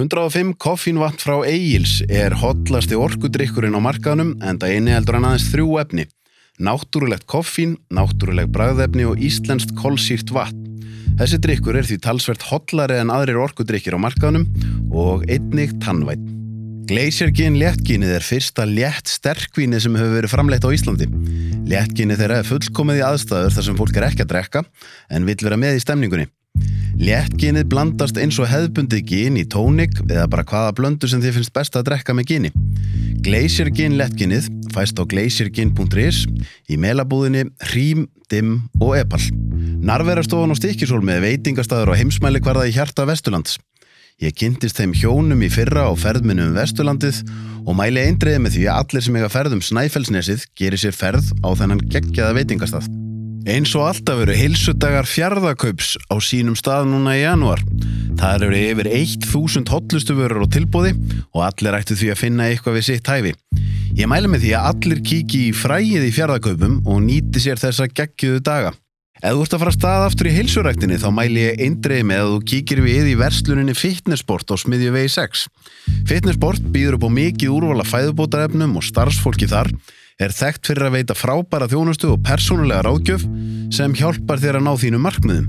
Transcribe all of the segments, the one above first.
105 koffínvatn frá Egils er hotlasti orkudrykkurinn á markaðnum en það eini heldur hann aðeins þrjú efni. Náttúrulegt koffín, náttúruleg bragðefni og íslenskt kolsýrt vatn. Þessi drykkur er því talsvert hotlari en aðrir orkudrykkir á markaðnum og einnig tannvætt. Glacier-gin léttginið er fyrsta létt sterkvíni sem hefur verið framleitt á Íslandi. Léttginið þeirra er fullkomið í aðstæður þar sem fólk er ekki að drekka en vill vera með í stemningunni. Léttginið blandast eins og hefðbundið gin í tónik eða bara hvaða blöndu sem þið finnst best að drekka með gini. Glacier Gin léttginið fæst á glaciergin.is í melabúðinni Hrím, Dimm og Epal. Narverastofan og stikkisól með veitingastæður og heimsmæli hverða í hjarta Vesturlands. Ég kynntist þeim hjónum í fyrra á ferðminum um Vesturlandið og mæli eindriði með því að allir sem eiga ferðum Snæfellsnesið gerir sér ferð á þennan geggjaða veitingastað. Eins og alltaf eru heilsudagar fjardakaups á sínum stað núna í janúar. Það eru yfir 1000 hotlustufurur og tilbúði og allir ættu því að finna eitthvað við sitt hæfi. Ég mælu með því að allir kíki í fræið í fjardakaupum og nýti sér þessa geggiðu daga. Ef þú ert að fara stað aftur í heilsuræktinni þá mæli ég eindreið með að þú kíkir við í versluninni Fitnessport á smiðju vegi 6. Fitnessport býður upp á mikið úrvala fæðubótarefnum og starfsfólki þar er þekkt fyrir að veita frábæra þjónustu og persónulega ráðgjöf sem hjálpar þér að ná þínu markmiðum.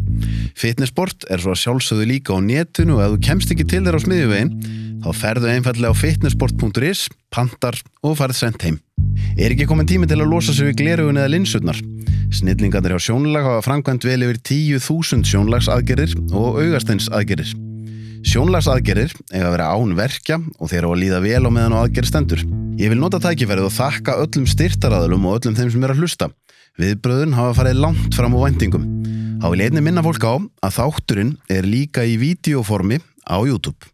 Fitnessport er svo að sjálfsögðu líka á netinu og ef þú kemst ekki til þér á smiðjuvegin þá ferðu einfallega á fitnessport.is, pantar og farið sendt heim. Er ekki komin tími til að losa sig við glerugun eða linsutnar? Snillingarnir hjá sjónlag hafa framkvæmt vel yfir 10.000 sjónlagsaðgerir og augasteinsaðgerir. Sjónlagsaðgerir eiga að vera án verkja og þeir á að líða vel á meðan á aðgerð stendur. Ég vil nota tækifærið og þakka öllum styrtaræðlum og öllum þeim sem er að hlusta. Viðbröðun hafa farið langt fram á vendingum. Há vil einni minna fólk á að þátturinn er líka í videoformi á YouTube.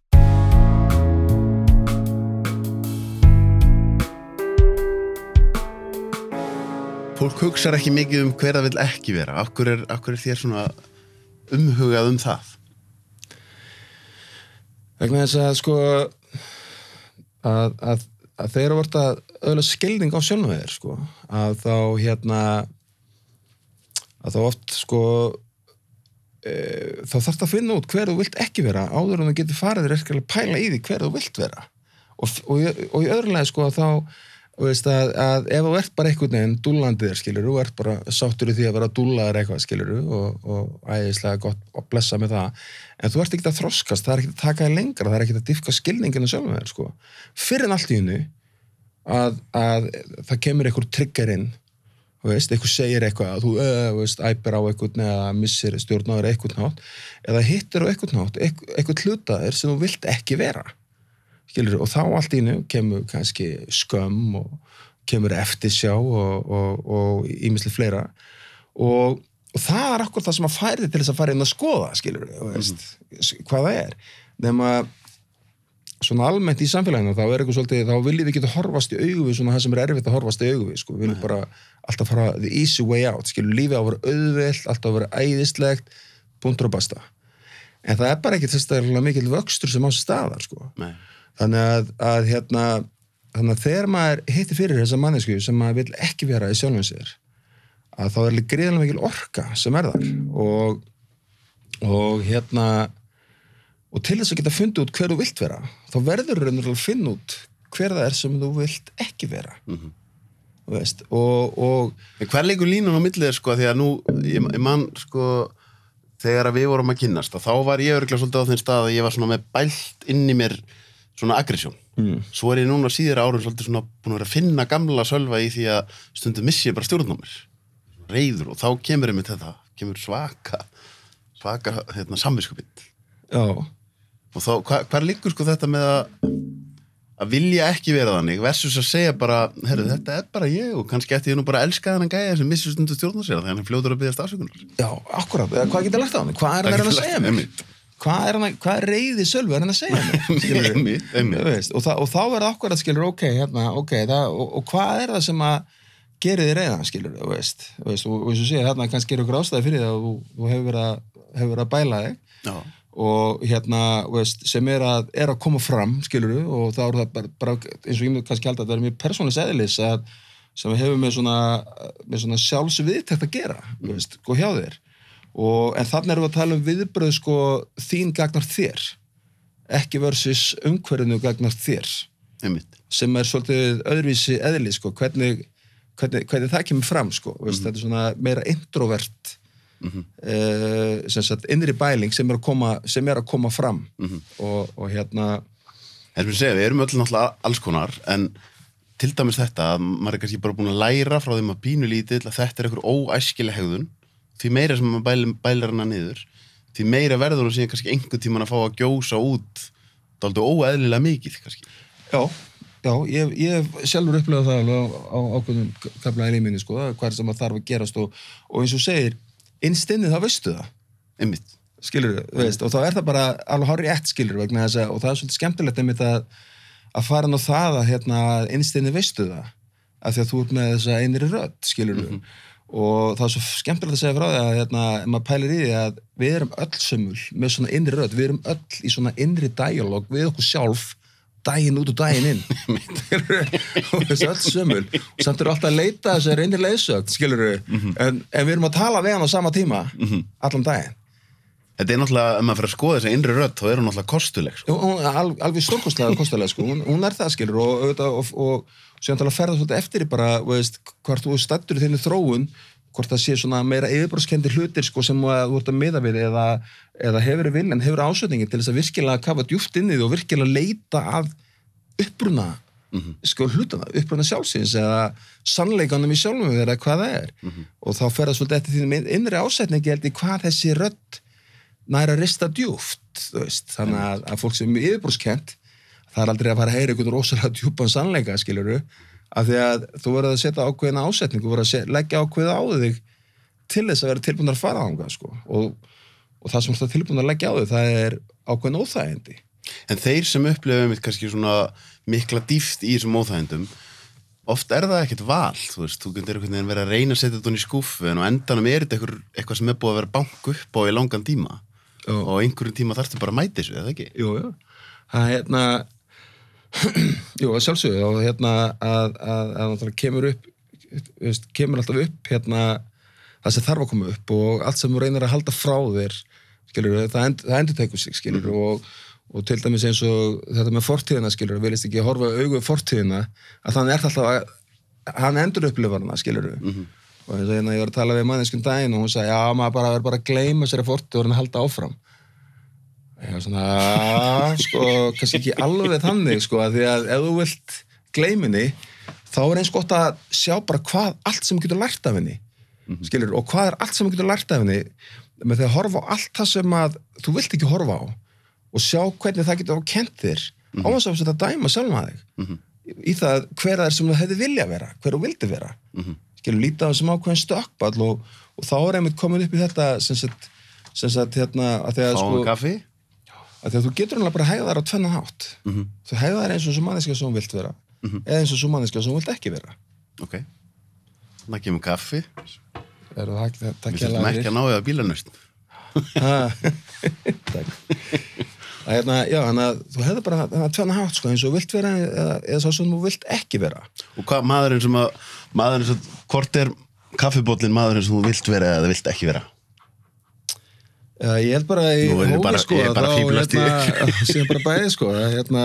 Fólk hugsaður ekki mikið um hver það vil ekki vera. Akkur er, akkur er þér svona umhugað um það? Vegna þess að sko að, að, að þeir eru vart að öðla skilning á sjálfum þeir sko. Að þá hérna að þá oft sko e, þá þarf það að finna út hver þú vilt ekki vera áður en þú getur farið þér að pæla í því hver þú vilt vera. Og, og, og í öðrulega sko þá Veist, að, að ef þú ert bara einhvern veginn dúlandið er, skilur, þú ert bara sáttur í því að vera dúlaður eitthvað, skilur, og, og æðislega gott að blessa með það en þú ert ekki að þroskast, það er ekki að taka það lengra það er ekki að diffka skilninginu sjálf með þér sko. fyrir en allt í hennu að, að það kemur einhver triggerinn, einhver segir eitthvað að þú veist, æpir á einhvern eða missir stjórnáður einhvern nátt eða hittir á einhvern nátt einhvern hlutaðir sem þú vilt ekki vera skilur, og þá allt í hennu kemur kannski skömm og kemur eftirsjá og ímislega fleira. Og, og það er akkur það sem að færi til þess að fara inn að skoða skilur, veist, mm. hvað það er. Nema svona almennt í samfélaginu þá er eitthvað svolítið, þá viljum við geta horfast í augu við svona það sem er erfitt að horfast í augu við sko. við viljum bara alltaf fara the easy way out skilur, lífið á að vera auðvilt, alltaf að vera æðislegt, punktur og basta. En það er bara þess að mikil vöxtur sem á sér staðar sko. Nei þannig að, að hérna þannig að þegar maður hittir fyrir þessa mannesku sem maður vil ekki vera í sjálfum sér að þá er greiðilega mikil orka sem er þar og, og hérna og til þess að geta fundið út hver þú vilt vera þá verður þú að finna út hver það er sem þú vilt ekki vera mm -hmm. veist, og, og hver leikur línun á millið sko því að nú, ég, ég mann sko þegar við vorum að kynast þá var ég örgulega svolítið á þeim stað að ég var svona með bælt inn í mér svona aggressjón mm. svo er ég núna síðra árum svolítið svona búin að vera að finna gamla sölva í því að stundum missi ég bara stjórnumir reyður og þá kemur ég með þetta kemur svaka svaka hérna, samvinskupind og þá, hva, hvað liggur sko þetta með að að vilja ekki vera þannig versus að segja bara, herru þetta er bara ég og kannski ætti ég nú bara að elska þennan gæja sem missir stundu stjórnum sér þannig að hann fljóður að byggja stafsökunar Já, akkurat, hvað getur lægt á hann? Hvað er það að segja mér? Hvað er, hana, hvað er reyði sölvu er hann að segja mig og, og þá er það okkur að skilur ok, hérna, okay það, og, og hvað er það sem að gerir þið reyðan skilur og veist, veist, og eins og sé hérna kannski er okkur ástæði fyrir það og þú hefur verið að, hefur verið að bæla þig. Já. og hérna veist, sem er að, er að koma fram skilur og þá er það bara, bara eins og ég myndi kannski held að það er mjög persónlega segðilis sem við hefum með svona, svona sjálfsviðtækt að gera veist, og hjá þér og, en þannig erum við að tala um viðbröð sko þín gagnar þér ekki versus umhverfinu gagnast þér. Einmitt. Sem er svolítið öðruvísi eðli sko, hvernig, hvernig, hvernig það kemur fram sko, veist, þetta er svona meira introvert mm sem sagt innri bæling sem er að koma, sem er að koma fram. Og, og hérna segja, við erum öll náttúrulega alls konar en til dæmis þetta að maður er kannski bara búin að læra frá þeim að pínu lítið að þetta er einhver óæskileg hegðun því meira sem maður bælir, bælir hana niður því meira verður hún síðan kannski einhvern tíman að fá að gjósa út dálítið óeðlilega mikið kannski. Já, já, ég, ég hef sjálfur upplegað það alveg á, á ákveðnum kaflaði líminni, sko, hvað er sem að þarf að gerast og, og eins og segir, innstinnið þá veistu það, einmitt, skilur veist, og þá er það bara alveg hár rétt, skilur vegna þess að, og það er svolítið skemmtilegt einmitt að, að fara ná það að, hérna, innstinnið veistu það, af því að þú ert með þessa einri rödd, skilur og það er svo skemmtilegt að segja frá því að, hérna, maður pælir í því að við erum öll sömul með svona innri rödd, við erum öll í svona innri dialog við okkur sjálf daginn út og daginn inn. Og þessi öll sömul. Og samt eru alltaf að leita þessi reynir leiðsögt skilur Mhm. en, en við erum að tala við hann á sama tíma allan daginn þetta er náttúrulega, ef maður fyrir að skoða þessa innri rödd þá er hún náttúrulega kostuleg sko. Hún er al, alveg stórkostlega kostulega sko. hún, hún er það skilur og, og, og, og síðan tala að ferða svolítið eftir í bara veist, hvort þú stættur í þinni þróun hvort það sé svona meira yfirbróskendi hlutir sko, sem þú ert að miða við eða, eða hefur viljan, hefur ásötningin til þess að virkilega kafa djúft inn í því og virkilega leita að uppruna sko hlutana, uppruna sjálfsins eða sannleikanum í sjálfum þeirra hvað það er og þá fer það svolítið eftir því innri ásetningi held í hvað þessi rödd næra að rista djúft þannig að, að fólk sem er yfirbróskent það er aldrei að fara að heyra einhvern rosalega djúpan sannleika skiluru af því að þú verður að setja ákveðina ásetning þú verður að leggja ákveða á þig til þess að vera tilbúin að fara ánga sko. og, og það sem þú ert tilbúin að leggja á þig það er ákveðin óþægindi en þeir sem upplifa mitt kannski svona mikla dýft í þessum óþægindum oft er það ekkert val þú veist, þú getur einhvern veginn verið að reyna að setja þetta í skúfu en á endanum er þetta eitthvað, sem er búið að vera bank upp á í langan tíma Já. og einhverjum tíma þarfstu bara að mæti þessu, eða ekki? Jú, jú. Það er hérna, jú, að sjálfsögðu og hérna að, að, að, að kemur upp, veist, kemur alltaf upp hérna það sem þarf að koma upp og allt sem þú reynir að halda frá þér, skilur það, end, það endur tekur sig, skilur og, og til dæmis eins og þetta með fortíðina, skilur viljast ekki horfa augu fortíðina að þannig er það alltaf að hann endur upplifar hana, skilur og eins og hérna ég var að tala við manneskjum daginn og hún sagði, já, maður bara verður bara að gleyma sér að fortíð og hann halda áfram. Ég var svona, "Ah, sko, kannski ekki alveg þannig, sko, að því að ef þú vilt gleyminni, þá er eins gott að sjá bara hvað allt sem getur lært af henni, skilur, og hvað er allt sem getur lært af henni, með því að horfa á allt það sem að þú vilt ekki horfa á og sjá hvernig það getur á kent þér, mm -hmm. ámast að þetta dæma sjálf að þig, í það hver það er sem þú hefði vilja vera, hver þú vildi vera, skilur, líta á þessum ákveðin stökkball og, og þá er einmitt komin upp í þetta, sem sagt, sem sagt, hérna, að því að, Fáum kaffi? að því að þú getur alveg bara að hegða þær á tvenna hátt þú hegða þær eins og svo manneska sem þú vilt vera eða eins og svo manneska sem þú vilt ekki vera Ok. Það kemur kaffi. er það ekki Við takk þurfum ekki að ná eða bílanust. Ha, takk að hérna, já, þannig að þú hefði bara þennan tvenna hátt sko, eins og vilt vera eða, eða svo sem þú vilt ekki vera Og hvað maðurinn sem að, maðurinn sem, hvort er kaffibóllin maðurinn sem þú vilt vera eða vilt ekki vera? eða, ég held bara í hófi sko, ég er bara að þá, fíflast í hérna, síðan bara bæði sko að, hérna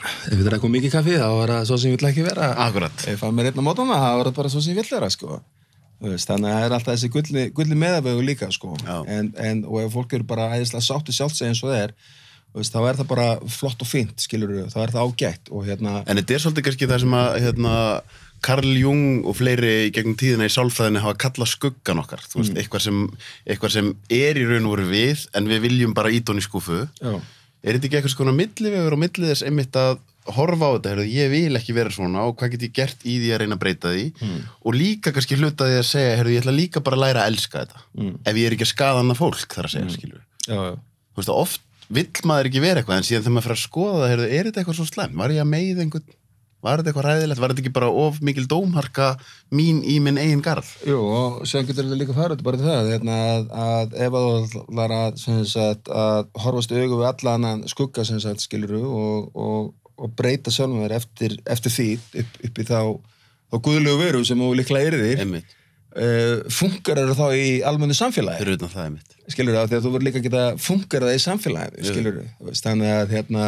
ef við drekkum mikið kaffi þá er það svo sem ég vill ekki vera Akkurat. ef ég fann mér einn á mótana þá er það bara svo sem ég vill vera sko þannig að það er alltaf þessi gulli, gulli meðavegu líka sko en, en, og ef fólk eru bara æðislega sáttu sjálfseg eins og það er veist, þá er það bara flott og fínt skilur þá er það ágætt og hérna En þetta er svolítið kannski það sem að hérna, Carl Jung og fleiri í gegnum tíðina í sálfræðinni hafa kallað skuggan okkar. Þú veist, eitthvað, sem, eitthvað sem er í raun og veru við en við viljum bara ít hún í skúfu já, er þetta ekki eitthvað svona millivegur og millið þess einmitt að horfa á þetta, heyrðu, ég vil ekki vera svona og hvað get ég gert í því að reyna að breyta því? Og líka kannski hluta því að segja heyrðu, ég ætla líka bara að læra að elska þetta. Ef ég er ekki að skaða annað fólk þar að segja, vill maður ekki vera eitthvað en síðan þegar maður fyrir að skoða það, er þetta eitthvað svo slæm var ég að meiða einhvern, var þetta eitthvað ræðilegt var þetta ekki bara of mikil dómharka mín í minn eigin garð? Jú, og sem getur þetta líka farið bara til það, hérna, að, að ef að þú ætlar að, sem sagt, að horfast augu við alla annan skugga sem sagt, skiluru og, og, og breyta sjálfum þér eftir, eftir því upp, upp í þá, þá guðlegu veru sem þú líklega einmitt, uh, fungerar þá í almennu samfélagi? Það skilur það, þegar þú verður líka að geta fungerað í samfélaginu, Jú. skilur það þannig að hérna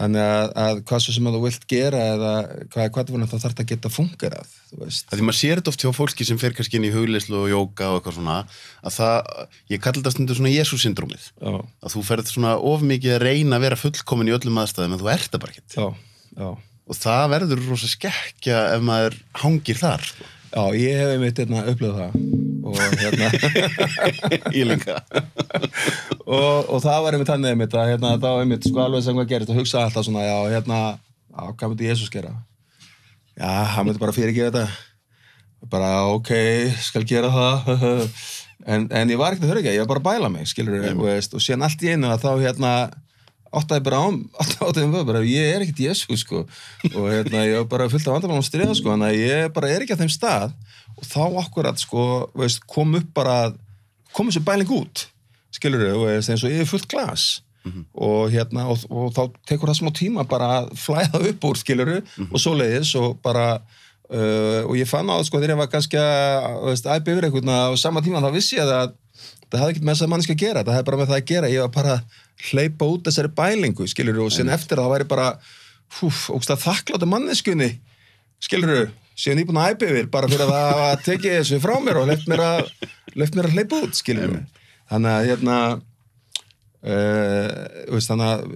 þannig að, að hvað svo sem þú vilt gera eða hvað, hvað þá þarf að geta fungerað þú veist, Það því maður sér þetta oft hjá fólki sem fer kannski inn í hugleyslu og jóka og eitthvað svona að það, ég kalli þetta stundu svona Jésúsyndrómið já, að þú ferð svona of mikið að reyna að vera fullkomin í öllum aðstæðum en þú ert það bara já. Og það verður rosa skekkja ef maður hangir þar sko. Já, ég hef einmitt hérna upplöð það. Og hérna. Ég líka. Og, og það var einmitt þannig einmitt að hérna, það var einmitt sko alveg sem hvað gerist og hugsa alltaf svona, já, hérna já, hvað myndi Jésús gera? Já, hann myndi bara fyrirgefa þetta. Bara, ok, skal gera það. En, en ég var ekkert að höra ekki, ég var bara að bæla mig, skilur og, veist, og síðan allt í einu að þá hérna áttaði bara á, áttaði mig bara ég er ekkert Jésús, sko. Og hérna, ég var bara fullt af vandamálum að stríða, sko að ég bara er ekki að þeim stað. Og þá akkurat, sko, veist, kom upp bara kom þessu bæling út skilur þau, veist, eins og yfir fullt glas. Og hérna og, og þá tekur það smá tíma bara að flæða upp úr skilur og svoleiðis og bara uh, og ég fann á það sko þegar ég var kannski að veist, æpa yfir einhvern og sama tíma þá vissi ég að það hafði ekkert með þess að manneski að gera. Það hefði bara með það að gera, ég var bara að hleypa út þessari bælingu skilur og sen eftir það væri bara þakkláta manneskunni skilur síðan ég búin að æpa yfir bara fyrir að það að tekið þessu frá mér og left mér að, að hleypa út skilur þannig að hérna uh, veist, þannig að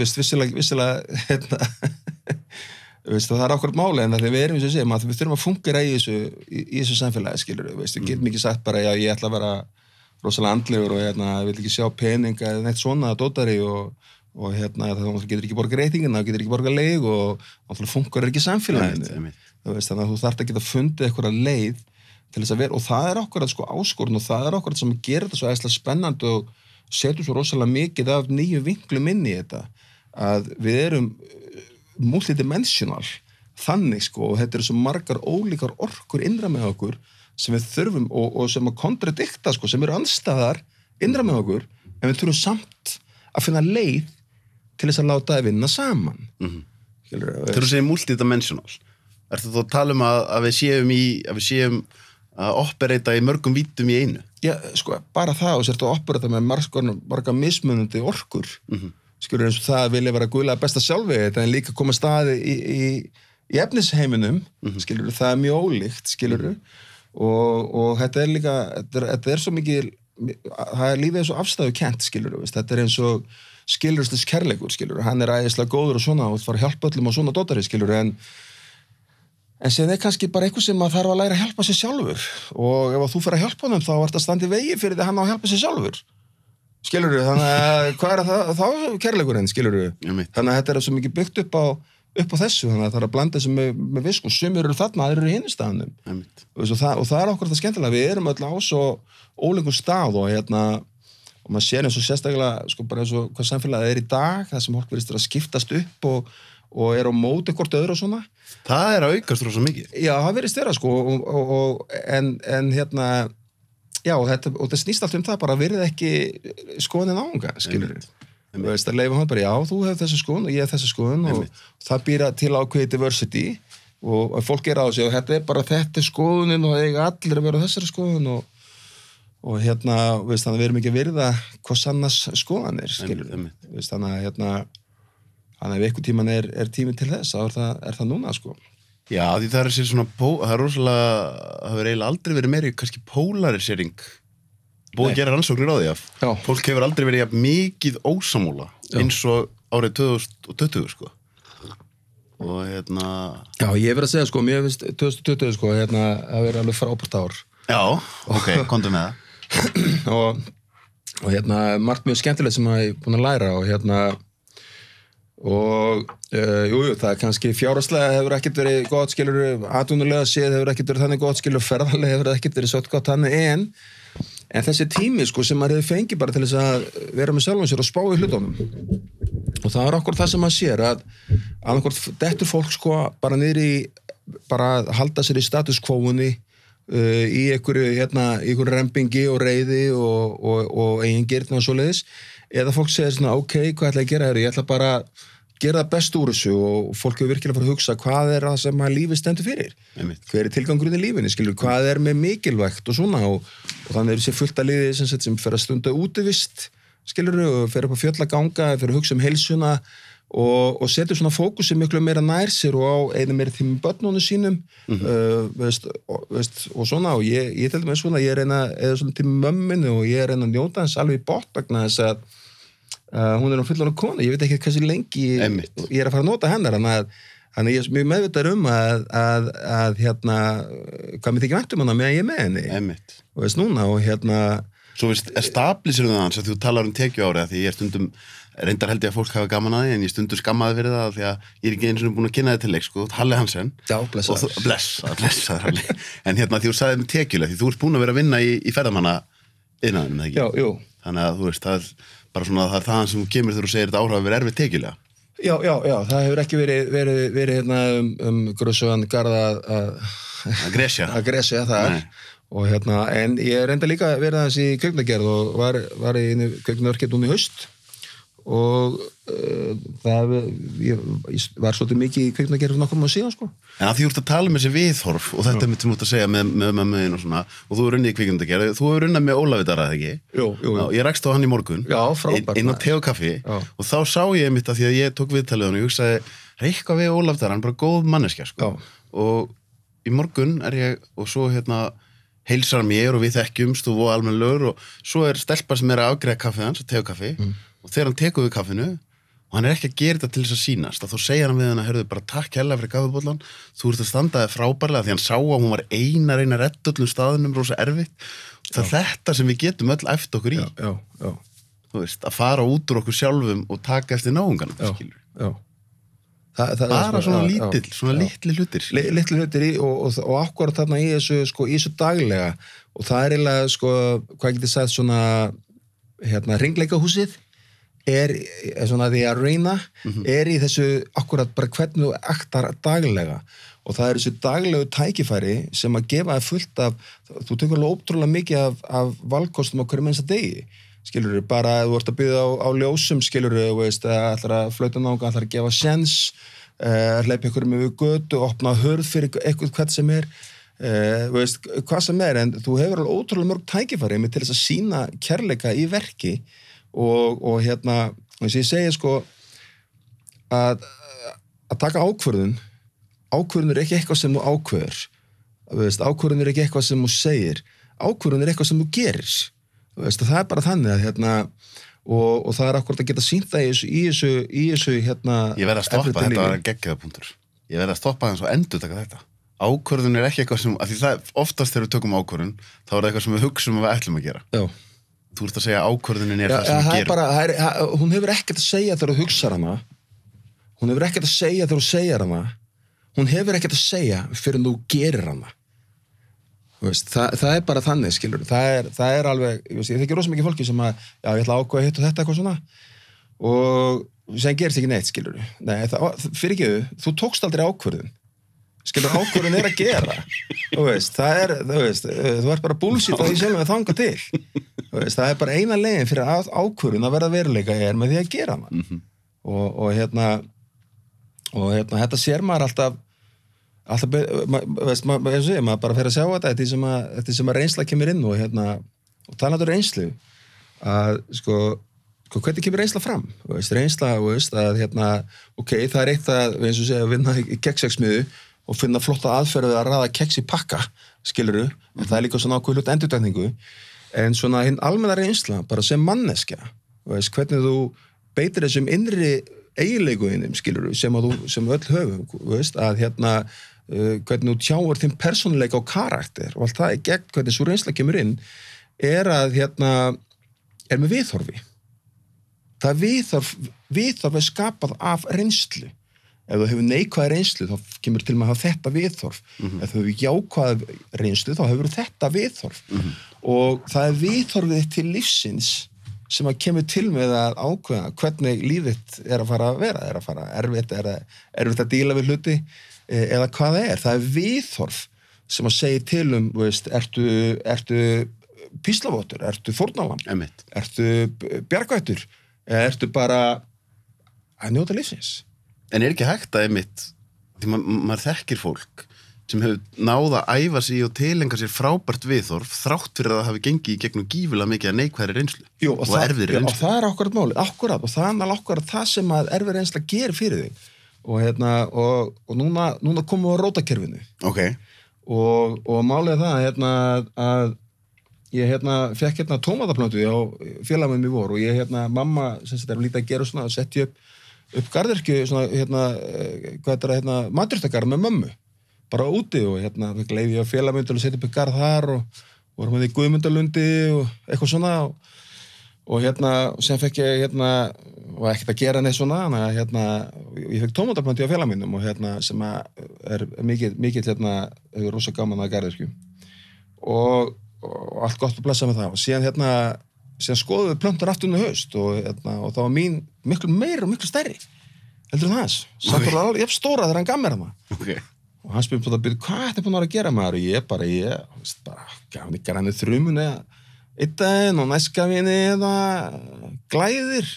veist, vissilega, vissilega hérna, veist, það er okkur máli en það við erum eins og segjum að við þurfum að fungera í þessu, í, í þessu samfélagi skilur veist, við getum ekki sagt bara já ég ætla að vera rosalega andlegur og hérna, vil ekki sjá peninga eða neitt svona dótari og, og hérna, það getur ekki borga reytingina, það getur ekki borga leig og það funkar ekki samfélaginu. Veist, þannig að þú þarft að geta fundið eitthvað leið til þess að vera, og það er okkur að sko áskorun og það er okkur sem gerir þetta svo æsla spennandi og setur svo rosalega mikið af nýju vinklum inn í þetta að við erum uh, multidimensional þannig sko og þetta eru svo margar ólíkar orkur innra með okkur sem við þurfum og, og sem að kontradikta sko, sem eru anstæðar innra með okkur en við þurfum samt að finna leið til þess að láta það vinna saman mm. -hmm. Þú segir multidimensional Ertu þú að tala um að, að við séum í að við séum að operata í mörgum vítum í einu Já, sko, bara það og sértu að operata með margar, margar mismunandi orkur mm Mhm. skilur eins og það að vilja vera guðlega besta sjálfi þetta en líka koma staði í, í, í efnisheiminum Mhm. skilur það er mjög ólíkt skilur og, og þetta er líka þetta er, þetta er svo mikið það er lífið er svo afstæðu kent skilur þetta er eins og skilurstins kærleikur skilur hann er æðislega góður og svona og það fara að hjálpa öllum og svona dótari skilur en En síðan er kannski bara eitthvað sem að þarf að læra að hjálpa sér sjálfur og ef að þú fyrir að hjálpa honum þá ert að standa í vegi fyrir því að hann á að hjálpa sér sjálfur. Skilur þannig að hvað er það, þá kærleikurinn, skilur Einmitt. Þannig að þetta er svo mikið byggt upp á, upp á þessu, þannig að það er að blanda þessu með, með visku. Sumir eru þarna, aðrir eru í. Einmitt. Og, það, og það er okkur þetta skemmtilega, við erum öll á svo ólíkum stað og hérna og maður sér eins og sérstaklega sko bara eins og hvað samfélagið er í dag það sem fólk verðist að skiptast upp og, og er á móti hvort öðru og svona Það er að aukast rosa mikið Já, það verið styrra sko og, og, og, en, en hérna já, og þetta, og það snýst allt um það bara verið ekki skoðin ánga, skilur Einmitt. Þú veist að leifa hann bara, já, þú hefur þessi skoðun og ég hef þessi skoðun og það býra til ákveði diversity og, fólk er á sig og þetta er bara þetta er skoðunin og eiga allir að vera þessari skoðun og, og hérna, veist, þannig að við erum ekki að virða hvað skilur Einmitt, einmitt. veist, þannig að hérna þannig að ef einhvern tíman er, er tíminn til þess þá er það, er það núna, sko. Já, því það er sér svona, það er rosalega, það hefur eiginlega aldrei verið meiri kannski polarisering búið að gera rannsóknir á því að Já. fólk hefur aldrei verið mikið ósamúla eins og árið 2020 sko. Og hérna Já, ég verið að segja, sko, mér finnst 2020, sko, hérna, að vera alveg frábært ár. Já, ok, komdu með það. Og, og hérna, margt mjög skemmtilegt sem að ég er búin að læra og hérna og uh, jú, jú, það kannski fjáraslega hefur ekkert verið gott skilur atvinnulega séð hefur ekkert verið þannig gott skilur ferðarlega hefur ekkert verið svo gott þannig en en þessi tími sko sem maður hefur fengið bara til þess að vera með sjálfum sér og spá í hlutunum. Og það er okkur það sem maður sér að annarkort dettur fólk sko bara niður í bara að halda sér í status quo-unni uh, í einhverju hérna, rempingi og reyði og, og, og eigin gyrna og svoleiðis. Eða fólk segir svona ok, hvað ætla ég að gera hér ég ætla bara gera það best úr þessu og fólk hefur virkilega fara að hugsa hvað er það sem að lífið stendur fyrir? Einmitt. hver er tilgangurinn í lífinni, skilur, hvað er með mikilvægt og svona? Og, og þannig er þessi fullt að liði sem, sem fer að stunda útivist skilur, og fer upp á fjöll að ganga fer að hugsa um heilsuna og, og setur svona fókusi miklu meira nær sér og á einu meira tímum börnunum sínum uh, veist, og, veist, og svona. Og ég, ég til dæmis svona, ég er eina eða svona tímum mömminu og ég er eina að njóta hans alveg í bótt vegna þess að uh, hún er á fullan kona, ég veit ekki hversu lengi Einmitt. ég er að fara að nota hennar þannig Þannig ég er mjög meðvitað um að, að, að hérna, hvað mér þykir vænt um hana meðan ég er með henni Einmitt. og veist núna og hérna, Svo veist, establisir það hans að þú talar um tekju ári því ég er stundum, reyndar held ég að fólk hafa gaman að því en ég stundum skammaði fyrir það því að ég er ekki eins og búin að kynna þið til leik sko, Halli Hansen já, og blessaður. þú, blessaður, blessaður Halli en hérna því þú sagði með tekjulega því þú ert búin að vera að vinna í, í ferðamanna innan, ekki? Já, jú, Þannig að þú veist, það er bara svona það er það sem kemur þegar þú segir þetta áhrif að vera erfið tekjulega. Já, já, já, það hefur ekki verið, verið, verið hérna um, um grössugan garða að að gresja að gresja það og hérna, en ég reynda líka að vera aðeins í kveiknagerð og var, var í núna í haust og uh, það ég, ég var svolítið mikið í kveiknagerð nokkur maður síðan sko En að því þú ert að tala um þessi viðhorf og þetta er mitt sem þú ert að segja með, með mömmuðin og svona og þú er unnið í kvikmyndagerð, þú er unnið með Ólafur Darað, ekki? Jú, jú, jú. Ég rakst á hann í morgun Já, frábært, inn, á maður. te og kaffi Já. og þá sá ég mitt að því að ég tók viðtalið hann og ég hugsaði, reykka við Ólafur Darað, hann er bara góð manneskja sko. Já. og í morgun er ég og svo hérna heilsar mér og við þekkjumst og voru almenn lögur og svo er stelpa sem er að afgreða kaffið hans, te og kaffi Mm. Og þegar hann tekur við kaffinu og hann er ekki að gera þetta til þess að sýnast að þá segir hann við hann að herðu bara takk hella fyrir kaffibóllan þú ert að standa þig frábærlega því hann sá að hún var eina reyna redd öllum staðunum rosa erfitt. Það er þetta sem við getum öll eftir okkur í. Já, já, já, þú veist, að fara út úr okkur sjálfum og taka eftir já. Þa, það bara svona lítill, svona litli hlutir. Li- litlu hlutir í og, og, og akkurat þarna í þessu, sko, í þessu daglega. Og það er eiginlega, sko, hvað getur sagt svona, hérna, ringleikahúsið er, er svona því að reyna, er í þessu akkurat bara hvernig þú aktar daglega. Og það er þessu daglegu tækifæri sem að gefa þér fullt af, þú tekur alveg ótrúlega mikið af, af valkostum á hverju minnsta degi. Skilur bara að þú ert að byggja á, á ljósum skilur þú veist, að ætlar að flauta nága, að gefa sjens uh, hleypa ykkur með götu, opna hörð fyrir eitthvað hvað sem er uh, veist, hvað sem er, en þú hefur alveg ótrúlega mörg tækifæri með til þess að sína kærleika í verki og, og hérna, þess að ég segi sko að, að taka ákvörðun ákvörðun er ekki eitthvað sem þú ákvörður Þú veist, ákvörðun er ekki eitthvað sem þú segir. Ákvörðun er eitthvað sem þú gerir. Veist, það er bara þannig að hérna og, og það er akkurat að geta sínt það í þessu, í þessu, í þessu hérna ég verð að stoppa, þetta lífi. var geggjaða punktur. Ég verð að stoppa hans og endur taka þetta. Ákvörðun er ekki eitthvað sem, af því það oftast þegar við tökum ákvörðun, þá er það eitthvað sem við hugsum að við ætlum að gera. Já. Þú ert að segja ákvörðunin er Já, það sem það er gerum bara, það er, það, hún hefur ekkert að segja þegar þú hugsar hana. Hún hefur ekkert að segja þegar þú segir hana. Hún hefur ekkert að segja fyrir en þú gerir hana. Þú veist, það, það er bara þannig skilur. Það er, það er alveg, ég, ég þykir rosa mikið fólki sem að, já ég ætla að ákvæða hitt og þetta eitthvað svona. Og sem gerist ekki neitt skilur. Nei, það, fyrir ekki þú tókst aldrei ákvörðun skilur ákvörðun er að gera. Þú veist, það er, þú veist þú ert bara bullshit á því sjálfum að þanga til. Þú veist, það er bara eina legin fyrir að ákvörðun að verða veruleika er með því að gera hana. Mhm. og, og hérna og hérna, þetta sér maður alltaf alltaf, veist, ma, eins og ég, maður bara fer að sjá þetta eftir sem að, eftir sem að reynsla kemur inn og hérna, og talandi um reynslu að sko, sko hvernig kemur reynsla fram, veist, reynsla veist, að hérna, ok, það er eitt að eins og segja, vinna í keksjagsmiðu og finna flotta aðferðu að raða keks í pakka skiluru, en það er líka svona ákveð hlut endurtækningu, en svona hinn almenna reynsla, bara sem manneskja veist, hvernig þú beitir þessum innri eiginleikuðinum skilur sem, að þú, sem öll höfum veist, að hérna uh, hvernig þú tjáur þinn persónuleika og karakter og allt það er gegn hvernig svo reynsla kemur inn er að hérna er með viðhorfi. Það viðhorf viðhorf er skapað af reynslu ef þú hefur neikvæða reynslu þá kemur til að hafa þetta viðhorf. Ef þú hefur jákvæða reynslu þá hefur þetta viðhorf. Og það er viðhorfið til lífsins sem að kemur til með að ákveða hvernig lífið er að fara að vera. Er að fara erfitt, er að, erfitt að díla við hluti eh, eða hvað það er. Það er viðhorf sem að segja til um veist, ertu, ertu píslavotur, ertu Einmitt. ertu bjargvættur eða ertu bara að njóta lífsins En er ekki hægt að einmitt, því ma maður þekkir fólk sem hefur náða að æfa sig og tilenga sér frábært viðþorf þrátt fyrir að það hafi gengið í gegnum gífilega mikið að neikværi reynslu Jú, og, það, erfið já, og reynslu. það er akkurat máli, akkurat og það er alveg akkurat það sem að erfið reynsla gerir fyrir þig. Og, hérna, og, og núna, núna komum við á rótakerfinu. Ok, og, og málið er það hérna, að ég hérna, fekk hérna tómataplöntu á félagum í vor og ég hérna, mamma sem þetta er lítið að gera svona, setti upp upp garðirkju svona, hérna, eh, hérna, maturstagarð með mömmu. Bara úti og hérna, leiði ég á til að setja upp garð þar og vorum við í Guðmundalundi og eitthvað svona og, og hérna, sem fekk ég hérna, og ekkert að gera neitt svona að hérna, ég fekk tómataplöntu á félagminnum og hérna, sem er mikið, mikið hérna, rosa gaman að garðirkju og, og allt gott að blessa með það. Og síðan hérna síðan skoðum við plöntur aftur unni haust og, hérna, og það var mín miklu meira og miklu stærri heldur en hans. Samt var það alveg jafn stóra þegar hann gaf mér hana. Ok. og hann "Bíddu, hvað þetta búin að að gera maður? Og ég bara, ég, veist, bara gaf henni græni þrumun eða einn daginn og næst gaf henni eða glæðir.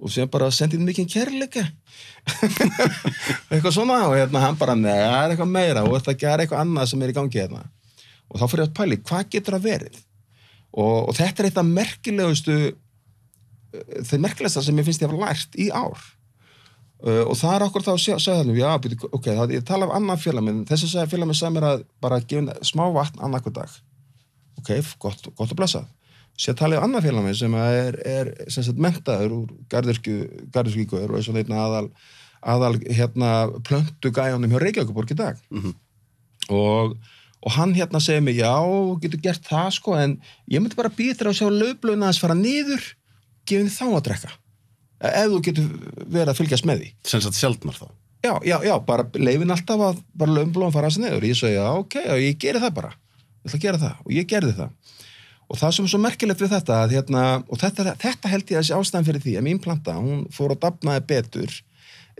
Og síðan bara sendið mikið kærleika. Eitthvað svona og hérna hann bara, neða, það er eitthvað meira. Og þetta gera eitthvað annað sem er í gangi hérna. Og þá fyrir ég að pæli, hvað getur það verið og, og þetta er eitt af merkilegustu þeir merkilegsta sem ég finnst ég hafa lært í ár. Uh, og það er okkur þá að segja þannig, já, byrju, ok, það, ég tala af annan félag minn, þessi sagði félag minn sagði mér að bara gefa smá vatn annarkur dag. Ok, gott, gott að blessa. Sér tala ég af annan félag minn sem er, er sem sagt mentaður úr garðurskíkuður og er svona einn aðal aðal hérna plöntu gæjanum hjá Reykjavíkuborg í dag. Mhm. og, og hann hérna segir mig já, getur gert það sko en ég myndi bara býta þér að sjá löfblöðuna að fara niður gefið þið þá að drekka. E- ef þú getur verið að fylgjast með því. Sem sagt sjaldnar þá. já, já, já, bara leifin alltaf að bara löfblöðum fara að sig niður. Ég segi, já, ok, já, ég geri það bara. Ég ætla að gera það. Og ég gerði það. Og það sem er svo merkilegt við þetta að, hérna, og þetta, þetta held ég að sé ástæðan fyrir því að mín planta, hún fór að dafnaði betur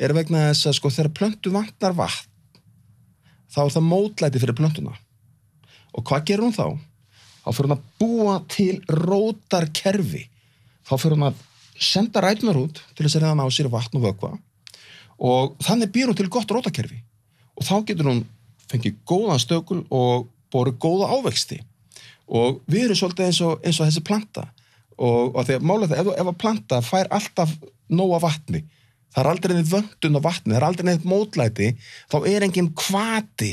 er vegna þess að sko þegar plöntu vantar vatn þá er það mótlæti fyrir plöntuna og hvað gerir hún þá? þá fyrir hún að búa til rótarkerfi. Þá fyrir hún að senda rætunar út til þess að að ná sér vatn og vökva. Og þannig býr hún til gott rótarkerfi. Og þá getur hún fengið góðan stökul og borið góða ávexti. Og við erum svolítið eins og, eins og þessi planta. Og, og þegar málega það, ef, ef að planta fær alltaf nóga vatni það er aldrei neitt vöndun á vatni, það er aldrei neitt mótlæti, þá er enginn kvati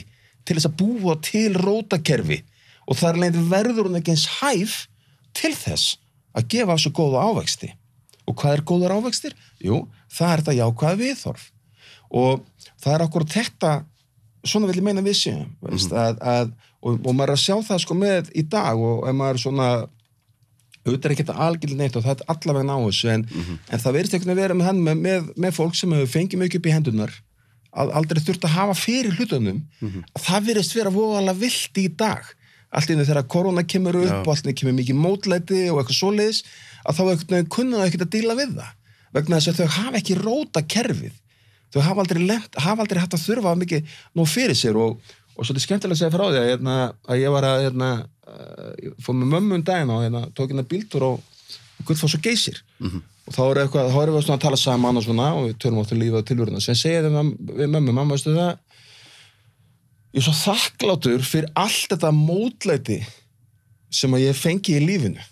til þess að búa til rótakerfi og það er leiðin verður hún ekki eins hæf til þess að gefa svo góða ávexti. Og hvað er góður ávextir? Jú, það er þetta jákvæða viðþorf og það er okkur þetta svona vil ég meina við séum mm að, að, og, og maður er að sjá það sko með í dag og ef maður er svona auðvitað er ekki þetta algjörlega neitt og það er allavega ná þessu en, en það verðist einhvern veginn að vera með, með, með, með fólk sem hefur fengið mjög upp í hendunar aldrei þurft að hafa fyrir hlutunum. Að það verðist vera voðalega vilt í dag. Allt einu þegar korona kemur upp og allt einu kemur mikið mótlæti og eitthvað svoleiðis að þá einhvern veginn kunna þau ekkert að díla við það. Vegna þess að þau hafa ekki róta kerfið. Þau hafa aldrei, lent, hafa aldrei haft að þurfa mikið nú fyrir sér og, og svolítið skemmtilega að segja frá því að, hérna, að ég var að hérna, ég fór með mömmu um daginn og hérna, tók hérna bíltur og Guðfoss og Geysir. Og þá er eitthvað, þá erum við svona að tala saman og svona og við tölum áttu lífið og tilvöruna sem segja við mömmu, mamma, veistu það? Ég er svo þakklátur fyrir allt þetta mótlæti sem að ég fengi í lífinu.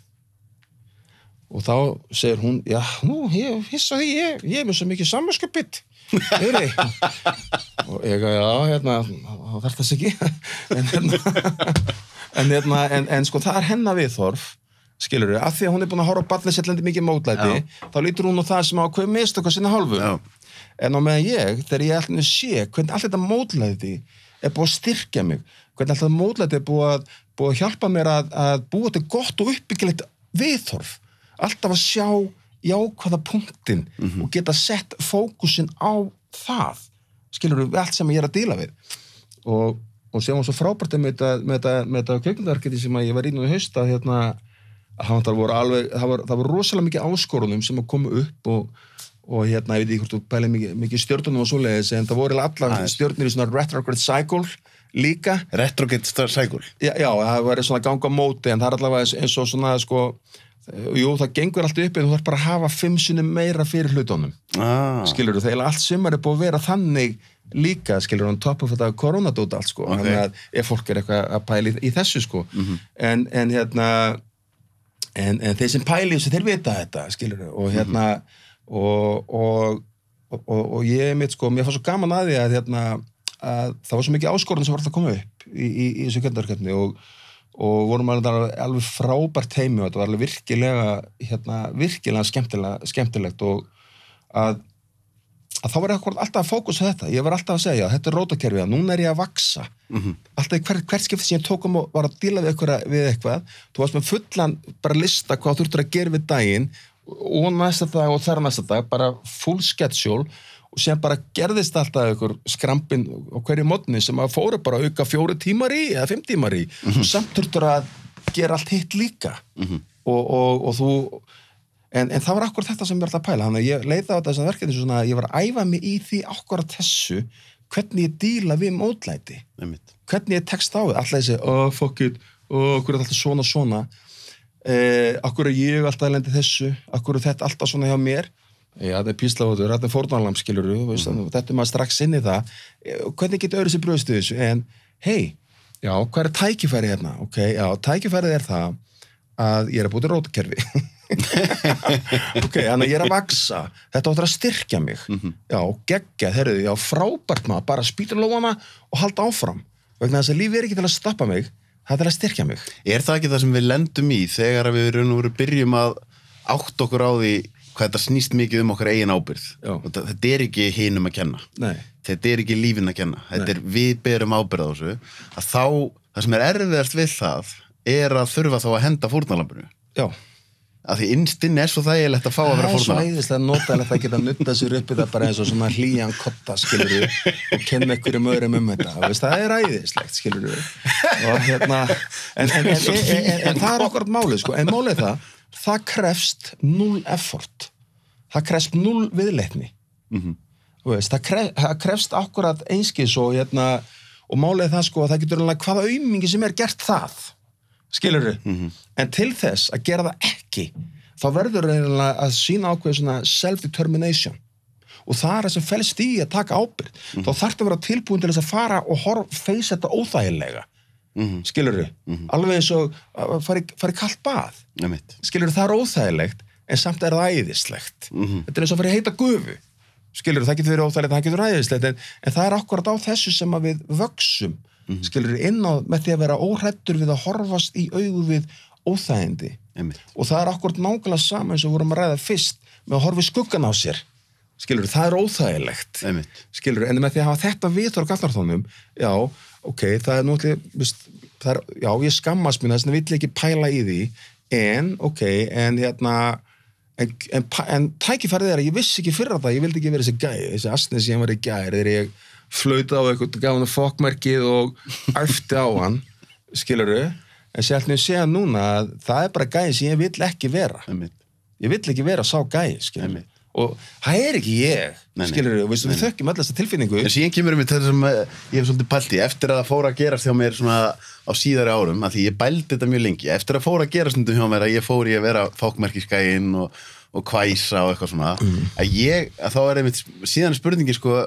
Og þá segir hún já, nú, ég hissa því ég, ég er með svo mikið Heyri. og ég, já, hérna þá þess ekki. En hérna en, hérna, en, en sko það er hennar viðþorf skilur við, af því að hún er búin að horfa á barnisellandi mikið mótlæti, þá lítur hún á það sem á hvað mist okkar sinna hálfu. Já. en á meðan ég, þegar ég að sé hvernig allt þetta mótlæti er búið að styrkja mig, hvernig allt þetta mótlæti er búið að, búið að hjálpa mér að, að búa til gott og uppbyggilegt viðþorf, alltaf að sjá jákvæða punktin og geta sett fókusin á það. Skilur við allt sem ég er að díla við. Og, og sem var svo frábært með þetta, þetta, þetta kveikmyndarketi sem að ég var í nú í haust að hérna það voru alveg, það var, það var rosalega mikið áskorunum sem að koma upp og, og hérna, ég veit ekki hvort þú pæli mikið, mikið stjórnum og svoleiðis, en það voru allar stjórnir í svona retrograde cycle líka, Retrograde Star Cycle. já, já það var svona ganga móti, en það er allavega eins, og svona sko, jú, það gengur allt upp en þú þarf bara að hafa fimm sinni meira fyrir hlutunum ah. skilur þú, þegar allt sumar er búið að vera þannig líka, skilur þú, topp af þetta koronadóta allt, sko, Ok. þannig að ef fólk er eitthvað að pæla í, þessu, sko Mhm. en, en hérna en, en þeir sem pæli þessu, þeir vita þetta, skilur og hérna og, og, og, og, ég mitt, sko, mér fannst svo gaman að því að hérna, að það var svo mikið áskorun sem var alltaf að koma upp í, í, í þessu kjöndarkjöfni og og vorum alveg frábært heimi og þetta var alveg virkilega hérna, virkilega skemmtilega, skemmtilegt og að, að þá var ég alltaf að fókusa þetta. Ég var alltaf að segja, þetta er rótakerfið að núna er ég að vaksa Mhm. alltaf í hver, hvert skipti sem ég tókum og var að díla við eitthvað, við eitthvað þú varst með fullan bara lista hvað þú þurftur að gera við daginn og næsta dag og þar næsta dag bara full schedule og sem bara gerðist alltaf ykkur skrampin á hverju mótni sem að fóru bara að auka fjóri tímar í eða fimm tímar í. Og samt þurftur að gera allt hitt líka. Mhm. og, og, og þú en, en það var akkur þetta sem ég var alltaf að pæla þannig að ég leita á þessan verkefni svona að ég var að æfa mig í því akkur þessu hvernig ég díla við mótlæti hvernig ég tekst á við alltaf þessi, oh fuck it oh, okkur er þetta svona svona eh, okkur er ég alltaf að lendi þessu okkur er þetta alltaf svona hjá mér Já, þetta er píslafótur, þetta er fórnarlam, skilur þú, veist, þetta er maður strax inn í það. Eh, Hvernig getur öðru sér bröðstu þessu? En, hei, já, hvað er tækifæri hérna? Ok, já, tækifærið er það að ég er að búið til rótakerfi. ok, þannig að ég er að vaksa. Þetta áttur að styrkja mig. Já, geggja, herruðu, já, frábært maður, bara spýtur lóana og halda áfram. Vegna þess að lífið er ekki til að stoppa mig, það er til að styrkja mig. Er það ekki það sem við lendum í þegar við raun og veru byrjum að átt okkur á því hvað þetta snýst mikið um okkar eigin ábyrð þetta, er ekki hinum að kenna Nei, þetta er ekki lífin að kenna þetta er við berum ábyrð á þessu að þá, það sem er erfiðast við það er að þurfa þá að henda fórnalambinu já. Að því innstinn er svo þægilegt að fá að vera Það er svo æðislega notalegt að geta nutta sér upp í það bara eins og svona hlýjan kotta, skilur og kenna einhverjum öðrum um þetta. Þú Veist, það er æðislegt, skilur. Og hérna, en, en, en, en, það er okkur málið, sko. En málið það, það krefst null effort. Það krefst null viðleitni. Mhm. Þú Veist, það, kref, það krefst akkurat einskis og, hérna, og málið það, sko, að það getur alveg hvaða aumingi sem er gert það skilur Mhm. en til þess að gera það ekki þá verður að sína ákveð svona self-determination. Og það er það sem felst í að taka ábyrgð. Mhm. þá þarf það að vera tilbúin til þess að fara og face þetta óþægilega. Mhm. skilur alveg eins og að fara í, í kallt bað. Skilur það er óþægilegt en samt er það æðislegt. Mhm. þetta er eins og að fara í heita gufu. Skilur það getur verið óþægilegt, það getur verið æðislegt en, en það er akkurat á þessu sem við vöksum mm skilur inn á með því að vera óhrættur við að horfast í augu við óþægindi Einmitt. og það er akkurat nákvæmlega sama eins og við vorum að ræða fyrst með að horfa í skuggan á sér skilur, það er óþægilegt Einmitt. skilur, en með því að hafa þetta viðþór á gallarþónum, já, ok það er náttúrulega, það er, já, ég skammast mér þess að vill ekki pæla í því en, ok, en hérna en, en, en tækifærið er að ég vissi ekki fyrir það, ég vildi ekki vera þessi gæi þessi asnið sem ég var í gæri þegar ég flauta á eitthvað, gaf hann fokkmerkið og æfti á hann skilur en sér alltaf ég segja núna að það er bara gæi sem ég vill ekki vera. Ég vill ekki vera sá gæi skilur Einmitt. og það er ekki ég Nei, nei. skilur við, við þökkum allast að tilfinningu. En síðan kemur við til þessum ég hef svolítið pælt í, eftir að það fór að gerast hjá mér svona á síðari árum, að því ég bældi þetta mjög lengi, eftir að fór að gerast hjá mér að ég fór í að vera fókmerkiskæinn og, og kvæsa og eitthvað svona að ég, að þá er einmitt síðan spurningi sko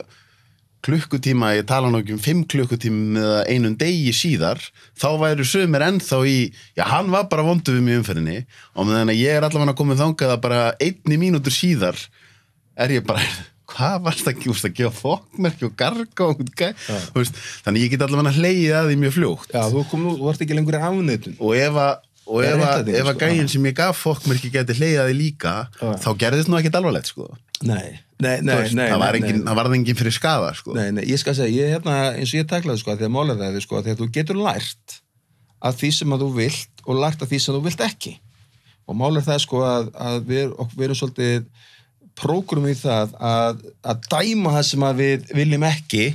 klukkutíma, ég tala ekki um fimm klukkutíma eða einum degi síðar þá væru sömur ennþá í já, hann var bara vondu við í umferðinni og með þannig að ég er allavega komið þangað að bara einni mínútur síðar er ég bara, hvað varst að, varst að gefa fokkmerki og garga og, þú veist, þannig ég get allavega hleyið að því mjög fljótt. Já, þú kom þú vart ekki lengur í afnöðun og ef að og ef að, að sko. gæinn sem ég gaf fokkmerki geti hleyið að því líka Já. þá gerðist nú ekkert alvarlegt sko. Nei, nei, nei, veist, nei, það, var engin, það varð engin fyrir skafa sko Nei, nei, ég skal segja, ég hérna, eins og ég taklaði sko, því að mála það, sko, því að þú getur lært að því sem að þú vilt og lært að því sem þú vilt ekki. Og mála það sko að, að við, við erum svolítið prógrum í það að, að dæma það sem að við viljum ekki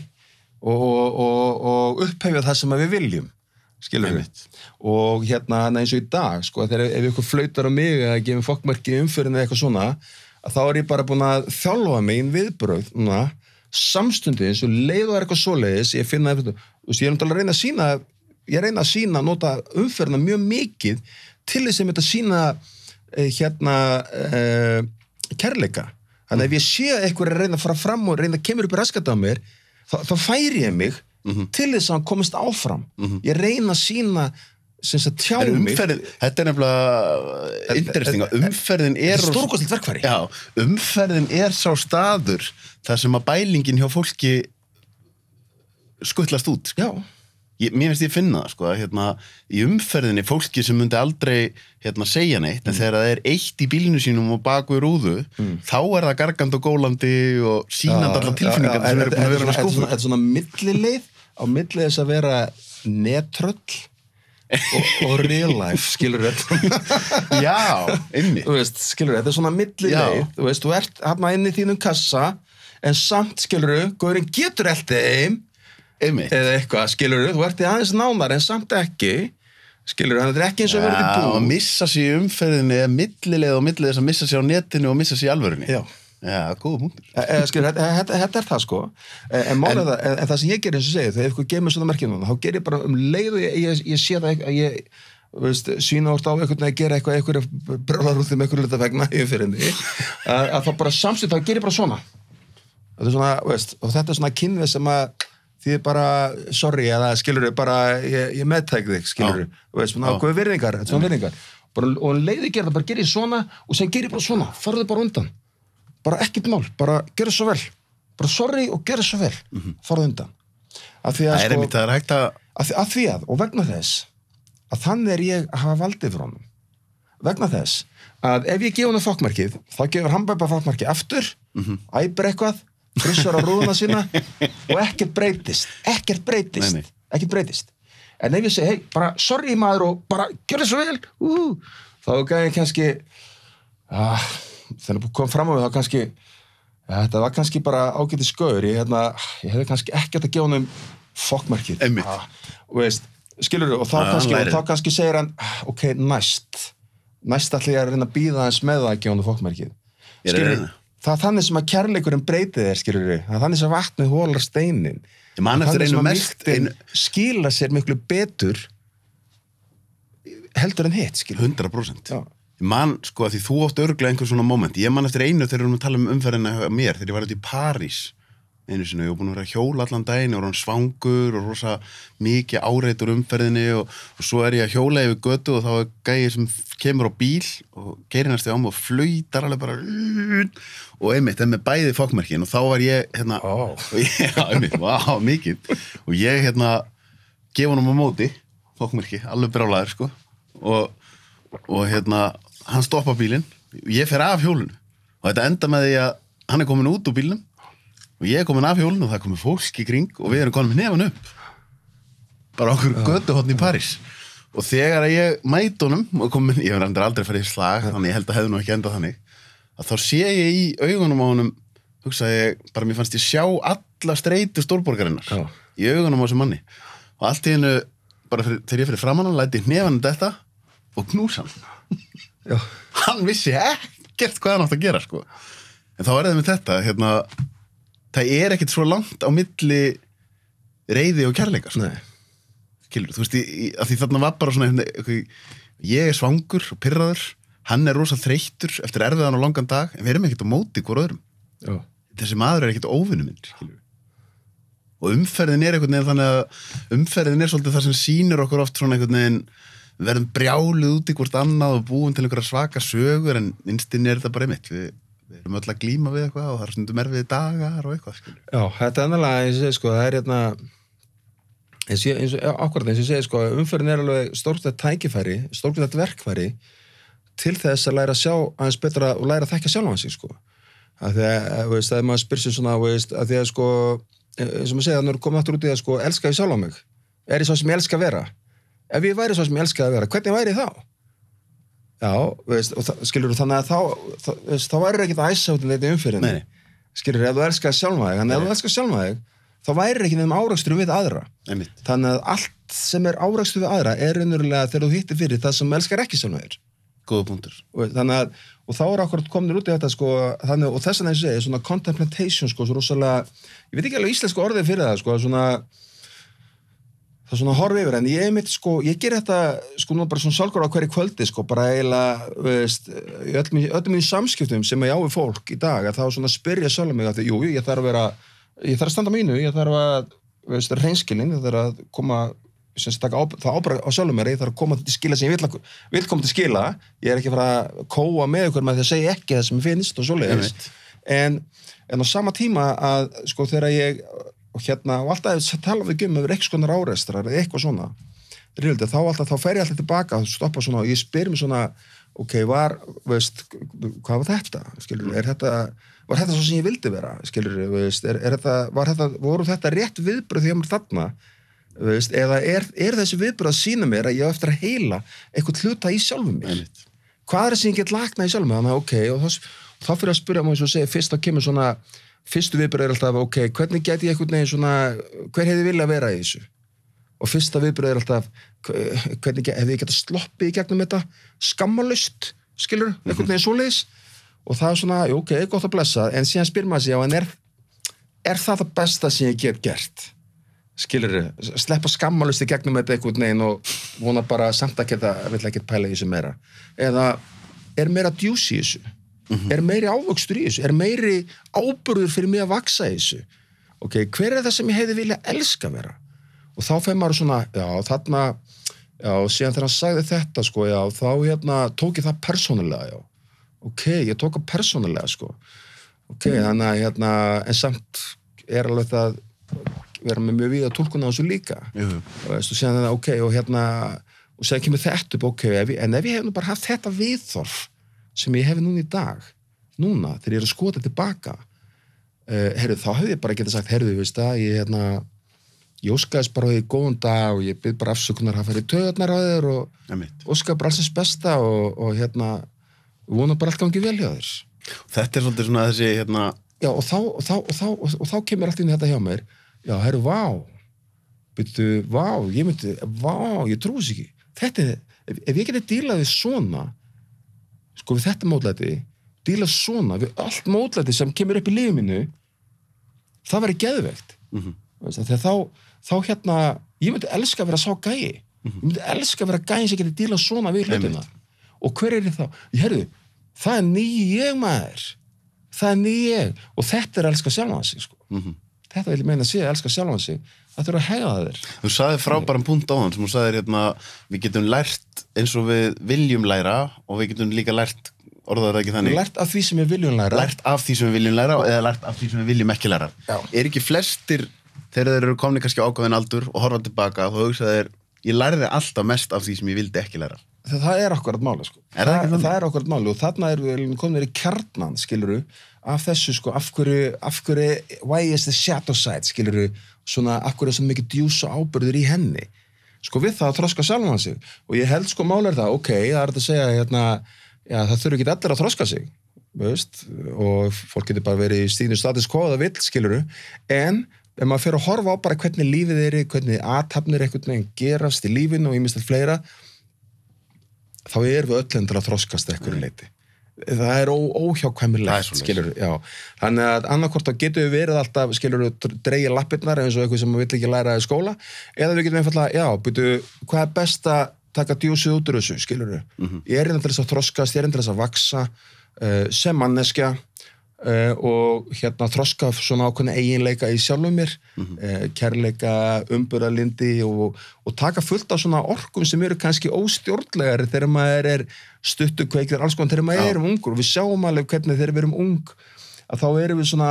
og, og, og, upphefja það sem að við viljum. Og hérna, hann eins og í dag, sko, þegar ef ykkur flautar á mig eða gefum fokkmerki umfyrin eða eitthvað svona, að þá er ég bara búin að þjálfa mig inn viðbröð, núna, samstundis og leið og er eitthvað svoleiðis, ég finna eftir, þú veist, ég er náttúrulega að reyna að sína, ég reyna að sína, nota umferðina mjög mikið til þess að þetta sína eh, hérna uh, kærleika. Þannig að ef ég sé að einhver er að reyna að fara fram og reyna að kemur upp í raskat á mér þá, þá færi ég mig til þess að hann komist áfram. Ég reyna að sína mig. umferðin, þetta er nefnilega interesting. að umferðin er Þetta er stórkostlegt verkfæri. Já, umferðin er sá staður þar sem að bælingin hjá fólki skuttlast út já, ég, mér finnst ég finna það sko, að, hérna, í umferðinni fólki sem myndi aldrei hérna, segja neitt en þegar það er eitt í bílinu sínum og baku í rúðu þá er það gargand og gólandi og sínandi allar tilfinningar að Þetta er svona- er svona millileið á milli þess að vera netröll og, og real life skilur þetta? Já, þú veist, skilur þetta er svona millileið Já. þú veist, þú ert hann inn í þínum kassa en samt skilur góðurinn getur þeim. Einmitt. Eða eitthvað, skilur þú ert í aðeins nánar en samt ekki skilur þetta er ekki eins og að bú missa sig í umferðinni er millileið og millileið þess að missa sig á netinu og missa sig í alvörunni. Já. Já góða punktur E- e, skilur, þetta, er það sko. En, en, en, en, en það sem ég gerir eins og segið þegar eitthvað gerir mér svona merkjum þá gerir ég bara um leið og ég, ég, ég sé það að ég veist, sína úr á veginn að gera eitthvað eitthvað bröðar út um einhverju lita vegna yfirfyrinni að, að þá bara samsýtt þá gerir ég bara svona. Þetta er svona, veist, og þetta er svona kynvið sem að því bara, sorry, eða skilur bara, ég, ég meðtæk þig, skilur þú veist, svona Já. ákveði virðingar, þetta er svona virðingar. Bara, og um leiði gera það, bara gerir ég svona og sem gerir ég bara svona, farðu bara undan bara ekkert mál, bara gera svo vel. Bara sorry og gera svo vel farðu undan af því að, það er sko, einmitt, er að að, því- að því að, og vegna þess að þannig er ég að hafa valdið frá honum. Vegna þess að ef ég gefa hann fokkmarkið, þá gefur hann bara fokkmarkið aftur, æpir eitthvað frissar á rúðuna sína og ekkert breytist, ekkert breytist. Nei, nei. ekkert breytist. En ef ég segi, hei, bara sorry maður og bara það svo vel uh, þá gæði ég kannski ah, þegar kom fram á mig þá kannski ja, þetta var kannski bara ágæti skauður ég, hérna, ég hefði kannski ekkert að gefa hann um fokkmarkið Einmitt. ah, og skilur þá, hann kannski, og þá kannski segir hann "Ah, ok, næst. Næst ætla ég að reyna að býða hans með það að gefa hann fokkmarkið Ég er að skilur, reyna. það er þannig sem að kærleikurinn breytið þér skilur það er þannig sem vatnið hólar steinin er þannig sem að einu- skila sér miklu betur heldur en hitt skilur 100% Já. Ég man, sko, því þú átt örglega einhver svona moment. Ég man eftir einu þegar við erum að tala um umferðina mér þegar ég var eitthvað í París. Einu sinni, ég var búin að vera hjóla allan daginn og var hann svangur og rosa mikið áreitur umferðinni og, og svo er ég að hjóla yfir götu og þá er gæði sem kemur á bíl og geirir næstu á mig og flautar alveg bara og einmitt, það með bæði fokkmerkin og þá var ég hérna, og ég, einmitt, vá, mikið. Og ég hérna gefa honum á móti fokkmerki, alveg brálaður sko. Og, og hérna hann stoppa bílinn, ég fer af hjólinu. Og þetta enda með því að hann er komin út úr bílnum. Og ég er komin af hjólinu og það er komin fólk í kring og við erum komin með nefn upp. Bara okkur götuhotn í París. Og þegar að ég mæt honum og komin, ég reyndar aldrei farið í slag þannig ég held að hefði nú ekki endað þannig að þá sé ég í augunum á honum hugsaði ég, bara mér fannst ég sjá alla streitu stórborgarinnar Já. í augunum á þessum manni. Og allt í hennu, bara fyrir, þegar ég fyrir framann hann læti hnefann þetta og knúsa hann Já. hann vissi ekkert hvað hann átt að gera sko. en þá er það með þetta hérna, það er ekkert svo langt á milli reyði og kærleika sko. Nei. Skilur, þú veist, í, því þarna var bara svona eitthvað, ég er svangur og pyrraður hann er rosa þreyttur eftir erfiðan og langan dag en við erum ekkert á móti hvort öðrum Já. þessi maður er ekkert óvinnu minn og umferðin er einhvern veginn þannig að umferðin er svolítið það sem sýnir okkur oft svona einhvern veginn við verðum brjáluð út í hvort annað og búin til einhverja svaka sögur en innstinn er þetta bara einmitt. Við, við erum öll að glíma við eitthvað og það er stundum erfiði dagar og eitthvað skilur. Já, þetta er ennilega, eins og segi, sko, það er hérna eins og, eins og, akkurat eins og segi, sko, umferðin er alveg stórkvæmt tækifæri, stórkvæmt verkfæri til þess að læra að sjá aðeins betra og læra að þekka sjálfan sig, sko. Að því að, þú veist, að maður spyr sér svona, veist, að því að, sko eins og maður segja, þannig að ef ég væri svo sem ég elska að vera, hvernig væri þá? Já, veist, og það, skilur þannig að þá, þá, veist, þá væri ekki að æsa út í umfyrir Nei, skilur, ef þú elskar sjálfa þig en ef þú elskar sjálfa þig þá væri ekki nefnum árakstur við aðra. Einmitt, þannig að allt sem er árakstur við aðra er raunverulega þegar þú hittir fyrir það sem elskar ekki og, þannig að, og þá er akkurat komin út í þetta sko, þannig, og þess að þessi er svona contemplation sko, svo rosalega, ég veit ekki alveg íslensku orðið fyrir það sko, svona það er svona horfi yfir en ég mitt sko, ég ger þetta sko nú bara svona sálgur á hverju kvöldi sko bara eiginlega, veist, í öllum, öllum í samskiptum sem ég á við fólk í dag að þá svona spyrja sjálf mig að því, jú, ég þarf að vera ég þarf að standa á mínu, ég þarf að veist, reynskilin, ég þarf að koma sem sagt taka ábyrgð- það ábyrgð á sjálfum mér ég þarf að koma til skila sem ég vil, vil koma til skila ég er ekki að fara að kóa með ykkur með því að segja ekki það sem ég finnst og svoleiðis Einmitt. en, en á sama tíma að sko þegar ég og hérna og alltaf tala við um yfir eitthvað skonar árestrar eða eitthvað svona ríðildi, þá alltaf, þá fer ég alltaf tilbaka og stoppa svona og ég spyr mér svona ok, var, veist, hvað var þetta skilur, er þetta var þetta svo sem ég vildi vera, skilur veist, er, er þetta, var þetta, voru þetta rétt viðbröð því að mér þarna veist, eða er, er þessi viðbröð að sína mér að ég á eftir að heila eitthvað hluta í sjálfum mér? Einmitt. hvað er það sem ég get lagna í sjálfum mér? Þannig að ok, og þá, þá fyrir að spyrja maður svo að segja, fyrst þá kemur svona fyrstu viðbröð er alltaf, ok, hvernig get ég einhvern veginn svona, hver hefði vilja vera í þessu? Og fyrsta viðbröð er alltaf hve- hvernig hefði ég geta sloppið í gegnum þetta skammalust, skilur einhvern veginn svoleiðis. Og það er svona, ok, gott að blessa. En síðan spyr maður sig, já, en er er það það besta sem ég get gert? Skilur, sleppa skammalust í gegnum þetta einhvern veginn og vona bara samt að geta, vill ekki pæla í þessu meira. Eða er meira djús í þessu er meiri ávöxtur í þessu? Er meiri ábyrður fyrir mig að vaksa í þessu? Ok, hver er það sem ég hefði vilja elska vera? Og þá fær maður svona, já, þarna já, síðan þegar hann sagði þetta sko, já, þá hérna tók ég það persónulega, já. Ok, ég tók það persónulega, sko. Ok, þannig að hérna en samt er alveg það vera með mjög víða tólkun á þessu líka. Jú, og veist, og síðan er það ok og hérna og síðan kemur þetta upp ok ef ég, en ef ég hef nú bara haft þetta viðþorf sem ég hef núna í dag núna þegar ég er að skota tilbaka uh, herru þá hefði ég bara getað sagt herru veist það ég hérna ég óskaðist bara á því góðan dag og ég byrð bara afsökunar að fara í töðarnar á þér og óskaði bara allsins besta og, og hérna vona bara allt gangi vel hjá þér. Þetta er svolítið svona þessi hérna, já og þá, og þá, og þá, og, þá kemur allt inn í þetta hjá mér. Já, herru, vá byrju, vá, ég myndi vá, ég trúi þess ekki. Þetta er, ef, ef ég geti dílað við svona sko við þetta mótlæti dílað svona við allt mótlæti sem kemur upp í lífið mínu það geðvegt Mhm. Veist það, þegar þá, þá hérna ég myndi elska að vera sá gæi ég myndi elska að vera gæi sem geti dílað svona við hlutina og hver er þá? Ég herðu, það er nýj ég maður það er nýj ég og þetta er að elska sjálfan sig sko. Mhm. þetta vil ég meina að sé að elska sjálfan sig það þurfa að hega þér Þú sagði frábæran punkt á hann sem þú sagði hérna, við getum lært eins og við viljum læra og við getum líka lært, orðaður ekki þannig lært af því sem við viljum læra lært af því sem við viljum læra eða lært af því sem við viljum ekki læra Já. er ekki flestir þegar þeir eru komni kannski á ákveðin aldur og horfa tilbaka þá hugsa þeir ég lærði alltaf mest af því sem ég vildi ekki læra það, það er akkurat máli sko. Er það þannig? það er akkurat máli og þarna erum við komin í kjarnan skiluru af þessu sko, af hverju, af hverju why is the shadow side skiluru svona, hverju er svo mikið djús og ábyrður í henni? Sko við það að þroska sjálfan sig. Og ég held sko máli er það, ok, það er að segja hérna, já, það þurfi ekki allir að þroska sig veist, og fólk getur bara verið í stíðinu status quo það vill, skiluru, en ef maður fyrir að horfa á bara hvernig lífið er hvernig aðtapnir einhvern veginn gerast í lífinu og ímyndst fleira þá erum við öll endur að þroskast eitthvað leiti það er er óhjákvæmilegt þannig að annarkvort þá getum við verið alltaf, skilur dreigja lappirnar eins og eitthvað sem við vill ekki læra í skóla, eða við getum einfallega já, byrju, hvað er best að taka djúsið út úr þessu, skilur ég er einnig til þess að þroskast, ég er einnig til þess að vaksa uh, sem manneskja uh, og hérna þroska svona ákveðna eiginleika í sjálfum mér uh, kærleika, umburðalindi og, og taka fullt af svona orkum sem eru kannski óstjórnlegari þegar maður er stuttu kveikir alls konar þegar maður erum ungur og við sjáum alveg hvernig þegar við erum ung að þá erum við svona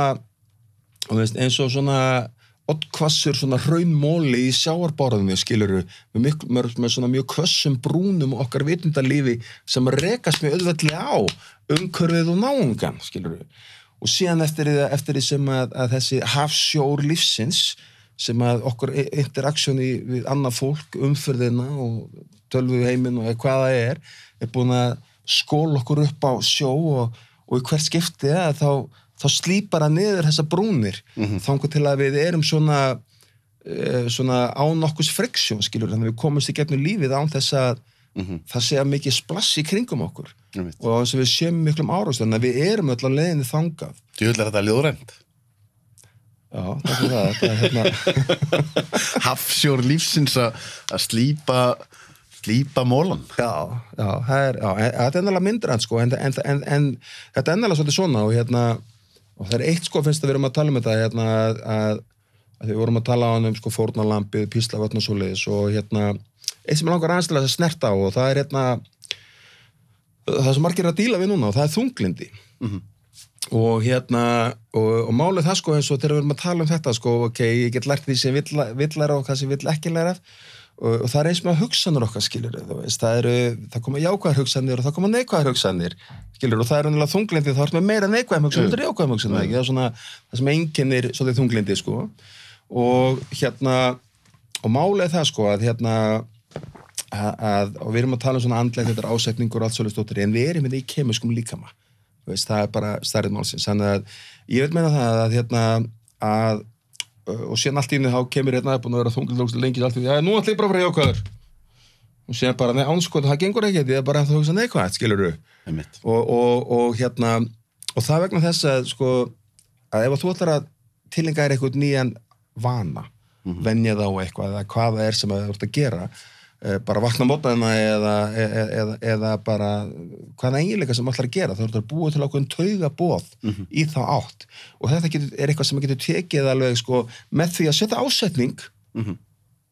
og veist, eins og svona oddkvassur svona raunmóli í sjáarborðinu skiluru með, miklu, með, með svona mjög kvössum brúnum okkar vitundalífi sem rekast mjög auðveldi á umkörfið og náungan skiluru og síðan eftir, því- sem að, að þessi hafsjór lífsins sem að okkur interaktsjón í, við annað fólk, umfyrðina og tölvu heimin og hvað það er er búin að skóla okkur upp á sjó og, og í hvert skipti að þá, þá slípar að niður þessa brúnir mm -hmm. til að við erum svona uh, svona án nokkus friksjón skilur, þannig að við komumst í gegnum lífið án þess að það sé að mikið splass í kringum okkur. Einmitt. og þess að við séum miklum árástur þannig að við erum öll á leiðinni þangað. Þú vil er þetta ljóðrænt. Já, það er það, það er hérna. Hafsjór lífsins að að slípa mólan Já, já, er, já, þetta er endalega myndrænt sko, en, en, en, en þetta er endalega svolítið svona og hérna, og það er eitt sko finnst að við erum að tala um þetta, hérna, að, að, að við vorum að tala á hann um sko fórnalampið, píslavötn og svoleiðis og hérna, eitt sem er langar til að snerta á og það er hérna, það sem margir að díla við núna og það er þunglindi. Og hérna, og, og málið það sko eins og þegar við erum að tala um þetta sko, ok, ég get lært því sem vill, læra og hvað sem vill ekki læra og, og það er eins með hugsanir okkar skilur veist, það eru, það koma jákvæðar hugsanir og það koma neikvæðar hugsanir skilur og það er unnilega þunglindi, þá ertu með meira neikvæðum hugsanir, þetta er jákvæðum hugsanir, ekki, það er svona það sem einkennir svolítið þunglindi sko. Og hérna og málið er það sko að hérna að, að og við erum að tala um svona andlega þetta ásetningur og allt svolítið stóttir en við erum þetta í kemiskum líkama veist, það er bara stærrið málsins. Þannig að ég vil meina það að hérna að og síðan allt í henni þá kemur hérna búin að vera þunglindlókslega lengi allt í því að nú ætlum ég bara að vera jákvæður. Og síðan bara, nei, ánskot, það gengur ekki þetta er bara að þú hugsa neikvæð, skilur einmitt. Og, og, og hérna og það vegna þess að sko að ef að þú ætlar að tilenga þér eitthvað nýjan vana, venja þá eitthvað eða hvað það er sem að þú ert að gera eh, bara vakna mótnaðina eða, eða, eða, eða bara hvaða eiginleika sem ætlar að gera, þú ert að búa til ákveðin tauga bóð í þá átt. Og þetta getur, er eitthvað sem getur tekið alveg sko með því að setja ásetning Mhm.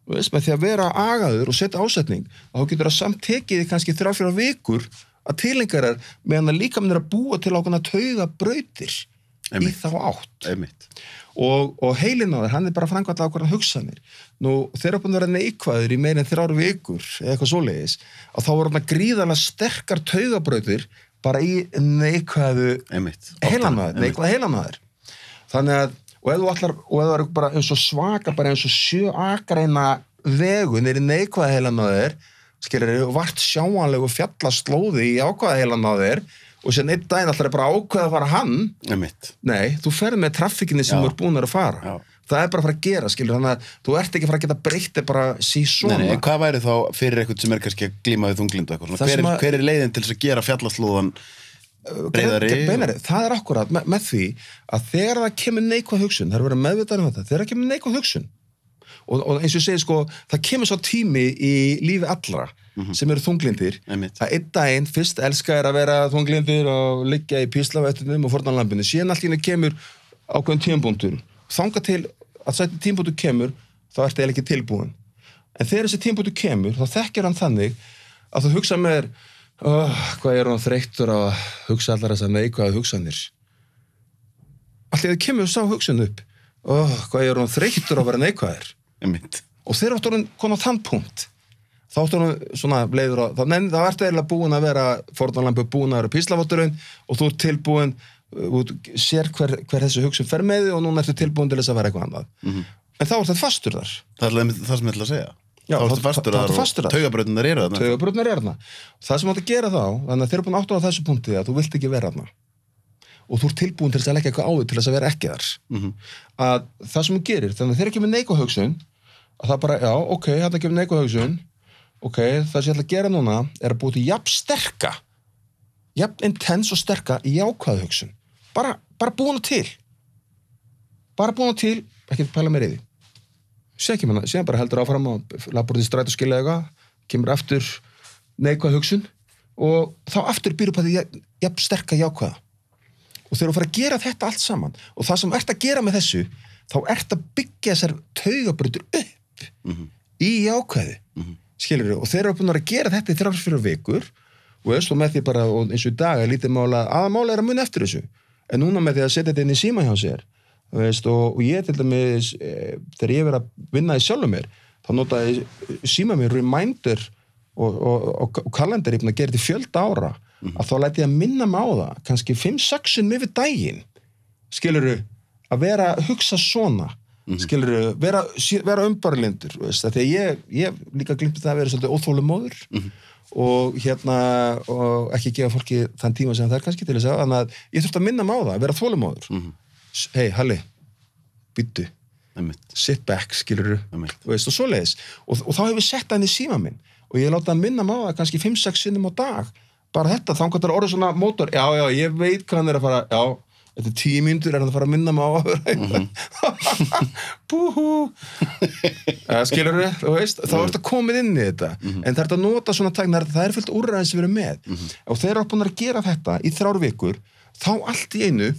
Þú veist, með því að vera agaður og setja ásetning og þá getur það samt tekið kannski þrjá fjóra vikur að tilengar er meðan að líka er að búa til ákveðna tauga brautir í Einmitt. þá átt. Einmitt og, og heilin á þér, hann er bara framkvæmt ákveðna hugsanir. Nú þeir eru búin að vera neikvæður í meira en þrjár vikur eða eitthvað svoleiðis að þá voru hann gríðarlega sterkar taugabrautir bara í neikvæðu einmitt heilanæður, Einmitt. neikvæð heilanæður þannig að, og ef þú allar og ef þú er bara eins og svaka bara eins og sjö akreina vegu nýri neikvæð heilanæður skilur þau, vart sjáanlegu fjallaslóði í ákvæða heilanæður og sér einn daginn allar er bara ákveða að fara hann. Nei, þú ferð með traffikinni sem þú ert búin að fara. Já. það er bara að fara að gera, skilur þannig að þú ert ekki að fara að geta breytt bara sí svona Nei, en hvað væri þá fyrir eitthvað sem er kannski að glíma við þunglindu eitthvað hver, er, að- hver er leiðin til þess að gera fjallaslóðan breyðari beinari, það er akkurat með, með því að þegar það kemur neikvæð hugsun það er að vera meðvitað um þetta, þegar það kemur neikvæð hugsun og, og eins og ég segi sko það kemur svo tími í lífi allra sem eru þunglindir Einmitt. að einn daginn fyrst elska er að vera þunglindir og liggja í píslavættunum og fornanlampinu, síðan allt í henni kemur ákveðin tímpúntur þanga til að sætti tímpúntur kemur þá ertu eða ekki tilbúin en þegar þessi tímpúntur kemur þá þekkir hann þannig að þú hugsa með þér oh, hvað er hann þreyttur að hugsa allar þessar neikvæðu hugsanir? Allir það kemur sá hugsun upp. Oh, hvað er hann þreyttur að vera neikvæður? Einmitt. Og þegar áttur hann koma á þann punkt þá áttur hann svona leiður á þá, nei, þá ertu eiginlega búin að vera forðanlampu búin að vera píslavotturinn og þú ert tilbúin uh, þú sér hver, hver þessi hugsun fer með þig og núna ertu tilbúin til þess að vera eitthvað annað. Mhm. en þá er þetta fastur þar. Það er það sem ég ætla að segja. Já, þá þá- ertu fastur þar og þar. taugabröðunar eru þarna. Taugabrotnar er þarna. Það sem átt að gera þá, þannig að þeir eru búin áttu á þessu punkti að þú vilt ekki vera þarna. Og þú ert tilbúin til þess að leggja eitthvað ok, það sem ég ætla að gera núna er að búið til jafn sterka, jafn intens og sterka jákvæðhugsun. Bara, bara búin til. Bara búin til, ekki pæla mér í því síðan bara heldur áfram og lappur til stræt og skilja eitthvað kemur aftur neikvæð hugsun og þá aftur býr upp að því jafn- sterka jákvæða og þegar þú fara að gera þetta allt saman og það sem ert að gera með þessu þá ert að byggja þessar taugabröður upp Mhm. í jákvæði Mhm. Skilur og þeir eru búin að gera þetta í þrjár fyrir vikur og og með því bara og eins og í dag er lítið mála aðamála er að muna eftir þessu. En núna með því að setja þetta inn í síma hjá sér veist, og, og ég til dæmis e, þegar ég verið að vinna í sjálfum mér þá nota ég síma mér reminder og, og, og, kalendar ég búin að gera þetta í fjölda ára að þá læti ég að minna mig á það kannski 5-6 sinni yfir daginn. Skiluru að vera að hugsa svona skiluru, vera, sí- vera umbarlindur að því að ég, ég líka glimt það að vera svolítið óþólum móður og hérna og ekki gefa fólki þann tíma sem það er kannski til þess að að ég þurfti að minna mig á það, að vera þólum móður Mhm. hei, Halli, byttu sit back, og, veist, og svoleiðis. Og, og þá hefur sett hann í síma minn og ég láta hann minna mig á það kannski 5-6 sinnum á dag. Bara þetta, þá kannski orðið svona mótor já, já, ég veit hvað hann er að fara já, eftir tíu mínútur er hann að fara að minna mig á að vera Mhm. búhú. Skilur við, þú veist þá ertu komin inn í þetta. Mhm. en það er þetta að nota svona tæknar það er fullt úrræðin sem erum með. Mhm. og þegar þú ert búin að gera þetta í þrjár vikur þá allt í einu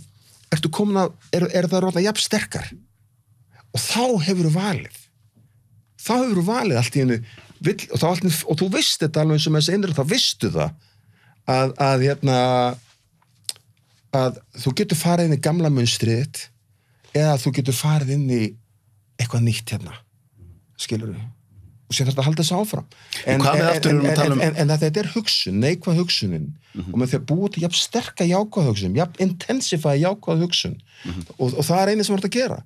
ertu komin að, er, er það rótna jafn sterkar. Og þá hefur þú valið. Þá hefur þú valið allt í einu vill, og, allt, og þú veist þetta alveg eins og með þessi innröð þá vistu það að, að hérna að þú getur farið inn í gamla munstrið þitt eða þú getur farið inn í eitthvað nýtt hérna skilur við og sér þetta að halda þessu áfram. En, með en, en, við um- en, þetta er hugsun, neikvað hugsunin. Og með því að búa til jafn sterka jákvæð hugsun jafn intensifæða jákvæð hugsun. Og, og það er eini sem ert að gera.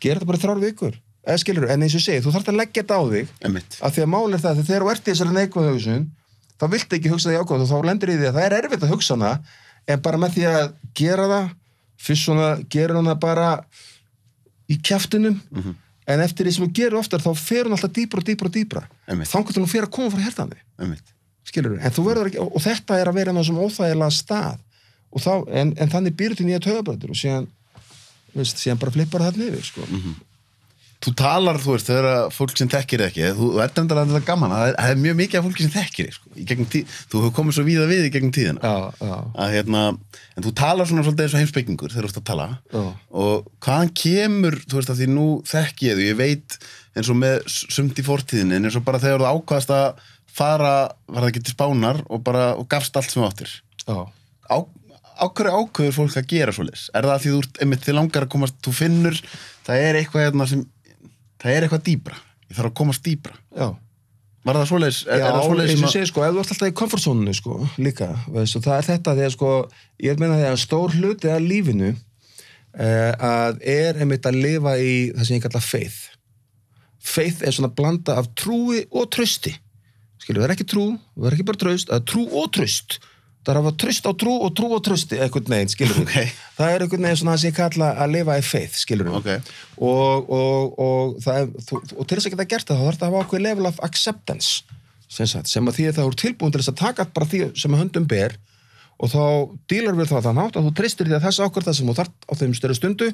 Gera þetta bara þrjár vikur. Skilur en eins og segi, þú þarf að leggja þetta á þig. Einmitt. af því að mál er það að þegar þú ert í þessari neikvæð hugsun þá viltu ekki hugsa það jákvæð og þá lendur í því að það er erfitt að hugsa hana en bara með því að gera það fyrst svona, gera hana bara í kjaftinum. Mhm. en eftir því sem þú gerir oftar þá fer hún alltaf dýpra og dýpra og dýpra. Einmitt. þannig til hún fer að koma frá verður ekki, og, og þetta er að vera þessum óþægilega stað. Og þá, en, en þannig býr til nýja töðabrættur og síðan, veist, síðan bara flippar það niður, sko Þú talar, þú veist, þegar fólk sem þekkir ekki, þú, ert endur að þetta gaman, það er, það er mjög mikið af fólki sem þekkir sko, í gegnum tíð, þú hefur komið svo víða við í gegnum tíðina. já, já, Að, hérna, en þú talar svona svolítið eins og heimspekingur þegar þú ert að tala já, og hvaðan kemur, þú veist, að því nú þekki ég þú, ég veit eins og með sumt í fortíðinni, en eins og bara þegar þú ákvaðast að fara, var það ekki til spánar og bara, og gafst allt sem áttir. Á, á hverju ákveður fólk að gera svoleiðis? Er það að því þú einmitt, það er eitthvað dýbra. Ég þarf að komast dýbra. já. Var það svoleiðis? Er, Já, er eins sem og segir sko, ef þú ert alltaf í komfortzónunu sko, líka, veist, og það er þetta að sko, ég er meina að stór hluti af lífinu eh, að er einmitt að lifa í það sem ég kalla faith faith er svona blanda af trúi og trösti skilur, það er ekki trú, það er ekki bara tröst það er trú og tröst það er að tröst á trú og trú og trösti einhvern veginn, skilur Ok. það er einhvern veginn svona það sem ég kalla að lifa í faith, skilur Ok. og, og, og, það er, þú, og til þess að geta gert það þá þarf það að hafa ákveð level of acceptance sem, sagt, sem að því að það er tilbúin til þess að taka bara því sem að höndum ber og þá dílar við það þann átt að þú treystir því að þess ákvörða sem þú þart á þeim störu stundu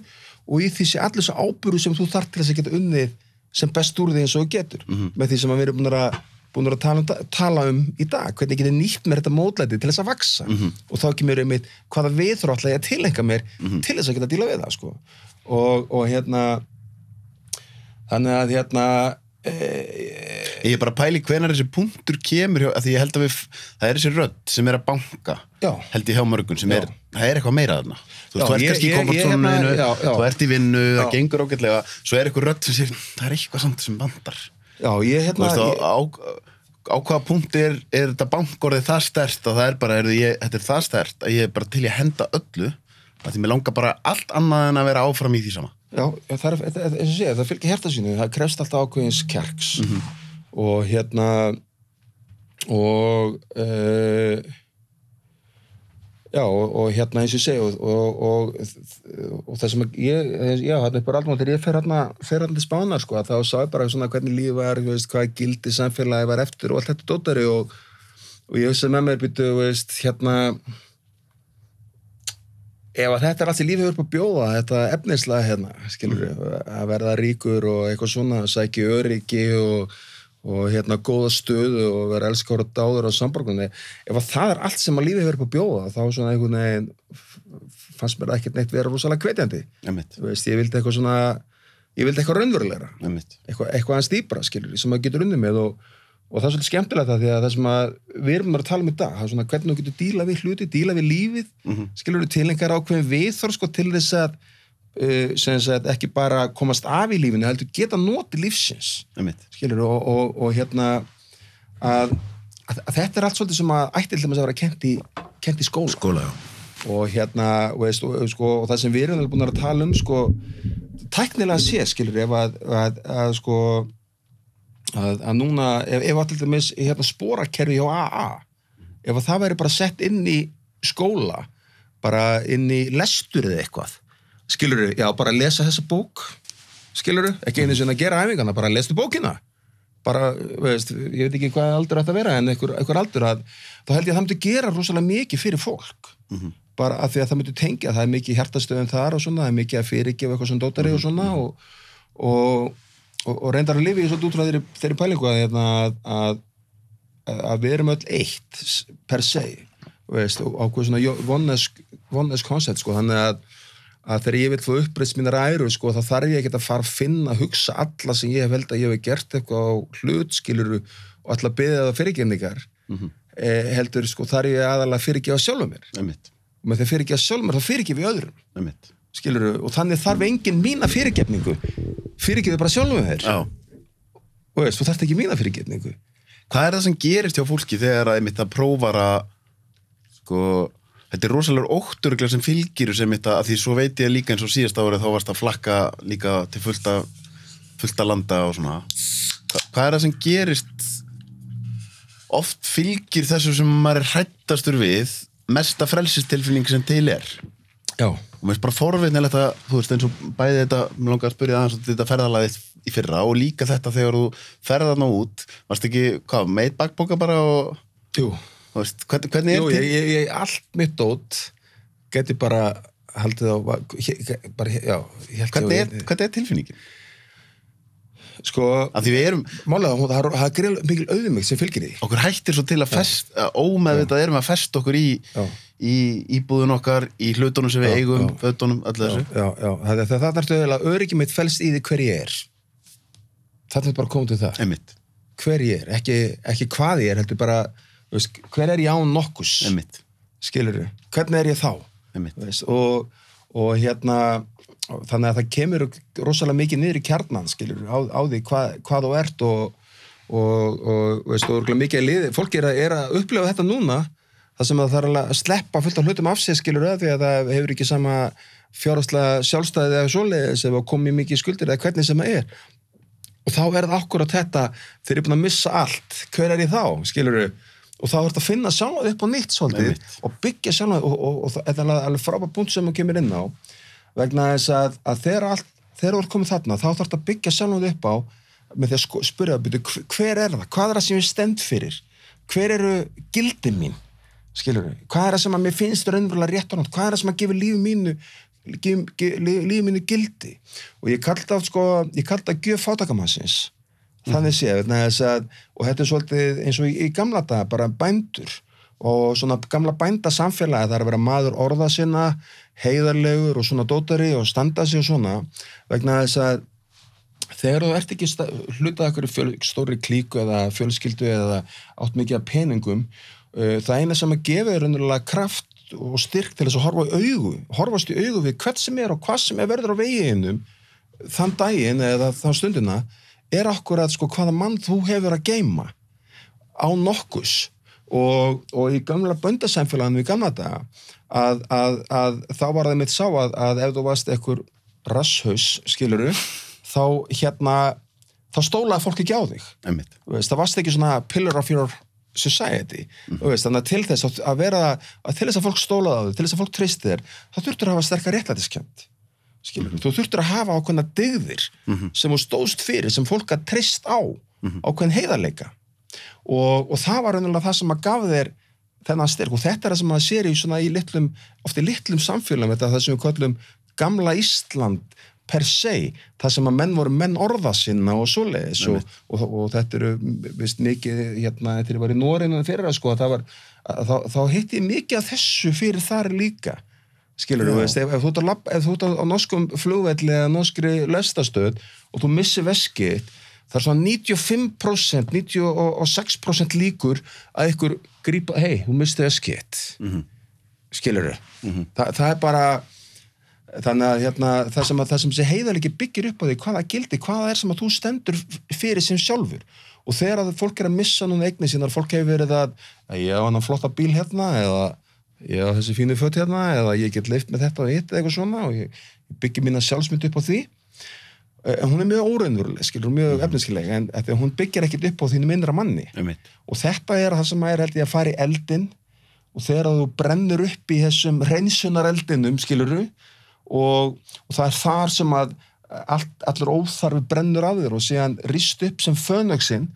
og í því sé allir svo ábúru sem þú þart til þess að geta unnið sem best úr því eins og getur með því sem að við erum búin að, búin að tala, um, tala um í dag, hvernig getið nýtt mér þetta mótlæti til þess að vaksa og þá kemur einmitt hvaða viðþrótt ætla ég að tilenga mér til þess að geta díla við það sko. og, og hérna þannig að hérna e, Ég er bara að pæli hvenar þessi punktur kemur hjá, að því ég held að við, það er þessi rödd sem er að banka, Já. held ég hjá mörgun sem Já. er, það er eitthvað meira þarna þú, Já, þú ert kannski í hérna- já. þú ert í vinnu, það gengur ágætlega svo er eitthvað rödd sem það er eitthvað samt sem bandar já, ég hérna veist, á, á, á hvaða punkti er, er þetta bankorðið það stert? Að það er bara, er, ég, þetta er það stert að ég er bara til að henda öllu að því mér langar bara allt annað en að vera áfram í því sama. Já, það er, eins og sé, það fylgir hérta sínu, það krefst alltaf ákveðins kjarks. Og hérna og uh, já, og, og hérna eins og sé og, og, það sem að ég, já, hérna upp á aldrei þegar ég fer hérna, fer hérna til spánar, sko, að þá sá ég bara svona hvernig lífið var, veist, hvað gildi samfélagi var eftir og allt þetta dótari og, ég hugsaði með mér, býtu, veist, hérna ef að þetta er allt í lífið upp að bjóða þetta efnislega hérna, skilur að verða ríkur og eitthvað svona sækja öryggi og, og hérna góða stöðu og vera elskar og dáður á samborgunni, ef að það er allt sem að lífið hefur upp að bjóða, þá svona einhvern veginn fannst mér ekkert neitt vera rosalega þú veist, ég vildi eitthvað svona ég vildi eitthvað raunverulegra. Eitthvað, eitthvað hans dýpra, skilur, sem maður getur unnið með og, og það er svolítið skemmtilegt það því að það sem að við erum að tala um í dag, það er svona hvernig þú getur díla við hluti, díla við lífið, Mhm. skilur þú til einhver ákveðin viðþór sko til þess að sagt ekki bara komast af í lífinu, heldur geta noti lífsins, skilur og, og, og hérna að, að, að þetta er allt svolítið sem að ætti til þess að vera kent í, kent í skóla. Skóla, og hérna veist, og, sko, og það sem við erum búin að tala um sko, tæknilega sé skilur ef að, að, að sko að, að núna, ef, ef til dæmis hérna, spórakerfi hjá AA ef að það væri bara sett inn í skóla bara inn í lestur eða eitthvað skilur já, bara lesa þessa bók skilur ekki einu sinni að gera æfingana, bara lestu bókina. Bara, veist, ég veit ekki hvað aldur þetta vera en einhver, einhver aldur að þá held ég að það myndi gera rosalega mikið fyrir fólk. Bara að því að það myndi tengja, það er mikið hjartastöðum þar og svona, það er mikið að fyrirgefa eitthvað svona dótari og svona og, og, og, og reyndar að lifi í svona út frá þeirri, pælingu að, hérna, að, að, að við erum öll eitt per se veist, og ákveð svona oneness concept sko, þannig að að þegar ég vil få uppreist mínar æru sko, þá þarf ég ekki að fara að finna að hugsa alla sem ég hef held að ég hef gert eitthvað á hlutskiluru og alla byggðið það fyrirgefningar Mhm. eh, heldur sko þarf ég aðalega að fyrirgefa sjálfum mér. Einmitt, og með því að fyrirgefa sjálfum mér þá fyrirgefi ég öðrum. Einmitt. skiluru, og þannig þarf engin mína fyrirgefningu. Fyrirgefi bara sjálfum þér. Og veist, þú þarft ekki mína fyrirgefningu. Hvað er það sem gerist hjá fólki þegar að einmitt að að sko, þetta er rosalega ótturuglega sem fylgir sem þetta, því svo veit ég líka eins og síðast árið þá varst að flakka líka til fullta, fullta landa og svona. Hva, hvað er það sem gerist? Oft fylgir þessu sem maður er hrættastur við mesta frelsistilfinning sem til er. Já, og mér finnst bara forveitnilegt að þú veist eins og bæði þetta, mér langar að spyrja aðeins þetta ferðalagið í fyrra og líka þetta þegar þú ferðar ná út varst ekki, hvað, með eitt bakboka bara og, jú, veist, hvernig, hvernig er jú ég, ég, ég, allt mitt dót geti bara haldið á bara, já, hvernig er, hvernig er tilfinningin? sko, Af því við erum, málega, það er, grill, mikil auðmygg sem fylgir því. Okkur hættir svo til að fest, að ómeðvitað erum að festa okkur í, íbúðun okkar, í hlutunum sem við Já, eigum, fötunum, já, þessu. já, já, það er það stöðulega öryggi mitt felst í því hver ég er. Það er bara komið til það. Einmitt, hver ég er, ekki, ekki hvað ég er heldur bara, veist, hver er ég án nokkus? Einmitt, skilur hvernig er ég þá? Einmitt. Þú veist, og, og hérna þannig að það kemur rosalega mikið niður í kjarnan skilur á, á því hvað, hvað þú ert og, og, og veist, mikið að liði, fólk er að, er að upplefa þetta núna það sem að það er að sleppa fullt af hlutum af sig skilur því að það hefur ekki sama fjárhastlega sjálfstæði eða svoleiðis ef að komið mikið skuldir eða hvernig sem það er. Og þá er það akkurat þetta þeir eru búin að missa allt, hver er ég þá skilur og þá er þetta að finna sjálfað upp á nýtt svolítið og byggja sjálfað og, og, og, það er alveg, frábæð punkt sem þú kemur inn á vegna þess að, að þegar allt þegar þú ert komið þarna, þá þarf þetta að byggja sjálfað upp á með því að sko, spyrja byrju, hver er það, hvað er það sem ég stend fyrir? Hver eru gildin mín? Skilur hvað er það sem að mér finnst raunverulega rétt á nátt, hvað er það sem að gefa lífi mínu lífi, lífi mínu gildi? Og ég kallt á sko, ég kallt að þannig að og þetta er svolítið eins og í, í gamla daga bara bændur. Og svona gamla bænda samfélagi það er að vera maður orða sinna heiðarlegur og svona dótari og standa sig og svona. Vegna þess að þegar þú ert ekki hlutað ekkur fjöl, stóri klíku eða fjölskyldu eða átt mikið af peningum uh, það eina sem að gefa er raunverulega kraft og styrk til þess að horfa í augu horfast í augu við hvert sem er og hvað sem er verður á veginnum þann daginn eða þá stundina er akkurat sko hvaða mann þú hefur að geima á nokkus. Og, og í gamla böndasæmfélaginu í gamla daga að, að, að þá var það mitt sá að, að ef þú varst ekkur rasshaus skiluru þá hérna þá stólaði fólk ekki á þig. Veist, það varst ekki svona pillar of your society. Þú veist, þannig að til þess að, að vera að til þess að fólk stólaði á þig, til þess að fólk treysti þér þá þurftur að hafa sterkar réttlætiskjönd skilur þú? Þurftur að hafa ákveðna dygðir sem þú stóðst fyrir, sem fólk að treyst á ákveðin heiðarleika. Og, og það var raunulega það sem að gaf þér þennan styrk. Og þetta er það sem að sér í litlum, oft í litlum samfélagum þetta er það sem við kallum gamla Ísland per se, það sem að menn voru menn orða sinna og svoleiðis. Og, og, og þetta eru vist, mikið hérna, þegar ég var í Norinu fyrir að sko að það var, að, þá, þá hitti ég mikið af þessu fyrir þar líka skilur þú veist, ef, ef þú ert á, labb- ef þú ert á, á norskum flugvelli eða norskri lestastöð og þú missir veskið það er svona 95% 96% líkur að ykkur grípa, hei, þú misti veskið. Mhm. skilur Þa, það er bara þannig að hérna, það sem, að, það sem sé heiðalegi byggir upp á því hvaða gildi, hvaða er sem að þú stendur fyrir sem sjálfur. Og þegar að fólk er að missa núna eigni sínar, fólk hefur verið að, að ég á hann flotta bíl hérna eða ég á þessi fínu fött hérna eða ég get leift með þetta og hitt eða eitthvað svona og ég, ég byggir mína sjálfsmynd upp á því. Eh, en hún er mjög óraunveruleg, skilur, mjög efniskileg en að því að hún byggir ekkit upp á þínu myndra manni. Einmitt, og þetta er það sem er held ég að fara í eldin og þegar þú brennur upp í þessum reynsunar eldinum skiluru og, og það er þar sem að allt, allur óþarfi brennur af þér og síðan rist upp sem fönöksin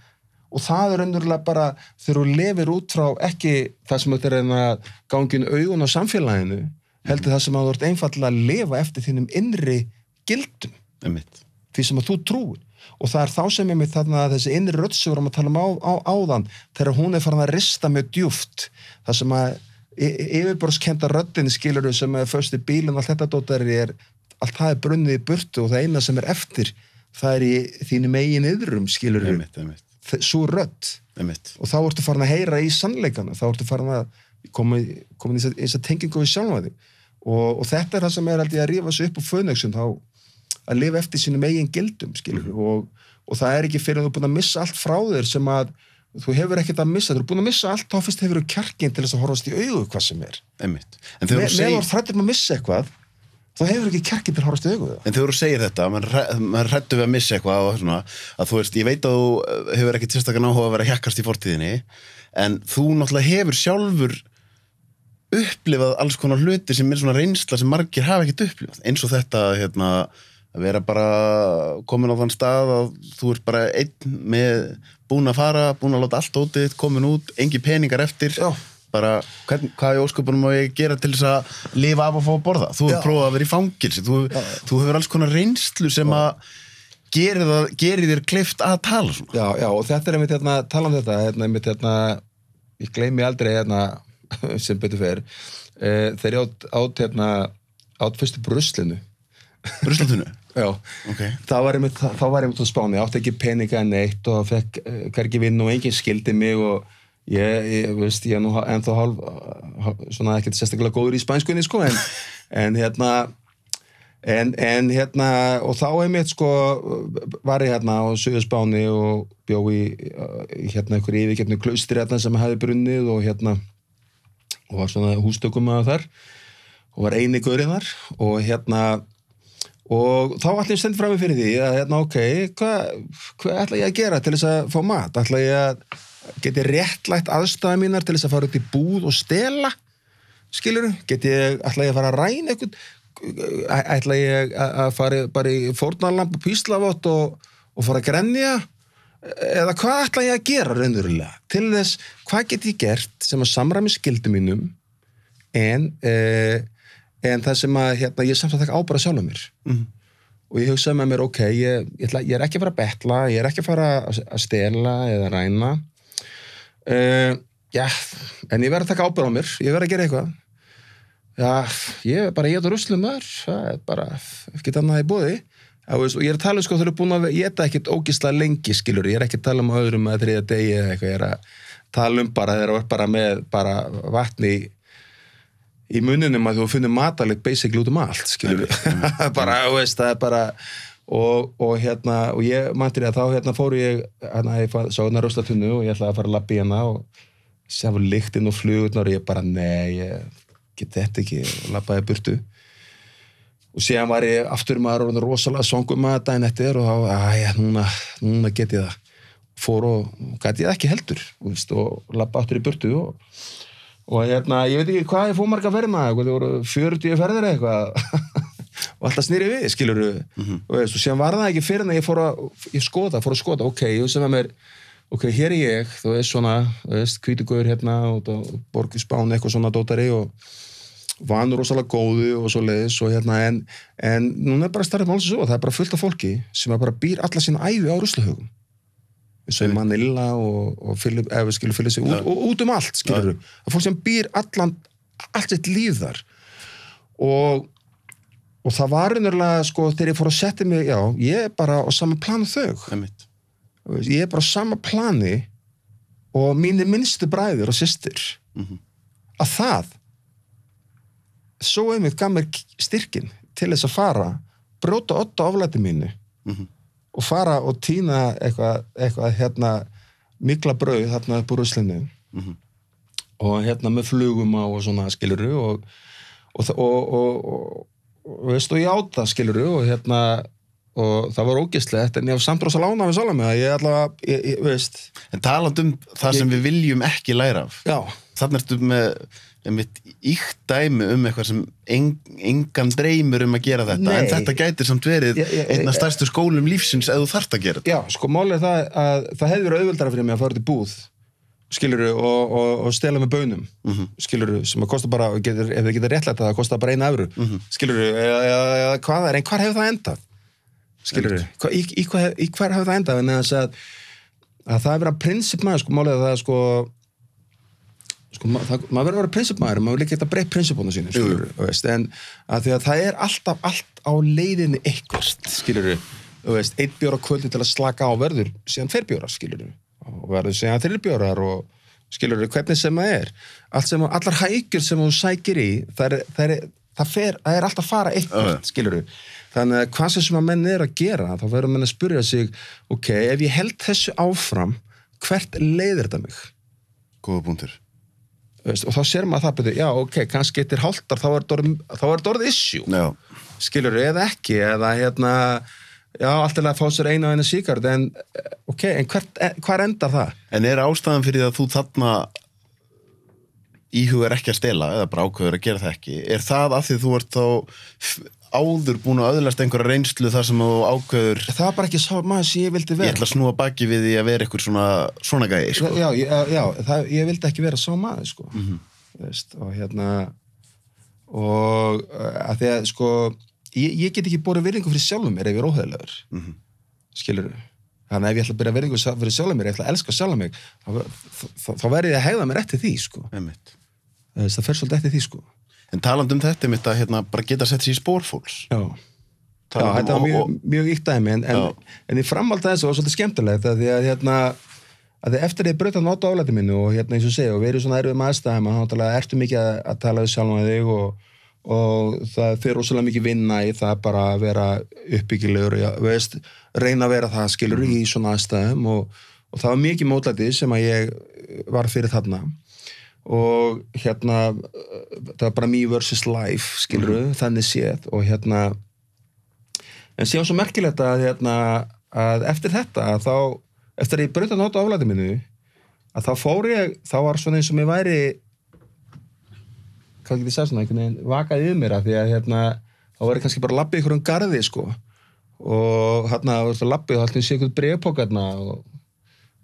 og það er raunverulega bara þegar þú lefir út frá ekki það sem þetta er en að gangin augun á samfélaginu heldur það sem að þú ert einfallega að lifa eftir þínum innri gildum. Einmitt. því sem að þú trúir. Og það er þá sem ég mitt þarna að þessi innri rödd sem við erum að tala um á, á, áðan þegar hún er farin að rista mjög djúft það sem að yfirborskenda röddin skilur sem að föstu bílun allt þetta dóttar er allt það er brunnið í burtu og það eina sem er eftir það er í þínum eigin yðrum skilur einmitt, svo einmitt. og þá ertu farin að heyra í sannleikana þá ertu farin að koma, koma í í þessa tengingu við sjálfa þig. Og, og þetta er það sem er aldrei að rífa sig upp úr fönöksun þá að lifa eftir sínum eigin gildum skilur og, og það er ekki fyrir að þú er búin að missa allt frá þér sem að þú hefur ekkert að missa, þú er búin að missa allt þá fyrst hefur þú kjarkin til þess að horfast í augu hvað sem er. Einmitt. En þegar þú segir, þá hefur ekki að horfast í augu það. En þegar þú segir þetta, maður hrættu við að missa eitthvað og svona, að þú veist, ég veit að þú eh, hefur ekki tilstakar áhuga að vera að hjakkast í fortíðinni, en þú náttúrulega hefur sjálfur upplifað alls konar hluti sem er svona reynsla sem margir hafa ekkert upplifað, eins og þetta, hérna, að vera bara komin á þann stað að þú ert bara einn með búin að fara, búin að láta allt ótið, komin út, engi peningar eftir, Já. Bara hvern, hvað í ósköpunum má ég gera til þess að lifa af að fá að borða, þú hefur prófað að vera í fangilsi, þú, þú hefur alls konar reynslu sem að gerir, þér kleift að tala svona. Já, já, og þetta er einmitt hérna, tala um þetta, hérna, einmitt hérna, ég gleymi aldrei hérna, sem betur fer, uh, þegar ég átt, átt hérna, átt fyrstu bruslinu, Bruslatunu? já, Ok. þá var einmitt, þá var einmitt á spáni, ég átti ekki peninga en neitt og fekk uh, hvergi vinn og enginn skildi mig og ég, ég veist, ég er nú ennþá hálf, hálf svona ekkert sérstaklega góður í spænskunni, sko, en, en hérna, En, en hérna, og þá einmitt sko var ég hérna á Suðurspáni og bjó í í, hérna einhver yfirkeppni klaustri hérna sem hefði brunnið og hérna og var svona hústökum að þar og var eini gaurinn þar og hérna og þá allir stend fram fyrir því að hérna ok, hvað hva ætla ég að gera til þess að fá mat? Ætla ég að geti réttlætt aðstæða mínar til þess að fara út í búð og stela skilur, geti ég, ætla ég að fara að ræna eitthvað, ætla ég að fara bara í fórnarlamp og píslavott og, og fara að grenja? Eða hvað ætla ég að gera raunverulega til þess, hvað get ég gert sem að samræmi skildum mínum en eh, en það sem að hérna, ég samt að taka ábara sjálf mér. Mhm. og ég hugsaði með mér, ok, ég, ég, ætla, ég er ekki að fara að betla, ég er ekki að fara að stela eða ræna uh, já, en ég verð að taka ábyrgð á mér, ég verð að gera eitthvað. Já, ég er bara ég er ruslum þar, það er bara ekki annað í bóði og ég er að tala um sko, þau eru búin að, ég er ekkert ógislega lengi skilur, ég er ekki að tala um öðrum að þriða degi eða eitthvað, ég er að tala um bara, þeir eru bara með bara vatni í muninum að þú finnir matalit basically út um allt, skilur við bara, þú veist, það er bara og, og hérna, og ég mætti að þá hérna fór ég, hérna, ég sá hérna röslatunnu og ég ætlaði að fara að í hérna og sem var lyktinn og flugurnar og ég bara, nei, ég get þetta ekki og labbaði í burtu. Og síðan var ég aftur maður orðinn rosalega songum maður daginn eftir og þá, æja, núna, núna get ég það. Fór og gæti ég það ekki heldur veist, og labba aftur í burtu og og hérna, ég veit ekki hvað ég fór marga ferðina eitthvað, það voru 40 ferðir eitthvað og alltaf snýri við, skilur og veist, og síðan var það ekki fyrir en ég fór að ég skoða, fór að skoða, ok, sem mér ok, hér er ég, þú veist svona kvítugauður hérna og borgu spáni eitthvað svona dótari og vanur rosalega góðu og svo leiðis og hérna, en, en núna er bara starfið málsins svo, það er bara fullt af fólki sem bara býr alla sína æfi á ruslahugum. Eins og í Manila og, og Philip, ef við skilum Philip sig út, og, út um allt, skilur við það er fólk sem býr allan, allt sitt líf þar. Og og það var einhverlega, sko, þegar ég fór að setja mig, já, ég er bara á sama plan og þau, Einmitt. Ég er bara á sama plani og mínir minnstu bræður og systir Mhm. að það svo einmitt gaf mér styrkin til þess að fara bróta otta oflæti mínu Mhm. og fara og týna eitthvað, eitthvað hérna mikla brauð þarna upp úr Ruslinu Mhm. og hérna með flugum á og svona skiluru og, og, og, og veist og ég áta skiluru og hérna og það var ógislegt en ég hef samt rosa lána við sála mig að ég allavega, ég, ég, veist. En talandi um það sem við viljum ekki læra af. Já, þannig ertu með einmitt íkt dæmi um eitthvað sem en, engan dreymur um að gera þetta Nei. en þetta gætir samt verið Ég- ég- einn af stærstu skólum lífsins ef þú þarft að gera þetta. Já, sko, málið er það að það hefði verið auðveldara fyrir mig að fara í búð skiluru og, og, og stela með bönum mm -hmm. skiluru, sem að kosta bara getur, ef þið getur réttlætt að það kosta bara eina evru. Mm -hmm. skiluru, eða, eða, eða hvað er en hvar hefur það endað? Skiluru, hva, í, í, hef- í hver hefur það endað? En þess að, að það er verið að prinsip maður, sko, málið er það sko sko, ma það, maður verður að vera prinsipmaður maður vil ekki eitthvað breytt prinsipónu sínu skilur, veist, en að því að það er alltaf allt á leiðinni eitthvað skilur, veist, einn bjóra kvöldi til að slaka á verður síðan tveir bjórar skilur, og verður síðan þrjir bjórar og skilur, hvernig sem það er. Allt sem, allar hækjur sem þú sækir í það er, það er, það fer, það er alltaf að fara eitthvað, já. skilur þannig að hvað sem að menn er að gera þá verður menn að spyrja sig ok, ef ég held þessu áfram hvert leiðir þetta mig? Góða veist, og þá sér maður að það betur, já ok, kannski eittir hálftar, þá er þetta orðið- issue, Já, skilur eða ekki, eða hérna já, allt til að fá sér eina og eina síkard en eh, ok, en hvert, eh, hvar endar það? en er ástæðan fyrir að þú þarna íhugar ekki að stela eða bara ákveður að gera það ekki er það að því þú ert þá áður búin að öðlast einhverja reynslu þar sem þú ákveður Það var bara ekki sá maður sem ég vildi ég vera ætla að snúa baki við því að vera eitthvað svona, svona gæði sko. já, já, já það, ég vildi ekki vera sá maður sko, veist, og hérna og uh, að því að sko ég, ég get ekki borið virðingu fyrir sjálfum mér ef ég er óheðilegur mm -hmm. skilur þannig að ef ég ætla að byrja virðingu fyrir sjálfum mér ég ætla að elska sjálfum mig þá, verði ég að hegða mér eftir því sko. Einmitt. Þess, það fer svolítið eftir því sko. En talandi um þetta mitt að hérna, bara geta sett sér í spór fólks. Já, já um- þetta var mjög, mjög íkt dæmi en, en, en ég framvaldi þessu var svolítið skemmtilegt að því að hérna að eftir því breyta að nota álæti mínu og hérna eins og segja og verið svona erfið aðstæðum að ertu mikið að, að tala við sjálfum þig og, og það fyrir rosalega mikið vinna í það bara að vera uppbyggilegur veist, reyna að vera það skilur í svona aðstæðum og, og það var mikið mótlæti sem að ég var fyrir þarna. Og hérna það var bara me versus life skilur þannig séð. Og hérna en síðan svo merkilegt að, hérna, að eftir þetta að þá, eftir að ég breyta nota álæti mínu að þá fór ég, þá var svona eins og mér væri hvað getur ég sagt svona, einhvern veginn vakaði yfir mér að því að hérna, þá var ég kannski bara að labba í einhverjum garði sko. Og hérna, þú veist að labba og alltaf sé einhvern breyfpók hérna og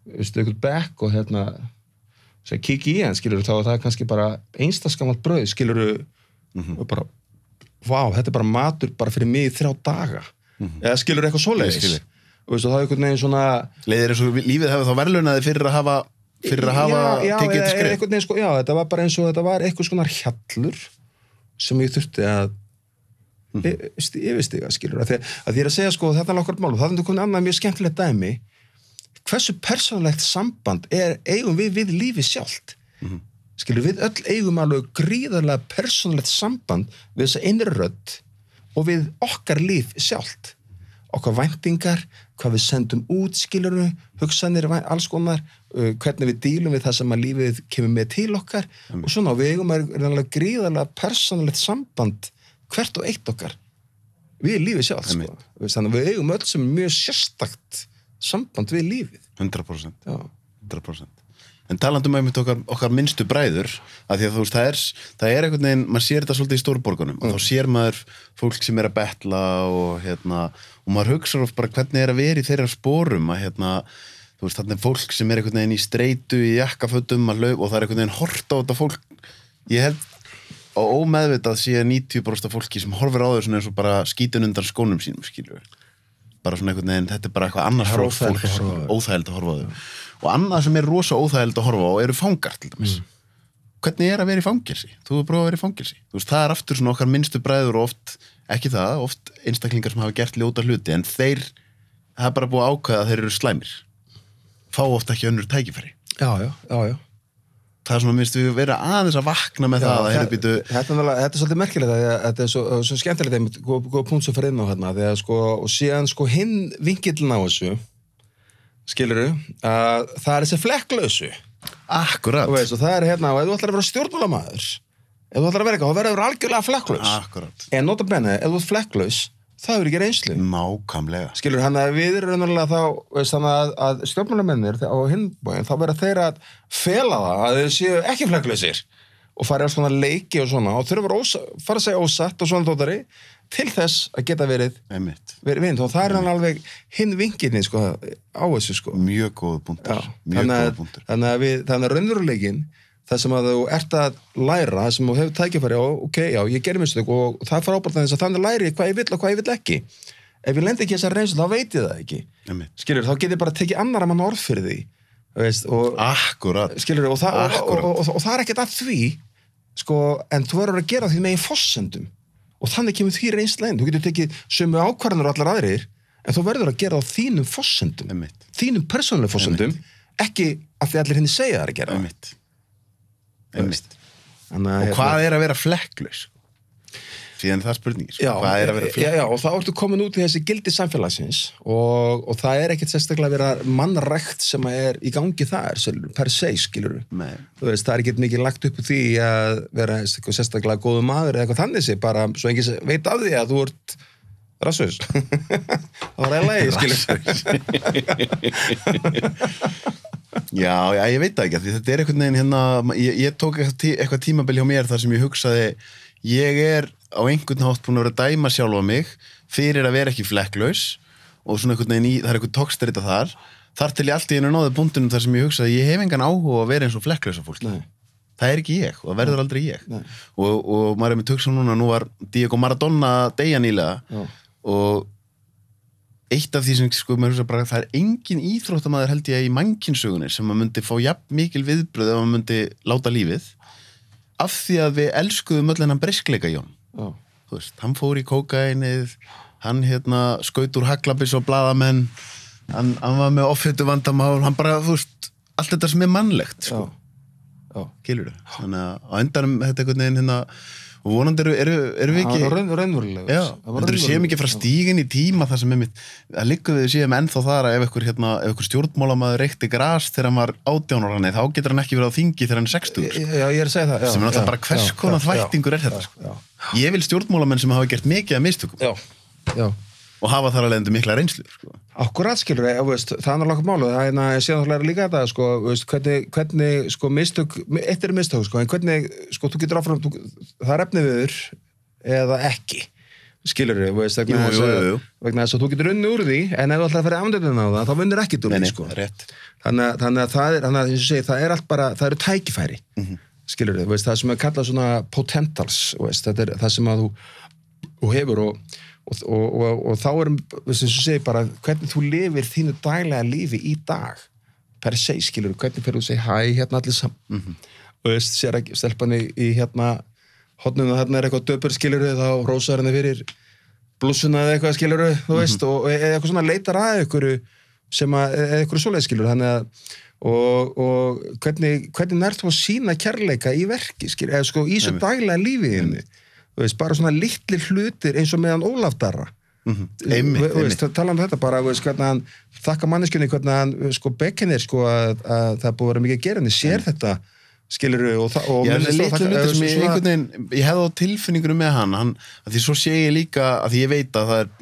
þú veist, einhvern bekk og hérna sem kiki í hann, skilur þá er það kannski bara einstaskammalt brauð, skilur og bara, vá, þetta er bara matur bara fyrir mig í þrjá daga. Eða skilur eitthvað svoleiðis. Og veist, og það er einhvern veginn svona leiðir eins og lífið hefur þá verðlunaði fyrir að hafa fyrir að hafa já, já, tekið þetta veginn sko, já, þetta var bara eins og þetta var eitthvað svona hjallur sem ég þurfti að Mhm. mm. yfirstiga, skilur að því að segja sko, þetta er okkur mál og það er einhvern annað mjög skemmtilegt dæmi hversu persónlegt samband er eigum við við lífi sjálft Mhm. skilur við öll eigum alveg gríðarlega persónlegt samband við þessa innri rödd og við okkar líf sjálft okkar væntingar, hvað við sendum út skiluru, hugsanir alls konar, uh, hvernig við dílum við það sem að lífið kemur með til okkar. Og svona við eigum að reynilega gríðarlega persónlegt samband hvert og eitt okkar. Við lífið sjálf sko. Þannig að við eigum öll sem mjög sérstakt samband við lífið. 100% Já. 100% En talandum um okkar, okkar minnstu bræður að því að þú veist, það er, það er einhvern veginn maður sér þetta svolítið í stórborgunum. Og þá sér maður fólk sem er að betla og hérna, og maður hugsa of bara hvernig er að vera í þeirra spórum að hérna, þú veist, þarna er fólk sem er einhvern veginn í streitu, í jakkafötum að lauf og það er einhvern veginn hort á þetta fólk. Ég held á ómeðvitað sé 90% af fólki sem horfir á svona eins og bara skítun undan skónum sínum skilur bara svona einhvern veginn, þetta er bara eitthvað annars fólk, að óþægild að horfa á þau og annað sem er rosa óþægild að horfa á eru fangar til dæmis. Hvernig er að vera í fangilsi? Þú er prófað að vera í fangilsi veist, það er aftur svona okkar minnstu bræður og oft, ekki það, oft einstaklingar sem hafa gert ljóta hluti en þeir er bara búið að ákveða að þeir eru slæmir. Fá oft ekki önnur tækifæri. Já, já, já, já. það er svona minnst við vera aðeins að vakna með það að býtu þetta, er þetta er svolítið merkilegt þetta er svo, svo skemmtilegt punkt sem fyrir inn á hérna þegar sko, og síðan sko hinn vinkillin á þessu skiluru að það er þessi flekklausu akkurat, veist, og það er hérna, og ef þú ætlar að vera stjórnmálamæður ef þú ætlar að vera eitthvað, þá verður þú algjörlega flekklaus akkurat. En nota benni, ef þú ert flekklaus það er ekki reynslu. Nákamlega skilur hann að við erum raunverulega þá veist, þannig að, að stjórnmálamennir á hinn bóin þá verða þeir að fela það að þeir séu ekki flekklausir og fara í alls konar leiki og svona og þurfa að fara að segja ósatt og svona tóttari til þess að geta verið vind og það er hann alveg hinn vinginni sko, á þessu sko. Mjög góð punktur Já, mjög þannig, að, punktur þannig að við, þannig að raunveruleikin það sem að þú ert að læra það sem þú hefur tækifæri á, ok, já, ég gerir mistök og það er frábært þess að þannig læri ég hvað ég vill og hvað ég vill ekki. Ef ég lendi ekki þessar reynslu, þá veit ég það ekki. Einmitt, skilur, þá get ég bara tekið annara mann orð fyrir því veist, og, akkurat. Skilur, og, það, og, og, það er ekkert að því sko, en þú verður að gera því megin fossendum og þannig kemur því reynsla inn. Þú getur tekið sömu ákvarðanur allar aðrir en þú verður að gera á þínum fossendum einmitt, þínum persónuleg fossendum ekki af því allir henni segja það að gera það. einmitt. Einmitt. Þannig að, og hvað er að vera flekklaus síðan það spurning sko. Já, hvað er að vera já, flekklaus já, og þá ertu komin út í þessi gildi samfélagsins og, og það er ekkert sérstaklega að vera mannrækt sem er í gangi þar sjálfur, per se, skilur veist, það er ekkert mikið lagt upp úr því að vera eitthvað sérstaklega góðu maður eða eitthvað þannig sé, bara svo enginn sem veit af því að þú ert rassus. Það var eða leið, skilur Já, já, ég veit það ekki, þetta er einhvern veginn hérna, ég, ég tók eitthvað tímabil hjá mér þar sem ég hugsaði, ég er á einhvern hátt búin að vera að dæma sjálfa mig fyrir að vera ekki flekklaus og svona einhvern veginn í, það er einhvern tókstrita þar, þar til ég allt í einu náði búndunum þar sem ég hugsaði, ég hef engan áhuga að vera eins og flekklausa fólk. Nei. Það er ekki ég og það verður aldrei ég. Og, og maður er með töksa núna, nú var Diego Maradona deyja nýlega og eitt af því sem sko maður hugsa bara það er engin íþróttamæður held ég í mannkinsögunni sem maður myndi fá jafn mikil viðbröð ef maður myndi láta lífið af því að við elskuðum öll hennan breyskleika Jón Já. þú veist, hann fór í kókainið hann hérna skaut úr haglabis og bladamenn hann, hann var með offhættu vandamál hann bara, þú veist, allt þetta sem er mannlegt sko, Já. kilur þannig að á endanum þetta einhvern veginn hérna vonandi eru, eru, eru við Það ekki var raun, raunverulega Já, þetta er séum ekki frá stígin í tíma þar sem er mitt, að líka við séum ennþá þar að ef einhver, hérna, ef einhver stjórnmálamaður reykti gras þegar hann var átjánur þá getur hann ekki verið á þingi þegar hann er 60 sko. Já, ég er að segja það já, sem er náttúrulega bara hvers konar þvættingur er þetta sko. já, ég vil stjórnmálamenn sem hafa gert mikið af mistökum já, já. Og hafa þar alveg mikla reynslu sko. Akkurat skilur, ég, veist, það er náttúrulega málu það er hérna, ég sé náttúrulega líka þetta sko, veist, hvernig, hvernig sko, mistök, eitt er mistök sko, en hvernig, sko, þú getur áfram þú, það er efnið viður eða ekki skilur við, veist, vegna, Jú, þess jú, að- jú, vegna þess að þú getur unni úr því en ef þú að fara afnöndin á það, þá vinnur ekkit úr því sko. rétt þannig, að- þannig að það er, þannig að, eins og segi, það er allt bara, það eru tækifæri Mhm. skilur við, veist, það sem er kallað svona potentials, veist, þetta er það sem að þú, þú hefur og, og, og, og, og þá erum bara, hvernig þú lifir þínu daglega lífi í dag per se, skilur hvernig fyrir þú segi hæ, hérna allir saman Mhm. og veist, sér ekki stelpan í, hérna hotnum og þarna er eitthvað döpur skilur þá rósar henni fyrir blússuna eða eitthvað skilur þú veist Mhm. og eða eitthvað svona leitar að einhverju sem að, eða einhverju svoleið skilur að og, og hvernig, hvernig nær þú að sína kærleika í verki, skilur, eða sko í svo daglega lífiðinni þú veist, bara svona litlir hlutir eins og meðan Ólaf Darra. Veist, einmitt. tala um þetta bara, veist, hvernig hann þakka manneskjunni, hvernig hann sko bekkinir, sko, að, að það búið að vera mikið að gera henni, sér þetta skilur og, og ég svona- einhvern veginn, ég hefði á tilfinningunum með hann, hann því svo sé ég líka, að því ég veit að það er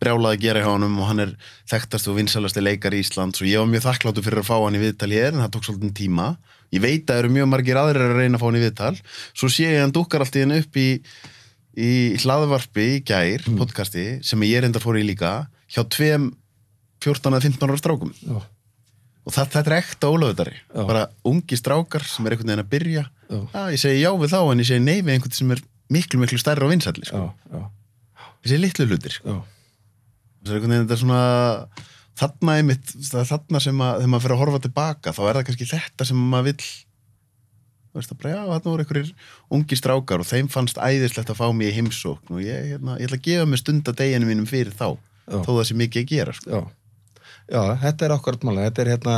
brjálað að gera hjá honum og hann er þekktast og vinsalasti leikar í Íslands og ég var mjög þakkláttur fyrir að fá hann í viðtal ég er, en það tók svolítið tíma. Ég veit að það eru mjög margir aðrir að reyna að fá hann í viðtal. Svo sé ég að hann dúkkar allt í henni upp í í hlaðvarpi í gær, podcasti, sem ég reyndar fór í líka hjá tveim 14 að 15 ára strákum Já, og það, þetta er ekta ólöfudari Já. bara ungi strákar sem er einhvern veginn að byrja. Já, ég segi já við þá en ég segi nei við einhvern sem er miklu miklu stærri og vinsælli já, sko. ég segi litlu hlutir sko. það er einhvern veginn þetta er svona þarna einmitt, er þarna sem að þegar maður fyrir að horfa tilbaka þá er það kannski þetta sem maður vill þú veist bara já, þarna voru einhverjir ungi strákar og þeim fannst æðislegt að fá mig í heimsókn og ég, hérna, ég ætla að gefa mig stund að deginu mínum fyrir þá Já. þó það sé mikið að gera sko. já já, þetta er okkur mála, þetta er hérna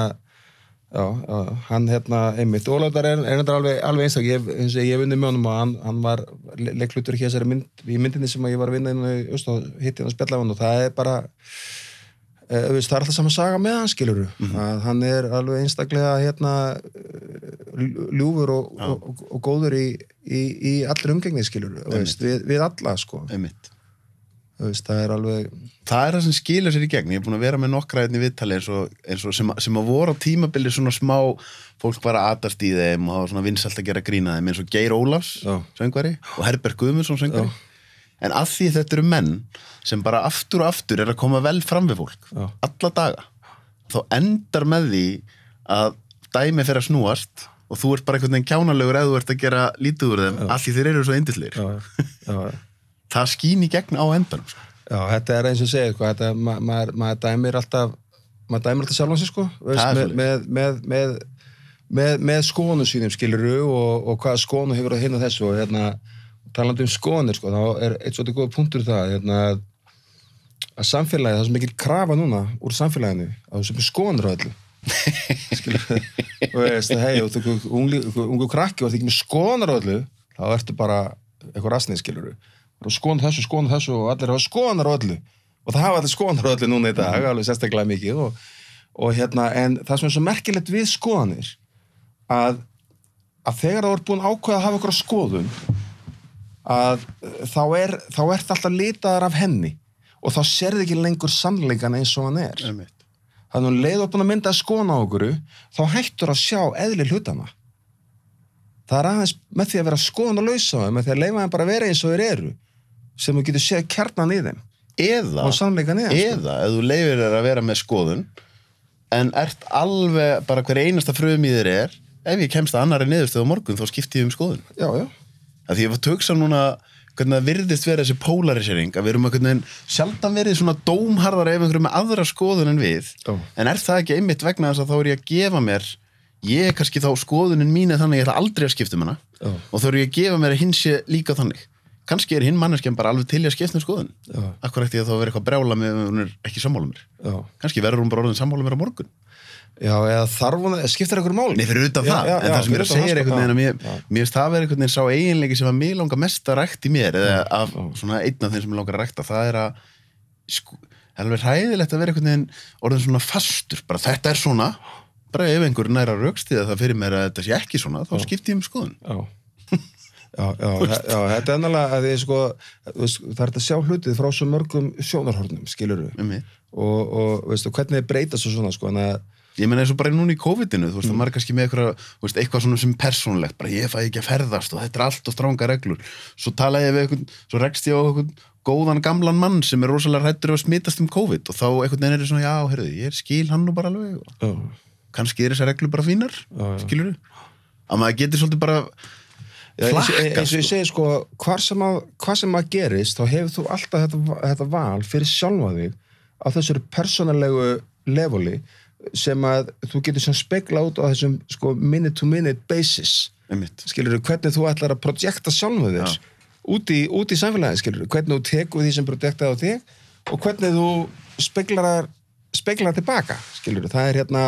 hann hérna einmitt, Ólafdar er, er alveg, alveg einstak ég, eins og ég vunnið með honum og hann, hann var le- leiklutur þessari mynd, í myndinni sem ég var að vinna inn og just, og hitti hann að spjalla á hann og það er bara veist, það er alltaf saman saga með hann skiluru að hann er alveg einstaklega hérna eh, ljúfur og, Já. og, og, og góður í, í, í allir umgengni skiluru veist, við, við alla sko. Veist, það er alveg það er það sem skilur sér í gegn. Ég er búin að vera með nokkra einni viðtali eins og, eins og sem, sem að voru á tímabili svona smá fólk bara aðast í þeim og það var svona vinsalt að gera grína þeim eins og Geir Ólafs Já. söngvari og Herbert Guðmundsson söngvari en að því þetta eru menn sem bara aftur og aftur er að koma vel fram við fólk Já. alla daga þá endar með því að dæmi fyrir að snúast og þú ert bara einhvern veginn kjánalegur eða þú ert að gera lítið úr þeim af því þeir eru svo indislir já, já, það skín í gegn á endanum sko. já, þetta er eins og segir sko, þetta, ma maður, dæmir alltaf maður dæmir alltaf sjálfan sig sko veist, með, með, með, með, skónu sínum skiluru og, og hvaða skónu hefur að hinna þessu og hérna, talandi um skónir sko, þá er eitt svolítið góð punktur það hérna, að samfélagið, það svo mikil krafa núna úr samfélaginu, að það er skónir á öllu og veist, hei, og þú ungu, krakki og það er ekki með skónar á öllu þá ertu bara eitthvað rasnið skilur og skónar þessu, skónar þessu og allir hafa skónar á öllu. Og það hafa allir skónar á öllu núna í dag, alveg sérstaklega mikið og, og hérna, en það sem er svo merkilegt við skoðanir að, að þegar það er búin ákveða að að þá er þá ert alltaf litaðar af henni og þá serði ekki lengur sannleikan eins og hann er. Þannig að hún leið upp að mynda að skona á okkur þá hættur að sjá eðli hlutana það er aðeins með því að vera skona lausa með því að leifa þeim bara að vera eins og þeir eru sem þú getur séð kjarnan í þeim. Eða þeim sko. eða ef þú leifir þér að vera með skoðun en ert alveg bara hver einasta frum í þér er ef ég kemst að annari niðurstöð á morgun þá skipti ég um skoðun. Já, já, að því ég var að hugsa núna hvernig það virðist vera þessi polarisering að við erum einhvern veginn sjaldan verið svona dómharðar ef einhverjum með aðra skoðun en við. Já. en er það ekki einmitt vegna þess að þá er ég að gefa mér ég er kannski þá skoðunin mín er þannig að ég ætla aldrei að skipta um hana. Já. og þá er ég að gefa mér að hinn sé líka þannig. Kannski er hinn manneskjan bara alveg til í að skipta um skoðun. Akkur eftir að þá vera eitthvað brjála með er já. kannski verður hún bara orðin sammála mér á morgun já eða þarf hún að skipta einhver máli? Nei, fyrir utan Já, það, já, en það sem ég er að segja er það, einhvern veginn að mér, mér finnst það verið einhvern veginn sá eiginleiki sem að mig langar mest að rækta í mér eða af svona einn af þeim sem mig langar að rækta það er að sko, það er alveg hræðilegt að vera einhvern veginn orðin svona fastur, bara þetta er svona. Bara ef einhver næra raukstiða það fyrir mér að þetta sé ekki svona, þá skipti ég um skoðun. Já. Þetta er ennalega að sko, það er að sjá hlutið frá svo mörgum sjónarhornum, skilur við um mig. og, og veistu, hvernig þið breyta svo svona sko, en að, Ég meina eins og bara núna í COVID-inu, þú veist, Mm. það er kannski með eitthvað, veist, eitthvað svona sem persónlegt, bara ég fæ ekki að ferðast og þetta er allt og stránga reglur. Svo tala ég við eitthvað, svo rekst ég á eitthvað góðan gamlan mann sem er rosalega hrættur að smitast um COVID og þá eitthvað neina er svona, já, heyrðu, ég skil hann nú bara alveg og já, kannski er þessar reglur bara fínar, já. skilur þú? Að maður getur svolítið bara og- flakka, eins og ég sko. segi sko, hvað sem, að, hvað sem að gerist þá hefur þú alltaf þetta, þetta val fyrir sjálfa þig á þessari persónalegu leveli sem að þú getur sem spekla út á þessum sko, minute to minute basis. Skilur hvernig þú ætlar að projekta sjálfa þér Já. út í, út í samfélagi skilur hvernig þú tekur því sem projektaði á þig og hvernig þú speklar speklar tilbaka skilur það er hérna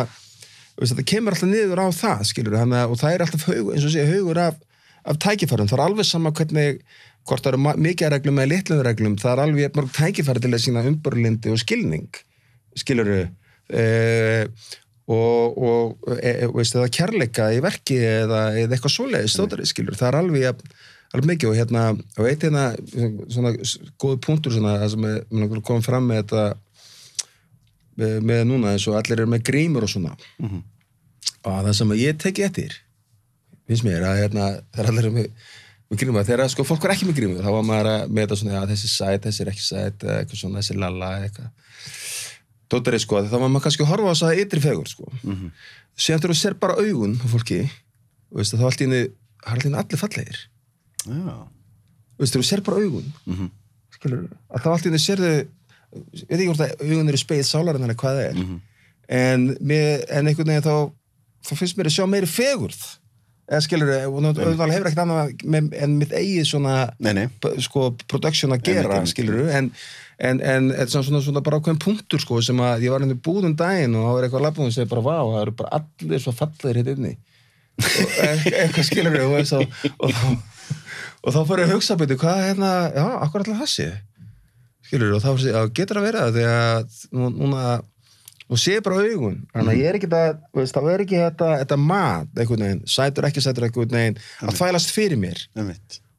veist, þetta kemur alltaf niður á það skilur hana, og það er alltaf haugur, eins og sé haugur af, af tækifærum, það er alveg sama hvernig hvort það eru mikið reglum eða litlum reglum, það er alveg mörg tækifæri til að sína umbörlindi og skilning skilur e, og, og e, e, veist, eða kærleika í verki eða, eða eitthvað svoleiðis stótari skilur, það er alveg jafn- alveg mikið og hérna, og eitt hérna svona góðu punktur svona, það sem er, mér komum fram með þetta með, með núna eins og allir eru með grímur og svona. Mhm. og það sem ég teki eftir finnst mér að hérna, þegar allir eru með, með grímur, þegar sko fólk er ekki með grímur þá var maður að með þetta svona, já þessi sæt, þessi er ekki sæt eitthvað svona, þessi lalla eitthvað Dóttarið sko, þá var maður kannski að horfa á þess að ytri fegur sko Mhm. síðan þegar þú ser bara augun á fólki veist, þá allt í henni, það er henni allir fallegir Já. þú ser bara augun Mhm. skilur, að þá allt í henni sérðu ég veit ekki hvort að augun eru speið sálarinn eða hvað það er Mhm. en, með, en einhvern veginn þá þá finnst mér að sjá meiri fegurð eða skilur, og auðvitað hefur ekkert annað en mitt eigið svona Nei, nei. sko, production að gera, Einmitt, einmitt, skilur en, en, en þetta er svona, svona, svona bara ákveðin punktur sko, sem að ég var henni búðum daginn og það var eitthvað labbúðum sem bara, vá, það eru bara allir svo fallegir hitt inni. Og e- eitthvað skilur og, veist, og, og, þá, og þá fyrir að hugsa betur, hvað er hérna, já, akkur allir þessi skilur, og þá að getur að vera það því að nú- núna og sé bara augun, þannig að ég er ekki það, veist, þá er ekki þetta, þetta mat einhvern veginn, sætur ekki sætur einhvern veginn að þvælast fyrir mér.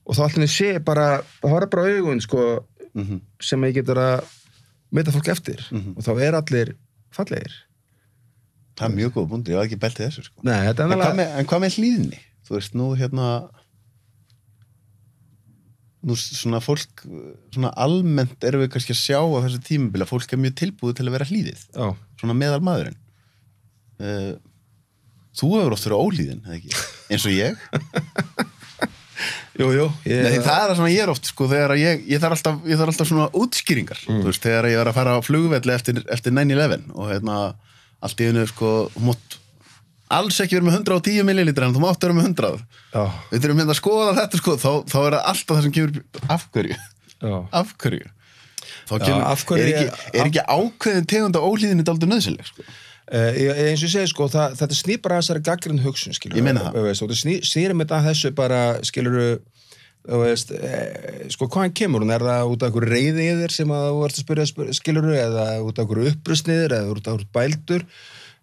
Og þá allir sé bara, það var bara augun sko, Mhm. sem ég getur að meita fólk eftir Mhm. og þá er allir fallegir það er mjög góð búndi, ég var ekki beltið þessu sko. Nei, þetta en, hvað með, en hvað með hlýðinni? þú veist, nú hérna nú svona fólk svona almennt erum við kannski að sjá á þessu tímabili að fólk er mjög tilbúið til að vera hlýðið Já, svona meðal maðurinn uh, þú hefur oft verið ekki? eins og ég jú, jú ég, Nei, það er það sem ég er oft sko, þegar ég, ég, þarf alltaf, ég þarf alltaf svona útskýringar þú veist, þegar ég var að fara á flugvelli eftir, eftir 9-11 og hérna allt í einu sko, þú mátt alls ekki vera með 110 millilitra en þú mátt vera með 100 Já, við þurfum hérna að skoða þetta sko, þá, þá er það alltaf það sem kemur af hverju, já. Af hverju. Þá Já, kemur, af hverju er, ekki, er ekki ákveðin tegund af ólíðinni dálítið nöðsileg sko. Uh, eins og ég segi sko, það, þetta snýr bara að þessari gaggrinn hugsun, skilur Ég meina það. það snýr, með þetta þessu bara, skilur þú veist, e, sko hvaðan kemur hún, er það út af einhverju reyði þér sem að þú ert að spyrja, skilur eða út af einhverju upprustniður eða út af einhverju bældur?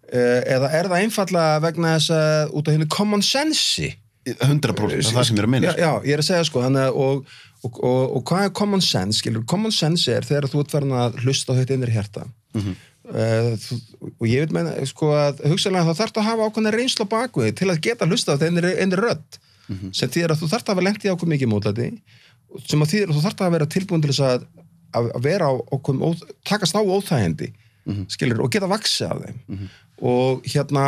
E, eða er það einfallega vegna þess að út af henni common sense 100% það er það sem ég er að meina já, já, ég er að segja sko þannig, að- og, og, og, og hvað er common sense skilur, common sense er þegar þú ert farin að hlusta á þetta innri hjarta. Mm þú, og ég veit meina sko að hugsaðlega þá þarftu að hafa ákveðna reynslu á bakvið til að geta hlusta á innri, innri rödd sem þýðir að þú þarft að hafa lent í ákveð mikið mótlæti sem að þýðir að þú þarft að vera tilbúin til þess að, að vera á ó, takast á óþægindi skilur, og geta vaksið af þeim. Og hérna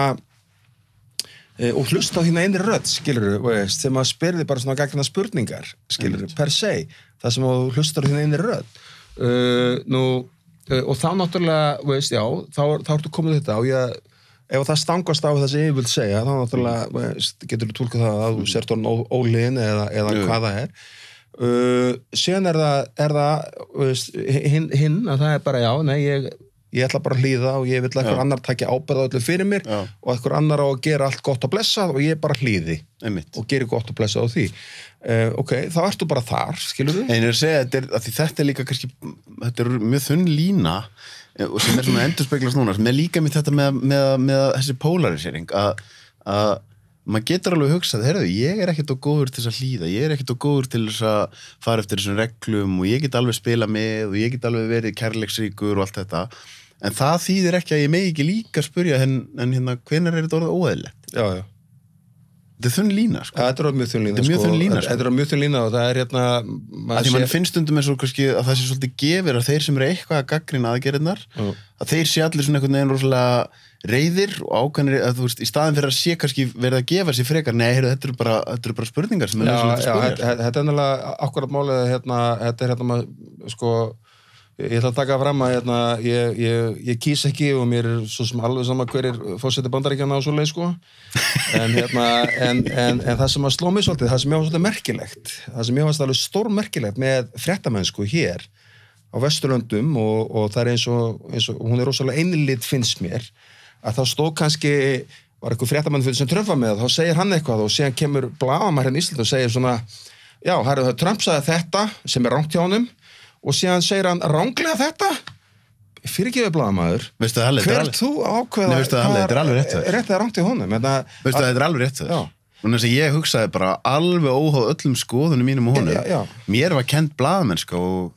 e, og hlusta á hérna einri rödd skilur, veist, sem að spyrði bara svona gagna spurningar, skilur, per se það sem að þú hlustar á hérna einri rödd. Uh, nú uh, og þá náttúrulega, veist, já þá, þá ertu komið þetta og ég ef það stangast á það sem ég vil segja þá náttúrulega veist, getur þú tólkað það að þú sért orðin ó- ólíðin eða, eða hvað það er. Uh, síðan er það, er það veist, hinn, hinn að það er bara já, nei, ég ég ætla bara að hlýða og ég vil að einhver annar takja ábyrða öllu fyrir mér Já. og einhver annar á að gera allt gott og blessað og ég bara hlýði. Einmitt. Og geri gott og blessað á því. Uh, ok, þá ertu bara þar, skilur við En ég er að segja, þetta er, að þetta er líka kannski, þetta er mjög þunn lína eh, og sem er svona endurspeglast núna, sem er líka með þetta með, með, með þessi polarisering að, að maður getur alveg hugsað, heyrðu, ég er ekkert á góður til þess að hlýða, ég er ekkert á góður til þess að fara eftir þessum reglum og ég get alveg spila með og ég get alveg verið kærleiksríkur og allt þetta, en það þýðir ekki að ég megi ekki líka spurja en, en hérna, hvenær er þetta orðið óeðlegt? já, já. Þetta er þunn lína, sko. Þetta er mjög þunn lína sko. þunn lína, sko. þetta er mjög þunn lína og það er hérna að því mann sé- finnst stundum eins og að það sé svolítið gefir að þeir sem eru eitthvað að gaggrina aðgerðnar Já. að þeir sé allir svona einhvern veginn rosalega reyðir og ákveðnir að þú veist, í staðin fyrir að sé kannski verið að gefa sér frekar, nei, heyrðu, þetta eru bara, þetta eru bara spurningar sem er Já, já, þetta þetta er ennilega akkurat málið að, hérna, þetta er hérna sko, ég ætla að taka fram að hérna, ég, ég, ég kýs ekki og mér er svo sem alveg sama hver er fórseti bandaríkjana á svo leið sko. En, hérna, en, en, en það sem að sló mig svolítið, það sem ég var svolítið merkilegt það sem ég var alveg stórmerkilegt með fréttamennsku hér á Vesturlöndum og, og það er eins og, eins og hún er rosalega einlit finnst mér að þá stóð kannski var eitthvað fréttamann fyrir sem var með þá segir hann eitthvað og síðan kemur blaðamær hérna í Ísland og segir svona já, herru, það Trump sagði þetta sem er rangt hjá honum og síðan segir hann ránglega þetta? Það, Halli, þetta er hver alveg- þú ákveða Nei, veistu það, er alveg rétt eða rangt hjá honum? Þetta, Veistu það, þetta er alveg rétt Já. þess Þannig að ég hugsaði bara alveg óháð öllum skoðunum mínum og honum. Já, já. Mér var kent blaðamennska og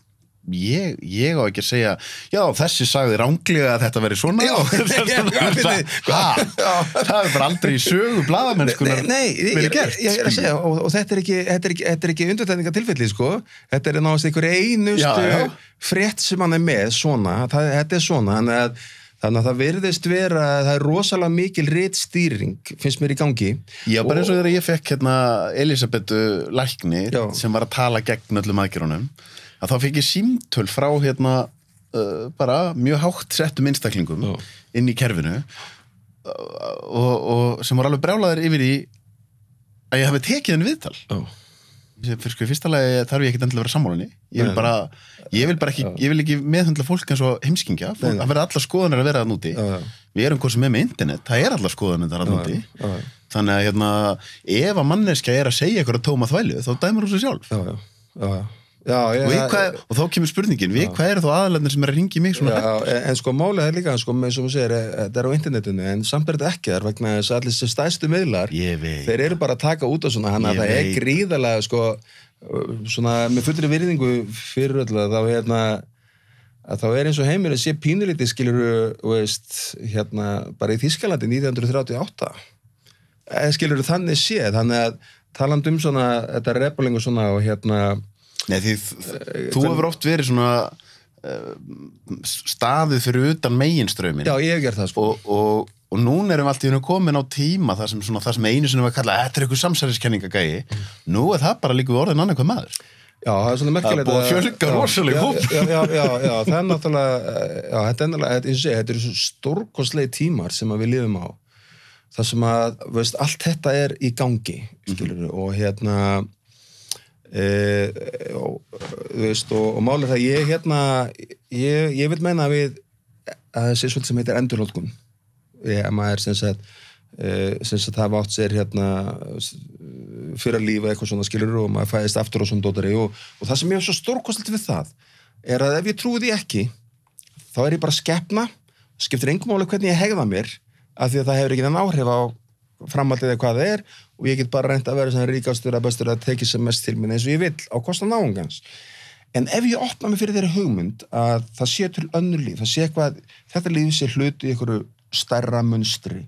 ég, ég á ekki að segja já, þessi sagði ránglega að þetta veri svona. Já. Það er bara aldrei í sögu blaðamennskunar Nei, ég, verið ég, gert ég er að segja og, og þetta er ekki, þetta er ekki, þetta er ekki undirtækninga tilfelli sko. þetta er náðast einhver einustu Já, já. frétt sem hann er með svona, það, þetta er svona. Að, þannig að það virðist vera það er rosalega mikil réttstýring finnst mér í gangi. Já, bara eins og þegar ég fekk hérna Elisabetu Lækni sem var að tala gegn öllum aðgerunum að þá fekk ég símtöl frá hérna uh, bara mjög hátt settum einstaklingum Já. inn í kerfinu uh, og, og sem voru alveg brjálaðir yfir í að ég hafi tekið henni viðtal Já. Sem fyrir sko í fyrsta lagi þarf ég ekkert endilega að vera sammálinni ég vil bara, ég vil bara ekki, ég vil ekki meðhandla fólk eins og heimskingja, nei. það verða allar skoðanir að vera það núti Já, já. við erum hvað sem er með internet, það er allar skoðanir það Já, núti já, já. þannig að hérna, ef að manneskja er að segja eitthvað tóma þvælu, þá dæmur hún sig sjálf já, já, já, já. Já, ég, og, hvað, og þá kemur spurningin, við hvað eru þá aðalarnir sem er að ringi mig svona? Já, en, en sko málið er líka, sko, með, sem þú segir, eh, þetta er á internetinu, en samt er þetta ekki þar vegna þess að allir sem stæðstu miðlar, þeir eru bara að taka út á svona, hann að það er veit. gríðarlega, sko, svona með fullri virðingu fyrir öll að þá hérna að þá er eins og heimurinn sé pínulítið skiluru, veist, hérna bara í Þískalandi 1938 eða skiluru þannig sé þannig að taland um svona þetta rebelingu svona og hérna Nei, því þú hefur oft verið svona uh, staðið fyrir utan meginströmin já, ég hef gert það sko. Og, og, og núna erum við alltaf komin á tíma það sem, svona, það sem einu sinni var að kalla þetta er eitthvað samsæriskenningagægi nú er það bara líka við orðin annað hvað maður. Já, það er svona merkilegt Það er búið að fjölga rosalega hóp. já, já, já, já, það er náttúrulega já, þetta er náttúrulega, þetta, eru svo stórkostlegi tímar sem við lifum á. Það sem að, veist, allt þetta er í gangi, skilur og hérna e, og, veist, og, og málið það, ég hérna ég, ég vil meina að við að það sé svolítið sem heitir endurlótkun ég, maður sem sagt Uh, sem sagt það átt sér hérna fyrir lífa eitthvað svona skilur og maður fæðist aftur og svona dótari og, og það sem ég er svo stórkostalt við það er að ef ég trúi því ekki þá er ég bara skeppna skiptir engum máli hvernig ég hegða mér af því að það hefur ekki þann áhrif á framhaldið eða hvað það er og ég get bara reynd að vera svona ríkastur að bestur að tekið sem mest til minn eins og ég vil á kostan náungans. En ef ég opna mig fyrir þeirri hugmynd að það sé til önnur líf, það sé eitthvað þetta líf sé hluti í einhverju stærra munstri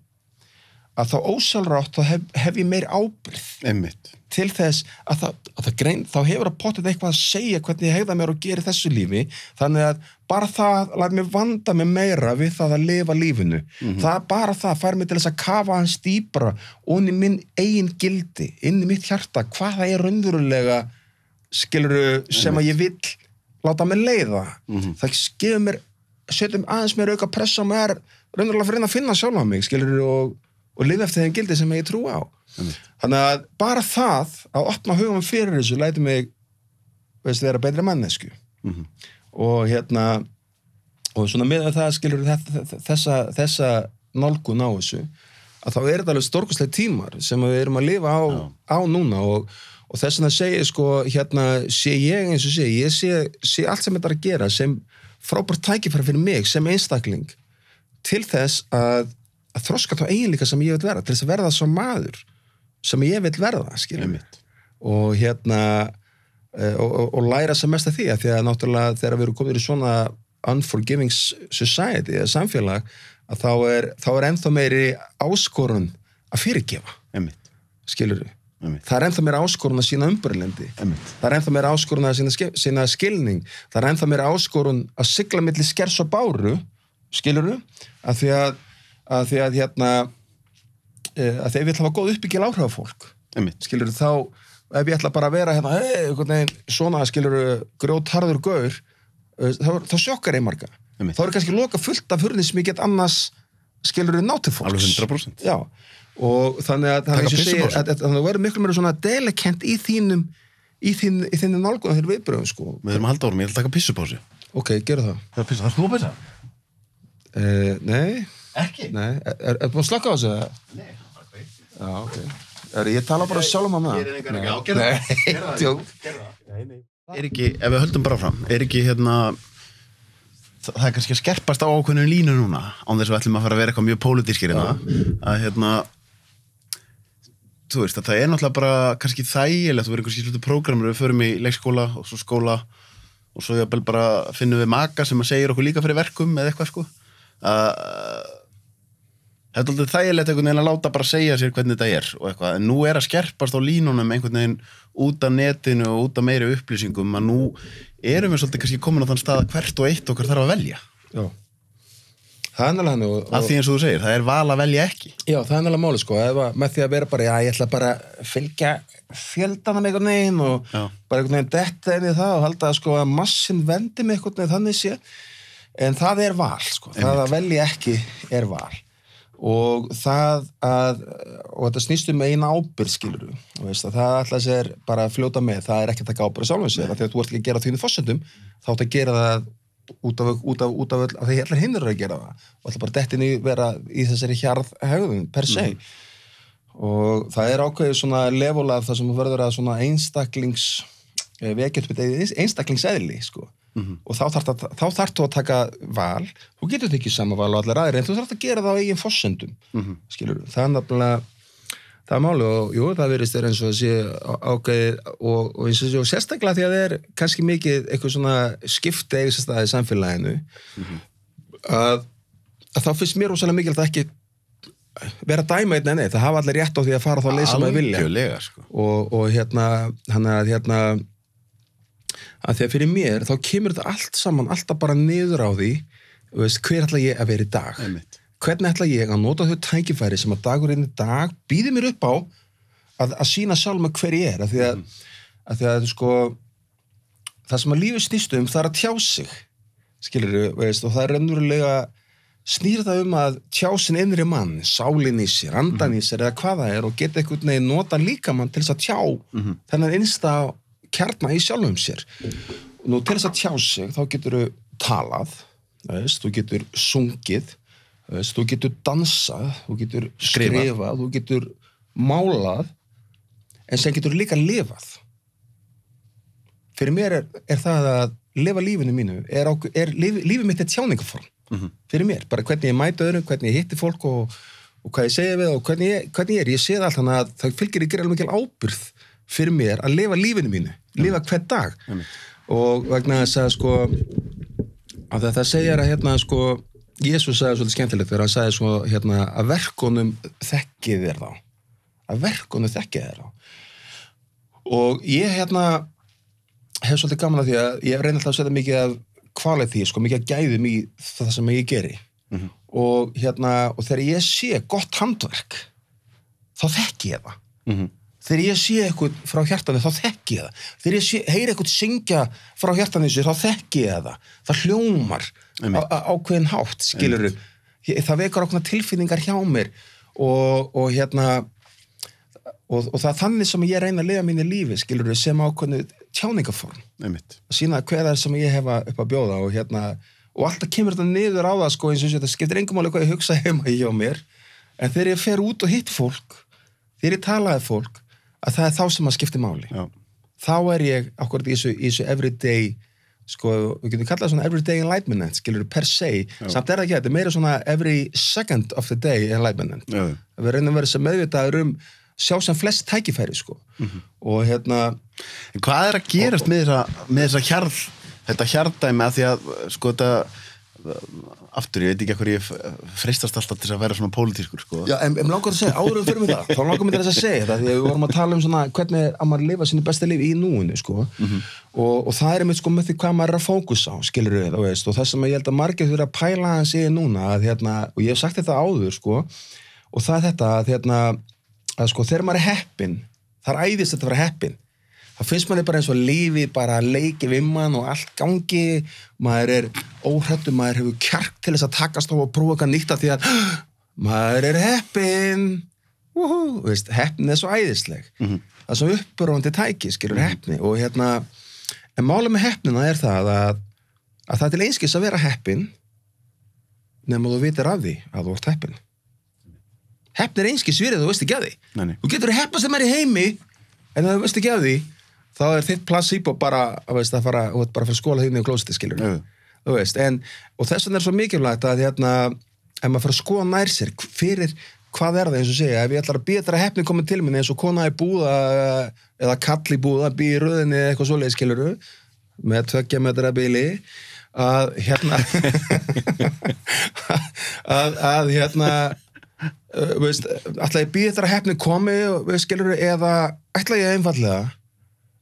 að þá ósálrátt þá hef, hef ég meir ábyrð einmitt. til þess að það, að það grein, þá hefur að potið eitthvað að segja hvernig ég hegða mér og gera þessu lífi. Þannig að bara það læt mér vanda mig meira við það að lifa lífinu. Það bara það fær mig til þess að kafa hans inn í minn eigin gildi, inn í mitt hjarta. Hvað það er raunverulega skiluru sem að ég vil láta mig leiða. Það skefur mér, setjum aðeins mér auka pressa mér raunverulega fyrir að finna sjálf á mig skiluru og, og lifa eftir þeim gildi sem ég trú á. Þannig að bara það að opna hugum fyrir þessu læti mig veist, vera betri mannesku og hérna og svona með það skilur þessa, þessa nálgun á þessu að þá er þetta alveg stórkostlega tímar sem við erum að lifa á, á núna. Og, og þess vegna segir sko hérna sé ég eins og sé ég sé, sé allt sem þetta er að gera sem frábært tækifæri fyrir mig sem einstakling til þess að, að þroska þá eiginleika sem ég vil vera til þess að verða svo maður sem ég vil verða skilur Einmitt. og hérna eh, og, og, og læra sem mest af því að því að náttúrulega þegar við erum komin í svona unforgiving society eða samfélag að þá er, þá er ennþá meiri áskorun að fyrirgefa. Einmitt, skilur við einmitt, það er ennþá meira áskorun að sína einmitt. það er ennþá meira áskorun að sína, sína skilning. Það er ennþá meira áskorun að sigla milli skers og báru skilur við að því að, að því að hérna eh, að við ætla að hafa góð uppbyggil áhrif á fólk einmitt. skilur þá ef ég ætla bara að vera hérna hey, veginn, svona skilur grjótharður gaur eh, þá, þá sjokkar ég marga Einmitt. þá er kannski loka fullt af hurðin sem ég get annars skilur nátt til fólks Alveg 100%. Já, og þannig að, það verður miklu meira svona delikent í þínum í þín, í þínu nálgunum þegar viðbröðum sko. Við erum að halda árum, ég ætla að taka pissupási. ok, gerðu það Það er pissa, það er þú að pissa? uh, nei, Ekki? nei, er, er, er búin að slaka á þessu eða? Nei, það er bara hvað. já, ok er, ég tala bara sjálf um hana Gerir engan ekki. Já, gerðu það. nei, það. tjók. Er ekki, ef við höldum bara fram, er ekki hérna, það það er kannski að skerpast á ákveðinu línu núna, án þess að við ætlum að fara að vera eitthvað mjög pólitískir hérna, að hérna, þú veist, að það er náttúrulega bara kannski þægilegt, þú verður einhverski slutu prógramur, við förum í leikskóla og svo skóla og svo bara finnum við maka sem að segja okkur líka fyrir verkum eða eitthvað sko, að þetta er alltaf þægilegt einhvern veginn að láta bara segja sér hvernig þetta er og eitthvað, en nú er að skerpast á línunum einhvern veginn út af netinu og út af meiri upplýsingum að nú erum við svolítið kannski komin á þann stað að hvert og eitt okkar þarf að velja. Já. Það er náttúrulega hann og, af því eins og þú segir, það er val að velja ekki. Já, það er náttúrulega máli sko, ef að með því að vera bara, já, ég ætla bara að fylgja fjöldanum einhvern veginn og Já. bara einhvern veginn detta það að sko að massin vendi með einhvern veginn þannig sé, en það er val sko, það að velja ekki er val og það að, og þetta snýst um eina ábyrð skilur þú, veist að það alltaf sér bara að fljóta með, það er ekki að taka ábyrð sjálfum því að þú ert ekki að gera þínu fórsendum, þá ert að gera það út af, út af, út af, af því allir hinn eru að gera það. Og alltaf bara dettin í vera í þessari hjarð hegðun per se. Og það er ákveðið svona levolað það sem verður að svona einstaklings vekja upp þetta einstaklingsæðli sko. Og þá þarf, að, þá þarf þú að taka val. Þú getur ekki sama val á allir aðri en þú þarf að gera það á eigin fossendum mm -hmm. skilur það er nefnilega það er máli og jú, það verðist er eins og þessi ágæðið og, og eins og þessi og sérstaklega því að það er kannski mikið eitthvað svona skipti eða staði í samfélaginu að, að þá finnst mér rosalega mikilvægt að ekki vera að dæma einn en einn, það hafa allir rétt á því að fara þá leið sem að vilja. Sko. og, og hérna hann að hérna að því að fyrir mér þá kemur þetta allt saman alltaf bara niður á því veist, hver ætla ég að vera í dag? Einmitt. hvernig ætla ég að nota þau tækifæri sem að dagurinn í dag býði mér upp á að, að sína sjálf með hver ég er? Að því að, að, því að sko, það sem að lífi snýst um það er að tjá sig skilur veist, og það er ennurlega snýr það um að tjá sin innri mann sálinn í sér, andan í sér eða hvað það er og geta einhvern veginn nota líkamann til þess að tjá þennan innsta kjarna í sjálfum sér. Nú til þess að tjá sig þá getur þú talað þú getur sungið þú getur dansað þú getur Skrifað. skrifað þú getur málað en sem getur líka lifað. Fyrir mér er, er það að lifa lífinu mínu er, er líf, lífið mitt er tjáningaform fyrir mér, bara hvernig ég mæta öðrum hvernig ég hitti fólk og, og hvað ég segja við og hvernig ég, hvernig ég er, ég sé það allt þannig að það fylgir ykkur alveg mikil ábyrð fyrir mér að lifa lífinu mínu, lifa hvern dag. Og vegna þess að sko að það, segir að hérna sko Jésús sagði svolítið skemmtilegt þegar hann sagði svo hérna að verkonum þekkið þér þá. Að verkonum þekkið þér þá. Og ég hérna hef svolítið gaman að því að ég reyna alltaf að setja mikið af kvalið því, sko, mikið að gæðum í það sem ég geri. Og hérna, og þegar ég sé gott handverk þá þekki ég það. Mhm. Þegar ég sé eitthvað frá hjartanu þá þekki ég það. Þegar ég sé, heyri eitthvað syngja frá hjartanu sér þá þekki ég það. Það hljómar ákveðin hátt skilur það vekur ákveðna tilfinningar hjá mér og, og hérna og, og það er þannig sem ég reyna að lifa mínu lífi skilur sem ákveðnu tjáningaform Einmitt. að sína hver það er sem ég hefa upp að bjóða og hérna, og alltaf kemur þetta niður á það sko eins og þetta skiptir engum máli hvað ég hugsa heima hjá mér. En þegar ég fer út og hitt fólk þegar ég talaði fólk að það er þá sem að skipti máli. Já. þá er ég akkurat í þessu, í þessu everyday sko, við getum kallað svona everyday enlightenment, skilur per se. Samt er það ekki, þetta er meira svona every second of the day enlightenment. Já. við reynum að vera sem meðvitaður um sjá sem flest tækifæri sko. Og hérna En hvað er að gerast með þessa, með þessa hjarð, þetta hjarðdæmi? Að því að, sko, þetta, aftur, ég veit ekki hvað ég freistast alltaf til að vera svona pólitískur, sko. Já, en, en langar að segja, áður en fyrir mig það þá langar mér þess að segja þetta, því að við vorum að tala um svona hvernig er að maður lifa sinni besta líf í núinu sko, og, og það er með sko með því hvað maður er að fókus á, skilur við veist, og það sem ég held að margir þurfa að pæla hans í núna, að, hérna, og ég hef sagt þetta áður sko, og það er þetta að, hérna, að sko, þegar maður er heppin það er æðist þetta að vera heppin þá finnst manni bara eins og lífið bara leiki við mann og allt gangi. Maður er óhrættu, maður hefur kjark til þess að takast á og prófa eitthvað nýtt af því að maður er heppin heppin er svo æðisleg það er svo uppbörfandi tæki, skilur heppni. Og hérna, en málið með heppnina er það að, að það er til einskis að vera heppin nema þú vitir af því að þú ert heppin heppni er einskis virið þú veist ekki að því. Nei. þú getur heppa sem er í heimi en þú veist ekki af því þá er þitt placebo bara veist, að fara, bara fara skóla þínu í klósiti veist, en og þess vegna er svo mikilvægt að hérna, ef maður fara að skoða nær sér fyrir hvað er það eins og segja, ef ég ætlar að að heppni komið til minni eins og kona í búða eða kall í búða, í röðinni eða eitthvað svoleið skiluru með tvöggja metra bíli að hérna að, að hérna uh, veist, ætla ég býja þetta að heppni komi veist, skiluru, eða ætla ég einfallega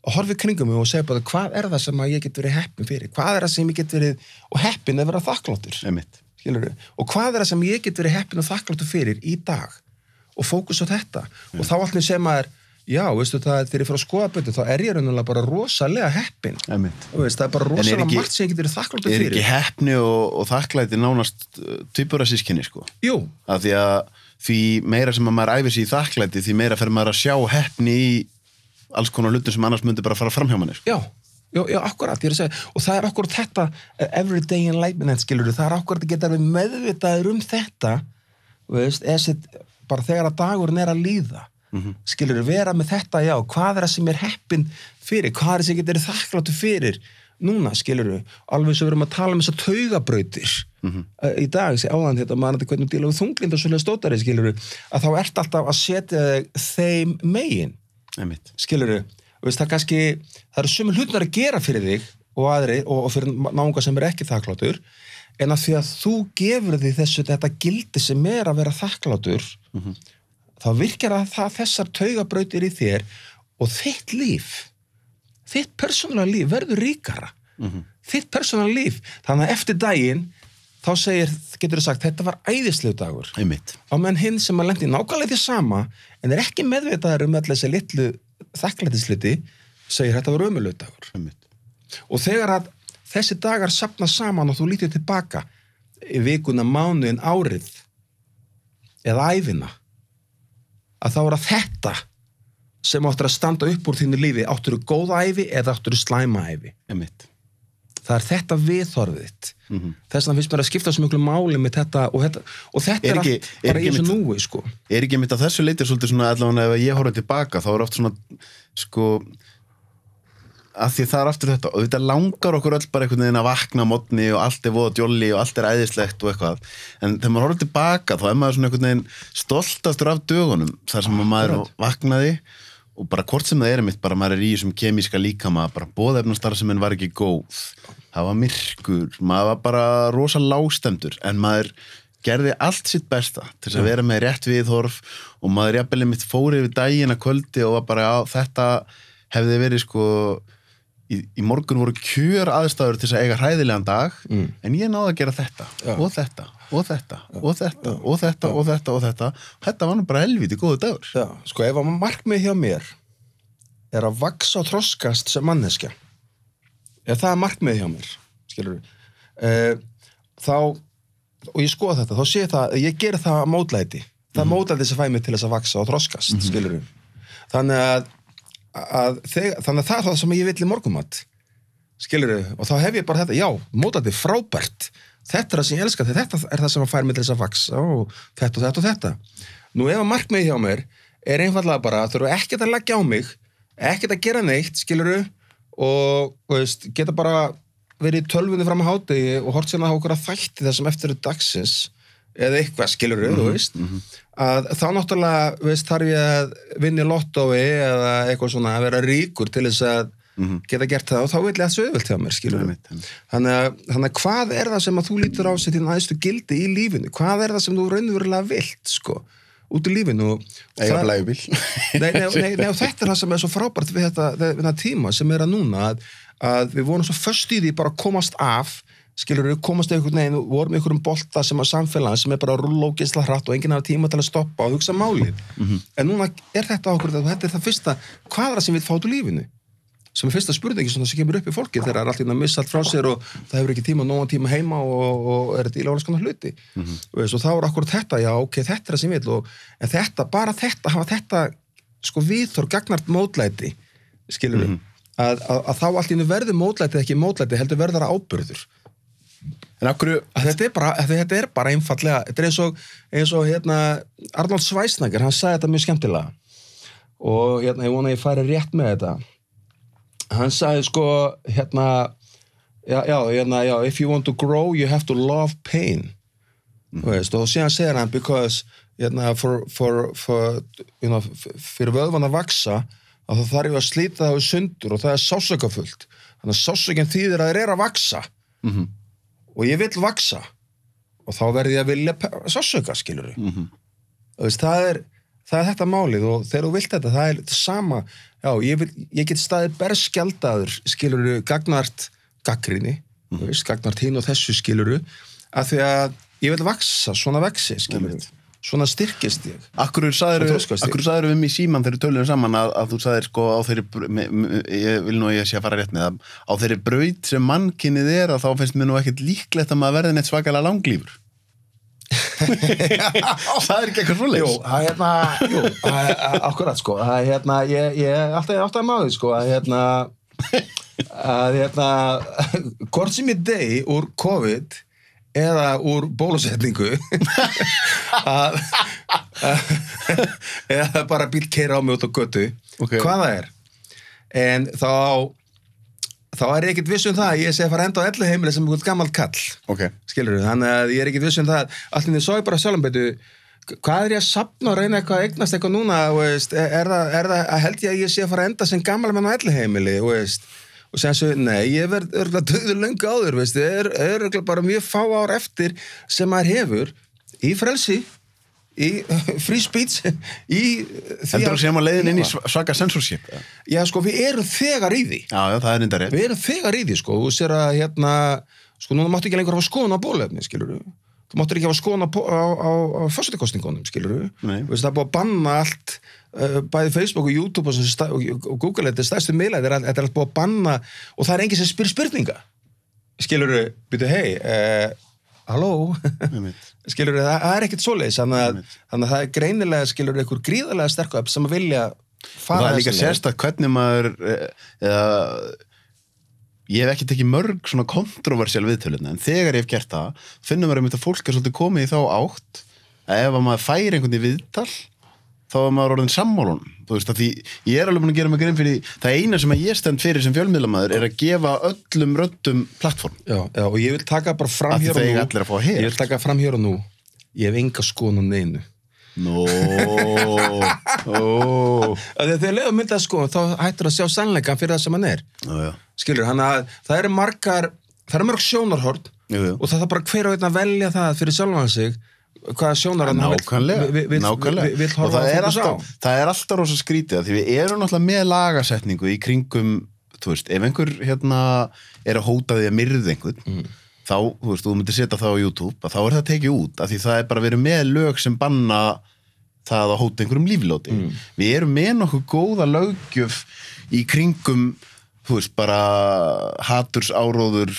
að horfa í kringum mig og segja bara hvað er það sem að ég get verið heppin fyrir? Hvað er það sem ég get verið og heppin er að vera þakkláttur Einmitt. skilurðu, og hvað er það sem ég get verið heppin og þakkláttur fyrir í dag? Og fókus á þetta. Og þá allir sem að er já, veistu það, þegar ég fyrir að skoða betur þá er ég raunulega bara rosalega heppin. Veist, það er bara En er rosalega ekki- margt sem ég get verið þakkláttur Er fyrir. ekki heppni og, og þakklæti nánast týpur að sískinni, sko? jú, Af því að því meira sem að maður æfir sér í þakklæti, því meira fer maður að sjá heppni í alls konar hlutum sem annars myndi bara fara fram hjá manni, sko. já, já, já, akkurat ég er að segja, og það er akkurat þetta eh, everyday enlightenment, skilur það er akkurat að geta verið meðvitaður um þetta þú veist, esit, bara þegar að dagurinn er að líða mm skilur vera með þetta, já, hvað er það sem er heppin fyrir, hvað er það sem getur þakkláttu fyrir núna, skilur alveg svo við erum að tala um þessar taugabrautir Mhm. uh, í dag, þessi áðan þetta maður þetta hvernig díla við þunglind og svolítið stótari skilur að þá ert alltaf að setja þeim megin. Skilur veist, það kannski, það eru sumir hlutnar að gera fyrir þig og aðri og, og fyrir náunga sem er ekki þakkláttur en að því að þú gefur því þessu þetta gildi sem er að vera þakklátur þá virkar að það þessar taugabrautir í þér og þitt líf þitt persónulega líf verður ríkara. Þitt persónulega líf. Þannig að eftir daginn þá segir, getur þú sagt, þetta var æðislegu dagur. Einmitt. á menn hinn sem að lendi nákvæmlega því sama en er ekki meðvitaður um allir þessi litlu þakklætisluti segir þetta var ömulegu dagur. Og þegar að þessi dagar sapna saman og þú lítið tilbaka vikuna, mánuðin, árið eða æfina að þá er að þetta sem áttur að standa upp úr þínu lífi áttur þú góða æfi eða áttur þú slæma æfi Einmitt. Það er þetta viðhorfið þitt Mhm. þess vegna finnst mér að skipta svo miklu máli með þetta og þetta, og þetta Er ekki- er bara í þessu núi sko. Er ekki mitt að þessu leitir svolítið svona allavega ef ég horfði tilbaka þá er oft svona sko að því það er aftur þetta og þetta langar okkur öll bara einhvern veginn að vakna mótni og allt er voða djolli og allt er æðislegt og eitthvað en þegar maður horfði tilbaka þá er maður svona einhvern veginn stoltastur af dögunum þar sem maður Akkurat. vaknaði og bara hvort sem það er mitt bara maður er í þessum kemíska líkama bara bóðefnastar sem var ekki góð. Það var myrkur, maður var bara rosa lágstemdur en maður gerði allt sitt besta til þess að vera með rétt viðhorf og maður jafnvel mitt fór yfir daginn að kvöldi og var bara á þetta hefði verið sko í, í morgun voru kjör aðstæður til að eiga hræðilegan dag Mm. en ég náði að gera þetta. Já. og þetta og þetta og þetta og þetta og þetta og þetta. Þetta var nú bara helviti góðu dagur. Sko ef að markmið hjá mér er að vaksa og þroskast sem manneskja ef það er markmið hjá mér skilur við þá, og ég skoða þetta þá sé það, ég ger það að mótlæti. Það er mótlæti sem fæ mig til þess að vaksa og þroskast mm skilur við þannig að, að þeg, þannig að það er það sem ég vill í morgumat skilur við, og þá hef ég bara þetta já, mótlæti frábært. Þetta er það sem ég elska, þetta er það sem að fær mig til þess að vaksa og þetta og þetta og þetta. Nú ef að markmið hjá mér er einfallega bara að þurfa ekkert að leggja á mig ekkert að gera neitt, skiluru og þú veist, geta bara verið tölvunni fram á hátegi og hort sérna á okkur að þætti þessum eftir dagsins eða eitthvað, skiluru, þú veist. að þá náttúrulega, veist, þarf ég að vinna í lottói eða eitthvað svona að vera ríkur til þess að geta gert það og þá vil ég að sögvöld hjá mér, skilur einmitt. þannig að, hvað er það sem að þú lítur á sér til næstu gildi í lífinu? Hvað er það sem þú raunverulega vilt sko, út í lífinu? Það- nei, nei, nei, nei, og þetta er það sem er svo frábært við þetta, við þetta tíma sem er að núna að, að við vorum svo föst í því bara að komast af skilur við komast einhvern veginn og vorum í einhverjum bolta sem að samfélag sem er bara gisla hratt og enginn hafa tíma til að stoppa og hugsa málið. En núna er þetta okkur og þetta er það fyrsta, hvað það sem við fátu lífinu? Sem er fyrsta spurningi sem það kemur upp í fólki þegar það er allt í að missa allt frá sér og það hefur ekki tíma, nógan tíma heima og, og er þetta í láglega skoðan hluti mm veist, og þá er okkur þetta, já ok, þetta er það sem ég vil og, en þetta, bara þetta, hafa þetta sko viðþór gagnart mótlæti skilur við, að, að, að þá allt í einu verður mótlæti ekki mótlæti heldur verður það ábyrður en okkur, þetta er bara, þetta er bara einfallega þetta er eins og, eins og hérna Arnold Schwarzenegger, hann sagði þetta mjög skemmtilega og hérna, ég vona að ég færi rétt með þetta hann sagði sko hérna já, já, hérna, já, if you want to grow you have to love pain mm. veist, og síðan segir hann because hérna, for, for, for, you know, fyrir vöðvan að vaksa að það þarf að slíta það í sundur og það er sásökafullt þannig að sásökinn þýðir að þeir eru að vaksa Mhm. Og ég vill vaksa og þá verði ég að vilja sásöka skilur við Mhm. veist, það, er, það er þetta málið og þegar þú vilt þetta, það er sama. Já, ég, vil, ég get staðið berskjaldaður skilur gagnart gaggrinni, mm. veist, gagnart hinn og þessu skilur að því að ég vil vaksa, svona veksi skilur við svona styrkist ég. Akkur ég. við í síman þegar við töluðum saman að, að þú sagðir sko á þeirri me, me, ég vil nú að ég sé að fara rétt með það. Á þeirri braut sem mannkynnið er að þá finnst mér nú ekkert líklegt að maður verði neitt svakalega langlífur. Það er ekki eitthvað Jú, svoleiðis það er hérna, jú, það er akkurat sko, það er hérna, ég, ég alltaf, alltaf máði sko, að hérna, að hérna, hvort sem ég dey úr COVID eða úr bólusetningu. Að, eða bara bíl keira á mig út á götu, Ok. hvað það er, en þá þá er ég ekkert viss um það að ég sé að fara að enda á ellu heimili sem einhvern gammal kall. Ok, skilur við, þannig að ég er ekkert viss um það. Allir þið svo ég bara sjálfum beitu hvað er ég að sapna og reyna eitthvað að eignast eitthvað núna þú veist, er, það, er það að held ég að ég sé að fara að enda sem gammal menn á ellu heimili veist, og segja svo, nei, ég verð örgulega döður löngu áður, veist, er, er örgulega bara mjög fá ár eftir sem maður hefur í frelsi í free speech í því þú sem að leiðin inn í Já. sv- svaka censorship. Já, Já, sko, við erum þegar í því. Já, það er enda rétt. Við erum þegar í því sko. Þú sér að hérna sko núna máttu ekki lengur hafa skoðun á bólefni skilur þú máttu ekki hafa skoðun á, á, á, á fórsetikostningunum skilur Nei. það er búið að banna allt bæði Facebook og YouTube og, sem sta- og, og Google þetta er stærstu miðla þetta er, þetta er allt búið að banna og það er enginn sem spyr spurninga. Skilur þú, byrju hei uh, halló skilur það, það er ekkert svoleiðis þannig að, að það er greinilega skilur einhver gríðarlega sterk upp sem að vilja og fara það er líka sérstakt hvernig maður eh, eða ég hef ekki tekið mörg svona kontroversial viðtöluna en þegar ég hef gert það finnum maður einmitt að fólk er svolítið komið í þá átt að ef að maður færi einhvern í viðtal þá er maður orðin sammálun þú veist að því ég er alveg búin að gera mig grein fyrir það eina sem ég stend fyrir sem fjölmiðlamaður er að gefa öllum röddum plattform. Já, já, og ég vil taka bara fram hér og það nú. Ég vil taka fram hér og nú Ég hef enga skoðun á neinu. Nó, ó, Þegar myndið að skoðun þá hættur að sjá sannleikan fyrir það sem hann er. Já, Skilur, hann að það eru margar það eru mörg jú. og það þarf bara hver og einn að velja það fyrir sjálfan sig hvaða sjónarhorn hann Nákvæmlega, vill- vill- nákvæmlega. vill og það er, alltaf, það er alltaf rosa skrítið af því við erum náttúrulega með lagasetningu í kringum, þú veist, ef einhver hérna er að hóta því að myrða einhvern Mm. þá, þú veist, þú myndir setja það á YouTube að þá er það tekið út, af því það er bara verið með lög sem banna það að hóta einhverjum líflóti. Mm. Við erum með nokkuð góða löggjöf í kringum þú veist, bara haturs áróður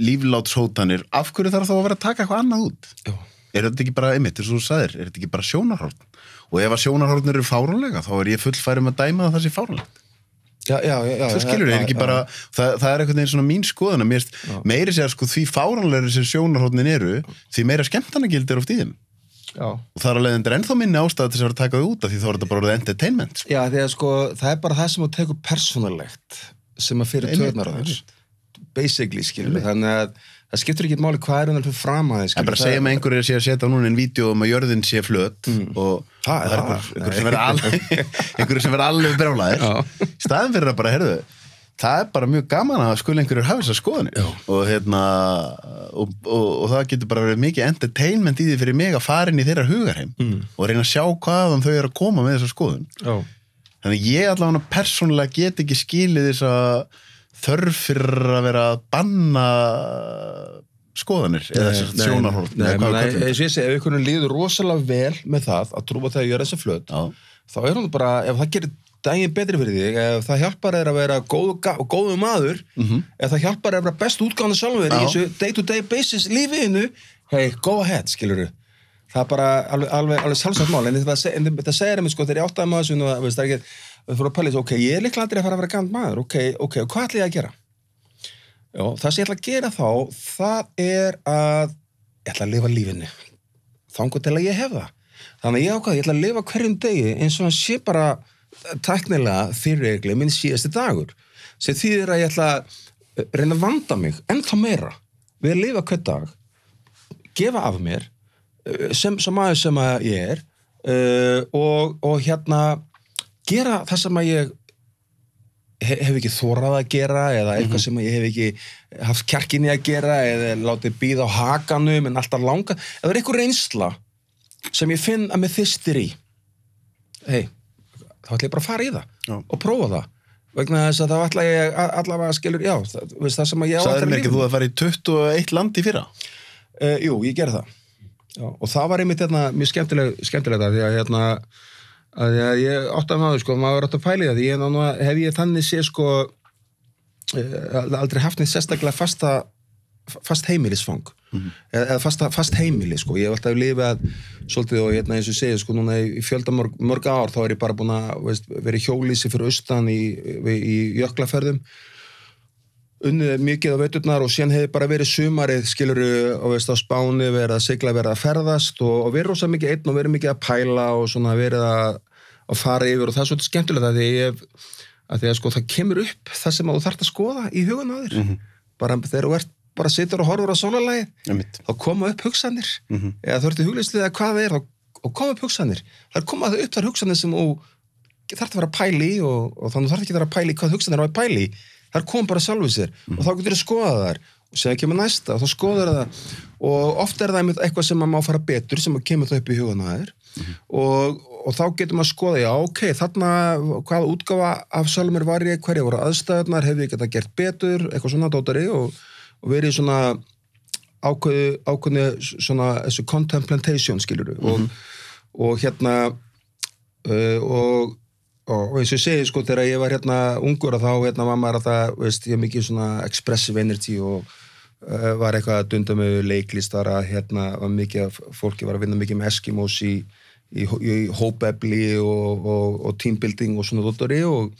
líflátshótanir, af hverju þarf þá að vera að taka eitthvað annað út? Já. Er þetta ekki bara, einmitt, eins og þú sagðir, er þetta ekki bara sjónarhorn? Og ef að sjónarhorn eru fáránlega, þá er ég fullfæri með að dæma að það sé fáránlegt. Já, já, já, Það skilur, er ekki bara, það, það er einhvern veginn svona mín skoðan að mér meiri segja sko því fáránlegri sem sjónarhornin eru, því meira skemmtanagildi er oft í þeim. Já, Og það er alveg endur ennþá minni ástæða til þess að vera að taka þau út af því þá er þetta bara entertainment. Sko. já því að sko það er bara það sem þú tekur persónulegt sem að fyrir Einmitt, törnar á þess einmitt. basically skilur þannig að það skiptur ekki máli hvað er hún fyrir fram að En bara segja með einhverju sé að setja núna einn vídeo um að jörðin sé flöt og Það er það er það. einhver, einhverju sem verður alveg, alveg. Í staðin fyrir að bara, heyrðu, það er bara mjög gaman að skuli einhverjur hafa þessar skoðanir og, hérna, og, og, og það getur bara verið mikið entertainment í því fyrir mig að fara inn í þeirra hugarheim Mm. og reyna að sjá hvaðan þau eru að koma með þessa skoðun. Já, Þannig að ég allavega persónulega get ekki skilið þess að þörf fyrir að vera að banna skoðanir Nei, eða köllum eins og ég segi, ef einhvern líður rosalega vel með það að trúa það að gera þessi flöt Já. þá er hún bara, ef það gerir daginn betri fyrir þig, ef það hjálpar þér að vera góð, góðu maður ef það hjálpar þér að vera best útgáðan sjálfur í þessu day to day basis lífiðinu, hey, go ahead, skilur það er bara alveg, alveg, alveg sjálfsagt mál, en þetta, segir mér sko, þegar ég áttaði maður það er ekki við fórum að pæla þessu, ok, ég er líklega aldrei að fara að vera gand maður, ok, ok, og hvað ætla ég að gera? Já, það sem ég ætla að gera þá, það er að ég ætla að lifa lífinu. Þangur til að ég hef það. Þannig ég ákvað, ég ætla að lifa hverjum degi eins og hann sé bara eh, tæknilega fyrirregli minn síðasti dagur. Sem þýðir að ég ætla að eh, reyna að vanda mig ennþá meira við að lifa hver dag gefa af mér eh, sem, sem maður sem að ég er uh, og, og hérna gera það sem að ég he- hef ekki þórað að gera eða eitthvað sem ég hef ekki haft kjarkinni að gera eða látið býða á hakanum en alltaf langa það er eitthvað reynsla sem ég finn að mér þystir í hei, þá ætla ég bara að fara í það Já. og prófa það vegna þess að þá ætla ég að- allavega skilur, já, það, veist, það sem að ég á Sæður eftir mér að ekki lífa. þú að fara í 21 land í fyrra? Uh, jú, ég gerði það. Já, og það var einmitt hérna, mjög skemmtileg, skemmtilegt að því að, hérna, að, ég átti að maður, sko, maður átti að pæli það, ég, nána, hef ég þannig sé, sko, uh, aldrei haft neitt sérstaklega fasta, fast heimilisfang, eða, eða fasta, fast heimili, sko, ég hef alltaf lifað svolítið og hérna eins og segi, sko, núna í, fjölda mörg, mörg ár, þá er ég bara búin að, veist, verið hjólísi fyrir austan í, í, í jöklaferðum, unnið mikið á veiturnar og síðan hefði bara verið sumarið skiluru og veist á spáni verið að sigla verið að ferðast og, og verið rosa mikið einn og verið mikið að pæla og svona verið að, að fara yfir. Og það er svolítið skemmtilegt að því að því að sko það kemur upp það sem þú þarft að skoða í hugun á þér. Mhm. bara þegar þú ert bara situr og horfur á sólarlægi Einmitt. þá koma upp hugsanir. Mhm. eða þú ert í huglýslið eða hvað það er og koma upp hugsanir. Þar koma þau upp þar hugsanir sem þú þarft að vera pæli og, og þannig þú þarft ekki að vera pæli hvað hugsanir á pæli þar kom bara sjálfur sér. Og þá getur þú skoða þar og segja kemur næsta og þá skoður það. Og oft er það eitthvað sem maður má fara betur sem kemur það upp í hugan að þér. Og, og þá getur maður að skoða já ok, þarna hvaða útgáfa af sjálfur var ég, hverja voru aðstæðunar hefði ég geta gert betur, eitthvað svona dótari og, og verið svona ákveðu, ákveðni svona þessu contemplation skilur og, og hérna uh, og, og eins og ég segi sko þegar ég var hérna ungur að þá hérna var maður að það, veist, ég hef mikið svona expressive energy og uh, var eitthvað að dunda með leiklistar að hérna var mikið af fólki var að vinna mikið með Eskimos í, í, í hópefli og, og, og teambuilding og svona dóttori og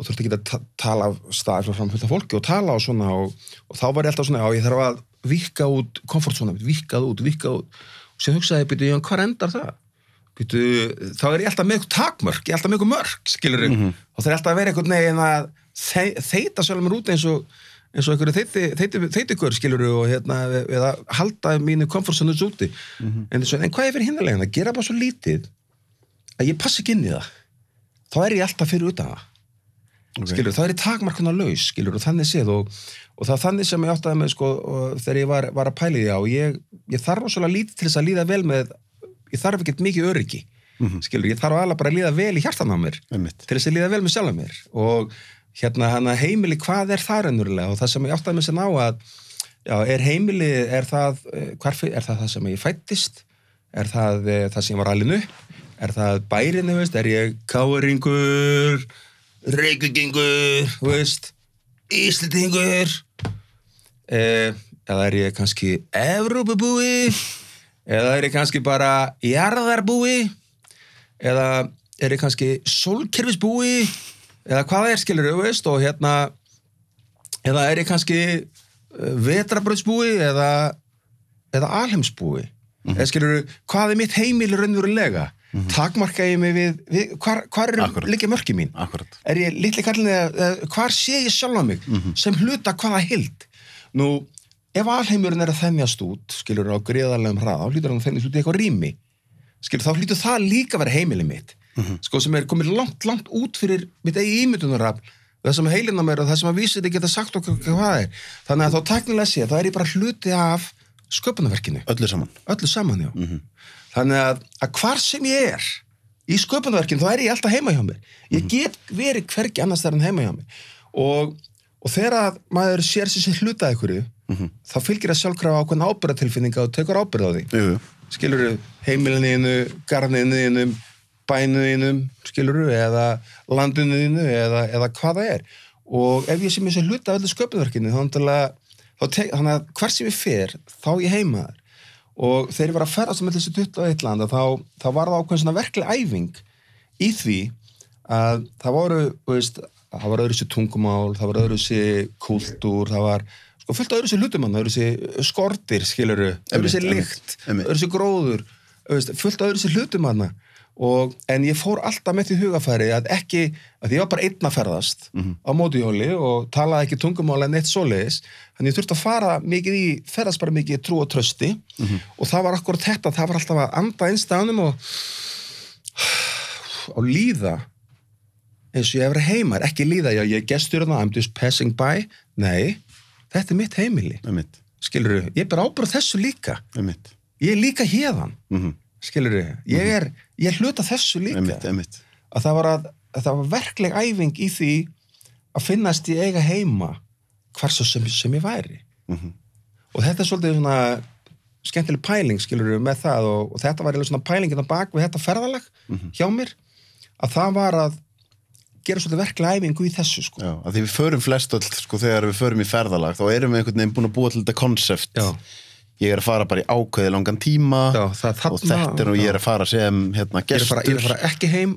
og þurfti ekki að ta tala af stað frá framfylgta fólki og tala og svona og, og þá var ég alltaf svona, já ég þarf að vika út komfortzóna, vikað út, vikað út og sem hugsaði, byrju, hvað endar það? Byrju, þá er ég alltaf með eitthvað takmörk, ég er alltaf með eitthvað mörk, skilur mm -hmm. og það er alltaf að vera einhvern veginn að þe þeita sjálfur mér út eins og eins og einhverju þeiti, þeiti, þeiti ykkur, skilur og hérna, eða halda mínu komfortzónu úti, mm -hmm. en, en hvað er fyrir hinnalegin? Það gera bara svo lítið að ég passi ekki inn í það þá er ég alltaf fyrir utan það Ok. skilur, það er í takmarkuna laus skilur, og þannig séð og, og það þannig sem ég áttaði með sko, og þegar ég var, var að pæli því á ég, ég þarf rosalega lítið til þess að líða vel með ég þarf ekkert mikið öryggi Mhm. skilur, ég þarf alveg bara að líða vel í hjartan á mér Einmitt. til þess að líða vel með sjálf mér og hérna hana heimili, hvað er það raunverulega? Og það sem ég áttaði með sér ná að já, er heimili, er það eh, hvar, er það það sem ég fættist er það eh, það sem ég var alinu er það bærinu, veist, er ég káringur reykvikingur, þú veist? Íslitingur eh, eða er ég kannski Evrópubúi? Eða er ég kannski bara jarðarbúi? Eða er ég kannski sólkerfisbúi eða hvað er skilur veist og hérna eða er ég kannski uh, vetrabröðsbúi eða eða alheimsbúi? Eða skilur hvað er mitt heimil raunverulega? Mm -hmm. takmarka ég mig við, við hvar, hvar er líka mörki mín? Akkurat. er ég litli kallinni eða hvar sé ég sjálf á mig sem hluta hvaða hild nú, ef alheimurinn er að þennjast út skilur á greiðarlegum hraða, þá hlýtur hann að þennjast út í eitthvað rými. Skilur, þá hlýtur það líka að vera heimili mitt sko sem er komið langt, langt út fyrir mitt eigi ímyndunarafl það sem heilin á mér og það sem að vísið þið geta sagt okkur hvað það er þannig að þá teknilega sé, þá er ég bara hluti af sköpunarverkinu Öllu saman. öllu saman, já. Þannig að, að hvar sem ég er í sköpunarverkinu, þá er ég alltaf heima hjá mér. Ég get verið hvergi annars þar en heima hjá mér. Og, og þegar að maður sér sér hlutað ykkur, þá fylgir það sjálfkrafa ákveðna ábyrðatilfinninga og tekur ábyrð á því. Jú. Skilur heimilininu, garninuðinu, bænuðinum, skilur eða landunuðinu eða, eða hvað það er. Og ef ég sé mér sér hluta af öllu tek, þannig að hver sem ég fer, þá ég heima þar. Og þegar ég var að ferðast með þessi 21 landa þá, þá var það ákveðin svona verkleg æfing í því að það voru, veist, það var öðru sér tungumál, það var öðru sér kultúr, það var sko fullt öðru sér hlutumann, öðru sér skortir skiluru, öðru sér lykt öðru sér gróður, veist, fullt öðru sér hlutumanna og en ég fór alltaf með því hugafæri að ekki, að ég var bara einn að ferðast á mótuhjóli og talaði ekki tungumál en eitt svoleiðis. Þannig ég þurfti að fara mikið í, ferðast bara mikið í trú og trösti og það var akkurat þetta, það var alltaf að anda einstafnum og og líða eins og ég hefur heimar, ekki líða já, ég er gestur þarna, I'm just passing by. Nei, þetta er mitt heimili. Skilur ég ber ábyrð þessu líka. Ég er líka hérðan Mhm. Skilur ég er, ég hluta þessu líka Einmitt, einmitt. að það var, að, að það var verkleg æfing í því að finnast í eiga heima hvar svo sem, sem ég væri Mhm. og þetta er svolítið svona skemmtileg pæling skilur með það og, og þetta var eiginlega svona pælingin á bak við þetta ferðalag hjá mér að það var að gera svolítið verkleg æfingu í þessu sko. Já, að því við förum flest öll, sko, þegar við förum í ferðalag, þá erum við einhvern veginn búin að búa til þetta konsept. Já. Ég er að fara bara í ákveði langan tíma Já, það er og þarna- þetta er og ég er að fara sem hérna, ég, er að gestur. fara, ég er að fara ekki heim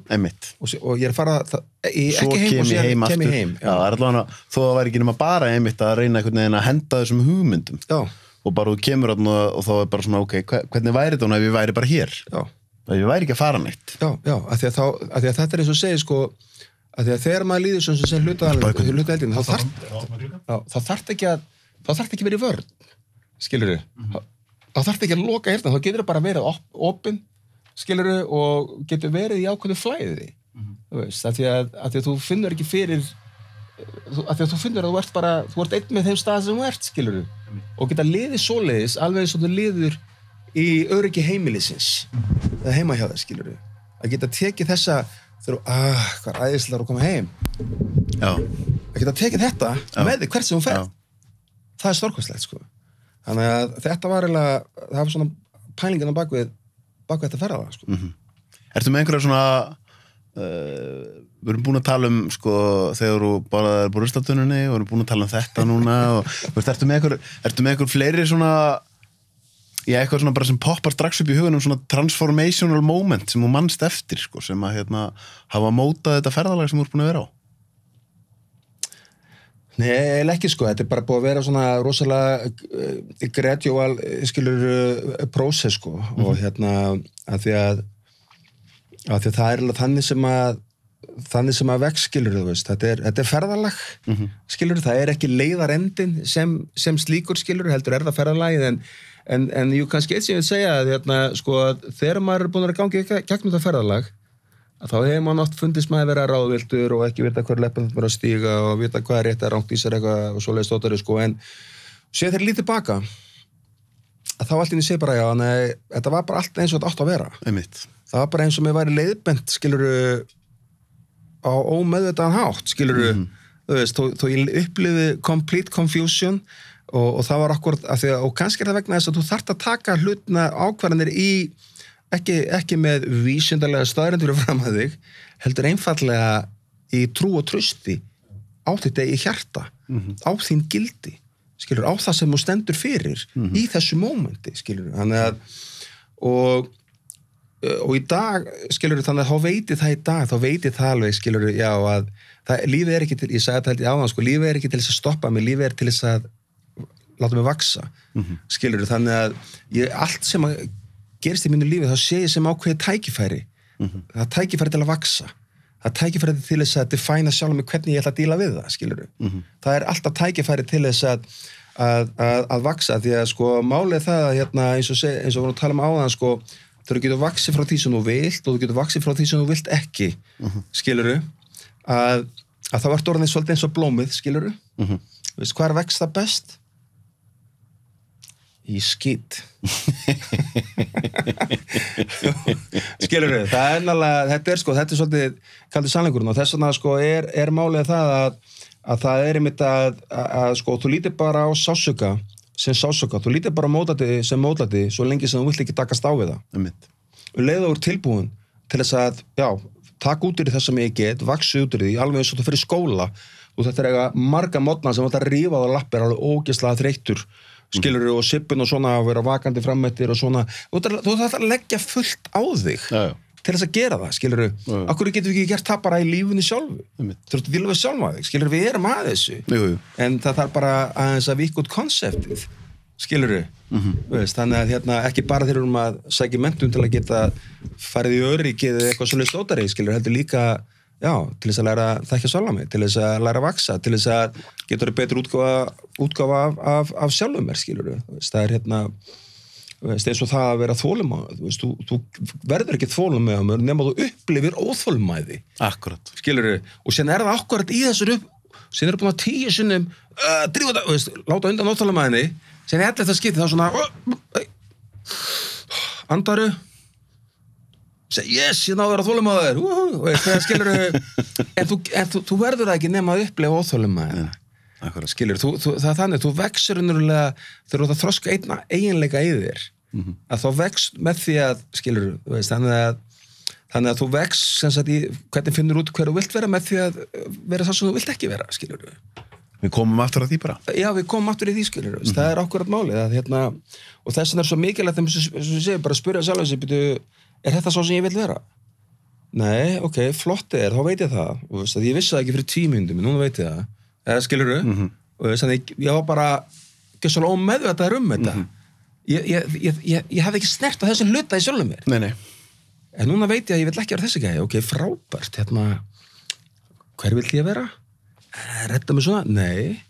og, og ég er að fara það, í, ekki heim kem og heim kem aftur. ég heim Já, það er allavega, þó það væri ekki nema bara einmitt að reyna einhvern veginn að henda þessum hugmyndum. já, Og bara þú kemur þarna og, og þá er bara svona, ok, hve- hvernig væri þetta ef ég væri bara hér? já. Ef ég væri ekki að fara neitt. Já, já, að því að, þá, að því að þetta er eins og segir sko að því að þegar maður líður sem einhvern- hlutaðaldin þá þarf ekki að þá þarf ekki að vera í vörn skilur þá þarf ekki að loka hérna þá getur það bara verið op opin skilur og getur verið í ákveðu flæði. Þú veist, af því að, að að þú finnur ekki fyrir þú- af því að þú finnur að þú ert bara þú ert einn með þeim stað sem þú ert skilur og geta liðið svoleiðis alveg eins og þú liður í öryggi heimilisins eða heima hjá það skilur að geta tekið þessa þegar, ah, hvað er æðislega að koma heim. Já, að geta tekið þetta Já. með þig hvert sem þú fer Já. það er stórkvæslegt sko þannig að þetta var eiginlega það var svona pælingina bakvið bakvið þetta ferðaða sko. Ertu með einhverja svona uh, við erum búin að tala um sko, þegar þú bara er búin rustatununni og við erum búin að tala um þetta núna og veist, ertu með einhver, ertu með einhver fleiri svona já, eitthvað svona bara sem poppar strax upp í hugunum svona transformational moment sem þú mannst eftir sko, sem að hérna hafa mótað þetta ferðalag sem þú ert búin að vera á Nei, eiginlega ekki sko, þetta er bara búið að vera svona rosalega uh, gradual uh, skilur uh, prósess sko. Og hérna að því að að því að það er alveg þannig sem að þannig sem að vex skilur þú veist. Þetta er, þetta er ferðalag mm skilur það er ekki leiðarendin sem, sem slíkur skilur heldur er það ferðalagið. En, en, en jú kannski eitt sem ég vil segja að hérna, sko, þegar maður er búin að gangi gegnum þetta ferðalag að þá hefur maður nátt fundist maður vera ráðvildur og ekki vita hver leppin þetta er að stíga og vita hvað er rétt að rangt í sér eitthvað og svoleiðis stóttari sko. En sé þeir lítið baka að þá allt inn í sé bara já nei, þetta var bara allt eins og þetta átt að vera. Einmitt, það var bara eins og mér væri leiðbent skiluru á ómeðvitaðan hátt skiluru þú veist, þó, þó ég upplifi complete confusion og, og það var að að, og kannski er það vegna þess að þú þarft að taka hlutna ákvarðanir í ekki, ekki með vísindarlega staðrendur fram að þig, heldur einfallega í trú og trösti á þetta í hjarta á þín gildi, skilur, á það sem þú stendur fyrir í þessu mómenti, skilur, þannig að og og í dag, skilur þannig að þá veitir það í dag, þá veitir það alveg skilur, já að það, lífið er ekki til ég sagði þetta held ég áðan, sko, lífið er ekki til þess að stoppa mig lífið er til þess að láta mig vaksa, mm skilur þannig að ég, allt sem að gerist í mínu lífi, þá sé ég sem ákveði tækifæri, það er tækifæri til að vaksa það tækifæri til þess að defæna sjálf mig hvernig ég ætla að díla við það, skilur það er alltaf tækifæri til þess að að, að, að vaksa, því að sko málið það að hérna, eins og, seg, eins og vorum að tala um áðan sko, þú getur vaksið frá því sem þú vilt og þú getur vaksið frá því sem þú vilt ekki skiluru að, að það vart orðin svolítið eins og blómið skiluru, veist hvað er vext það best? Í skýt skiluru, það er náttúrulega þetta er sko, þetta er svolítið kaldið sannleikurinn og þess vegna sko er, er málið það að, að það er einmitt að, að, að sko, þú lítir bara á sásuka sem sásuka, þú lítir bara á mótati sem mótati svo lengi sem þú vilt ekki takast á við það. Og úr tilbúin til þess að, já, taka út því það sem ég get, vaksi út úr því, alveg eins og þú fyrir skóla og þetta er eitthvað marga mótna sem þetta rífa á lappir alveg ógeðslega þreyttur skilur og sippin og svona og vera vakandi frammettir og svona, þú þarf að leggja fullt á þig Já, já. til þess að gera það, skilur já. akkur getum við ekki gert það bara í lífunni sjálfu? Þú ert að við sjálfa þig, skilur við erum að þessu. Jú, jú. en það þarf bara aðeins að vika út konseptið skilur við þannig að hérna, ekki bara þeir eru um að sækja mentum til að geta farið í öryggið eða eitthvað svolítið stótari skilur heldur líka já, til þess að læra að þekka sjálfa mig til þess að læra að vaksa, til þess að geta verið betur útgáfa, útgáfa af, af, af sjálfum mér skilur við það er hérna veist, eins og það að vera þólumæð þú, veist, þú, þú verður ekki þólumæð nema þú upplifir óþólumæði Akkurat skilur og sen er það akkurat í þessur upp sen er það búin að tíu sinnum uh, drífa þetta, þú veist, láta undan óþólumæðinni sen er allir það skipt þá svona uh, uh, andaru seg yes, ég náður að veist, það skilur en, þú, en þú, þú verður ekki nema að upplefa óþólumæðina Akkurat. Skilur, þú, þú, það er þannig, þú vexur unverulega, þegar þú ert að þroska einna eiginleika í þér, að þá vex með því að, skilur, veist, þannig að þannig að þú vex, í hvernig finnur út hver þú vilt vera með því að vera það sem þú vilt ekki vera, skilur Við komum aftur að því bara. Já, við komum aftur í því, skilur mm það er málið, að hérna og þess vegna er svo mikilvægt, sem ég segi, bara að spyrja sjálf þessi, er þetta svo sem ég vil vera? Nei, ok, flott er, þá veit ég það veist, að ég vissi það ekki fyrir tímyndum, en núna veit ég það eða skilur Mhm. og þess að ég, var bara svona ómeðvitaður um þetta Mhm. ég, ég, ég, ég, ég hafði ekki snert á þessi hluta í sjálfum mér Nei, nei en núna veit ég að ég vil ekki vera þessi gæði ok, frábært, hérna hver vill ég vera? Eh, Redda mig svona? Nei.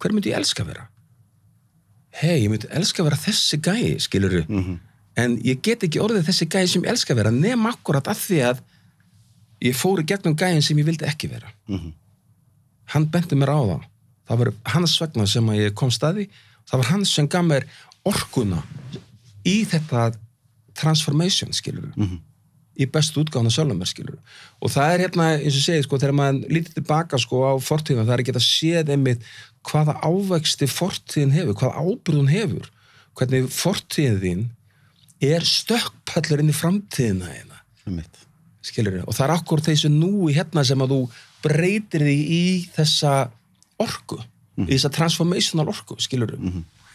Hver myndi ég elska vera? Hei, ég myndi elska vera þessi gæi, skilur Mhm. En ég get ekki orðið þessi gæi sem ég elska að vera nema akkurat að því að ég fór í gegnum gæin sem ég vildi ekki vera. Mhm. Hann benti mér á það. Það var hans vegna sem að ég kom staði. Það var hans sem gaf mér orkuna í þetta transformation, skilur Mhm. í bestu útgáðan af sjálfum mér skilur og það er hérna, eins og segið, sko, þegar maður lítið tilbaka sko á fortíðina, það er ekki að séð einmitt hvaða ávexti fortíðin hefur, hvaða ábyrðun hefur hvernig fortíðin er stökkpallur inn í framtíðina hérna, skilur og það er akkur þessu nú í hérna sem að þú breytir því í þessa orku, í þessa transformational orku, skilur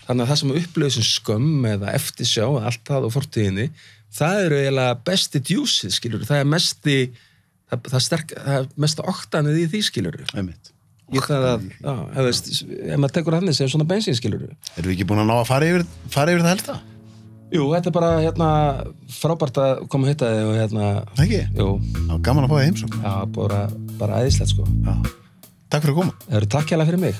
þannig að það sem upplöðu sem skömm eða eftirsjá eða allt það á fortíðinni það eru eiginlega besti djúsið skilur, það er mesti það, það, sterk, það er mesta oktanið í því skilur ég það að, já, ef, veist, ef maður tekur hann sem svona bensin skilur Erum við ekki búin að ná að fara yfir, fara yfir það helsta? Jú, þetta er bara hérna frábært að koma að hitta þig og hérna Það ekki? jú, Það var gaman að fá það heimsók. já, bara, bara æðislegt sko Já. Takk fyrir að koma. það eru takk hjá fyrir mig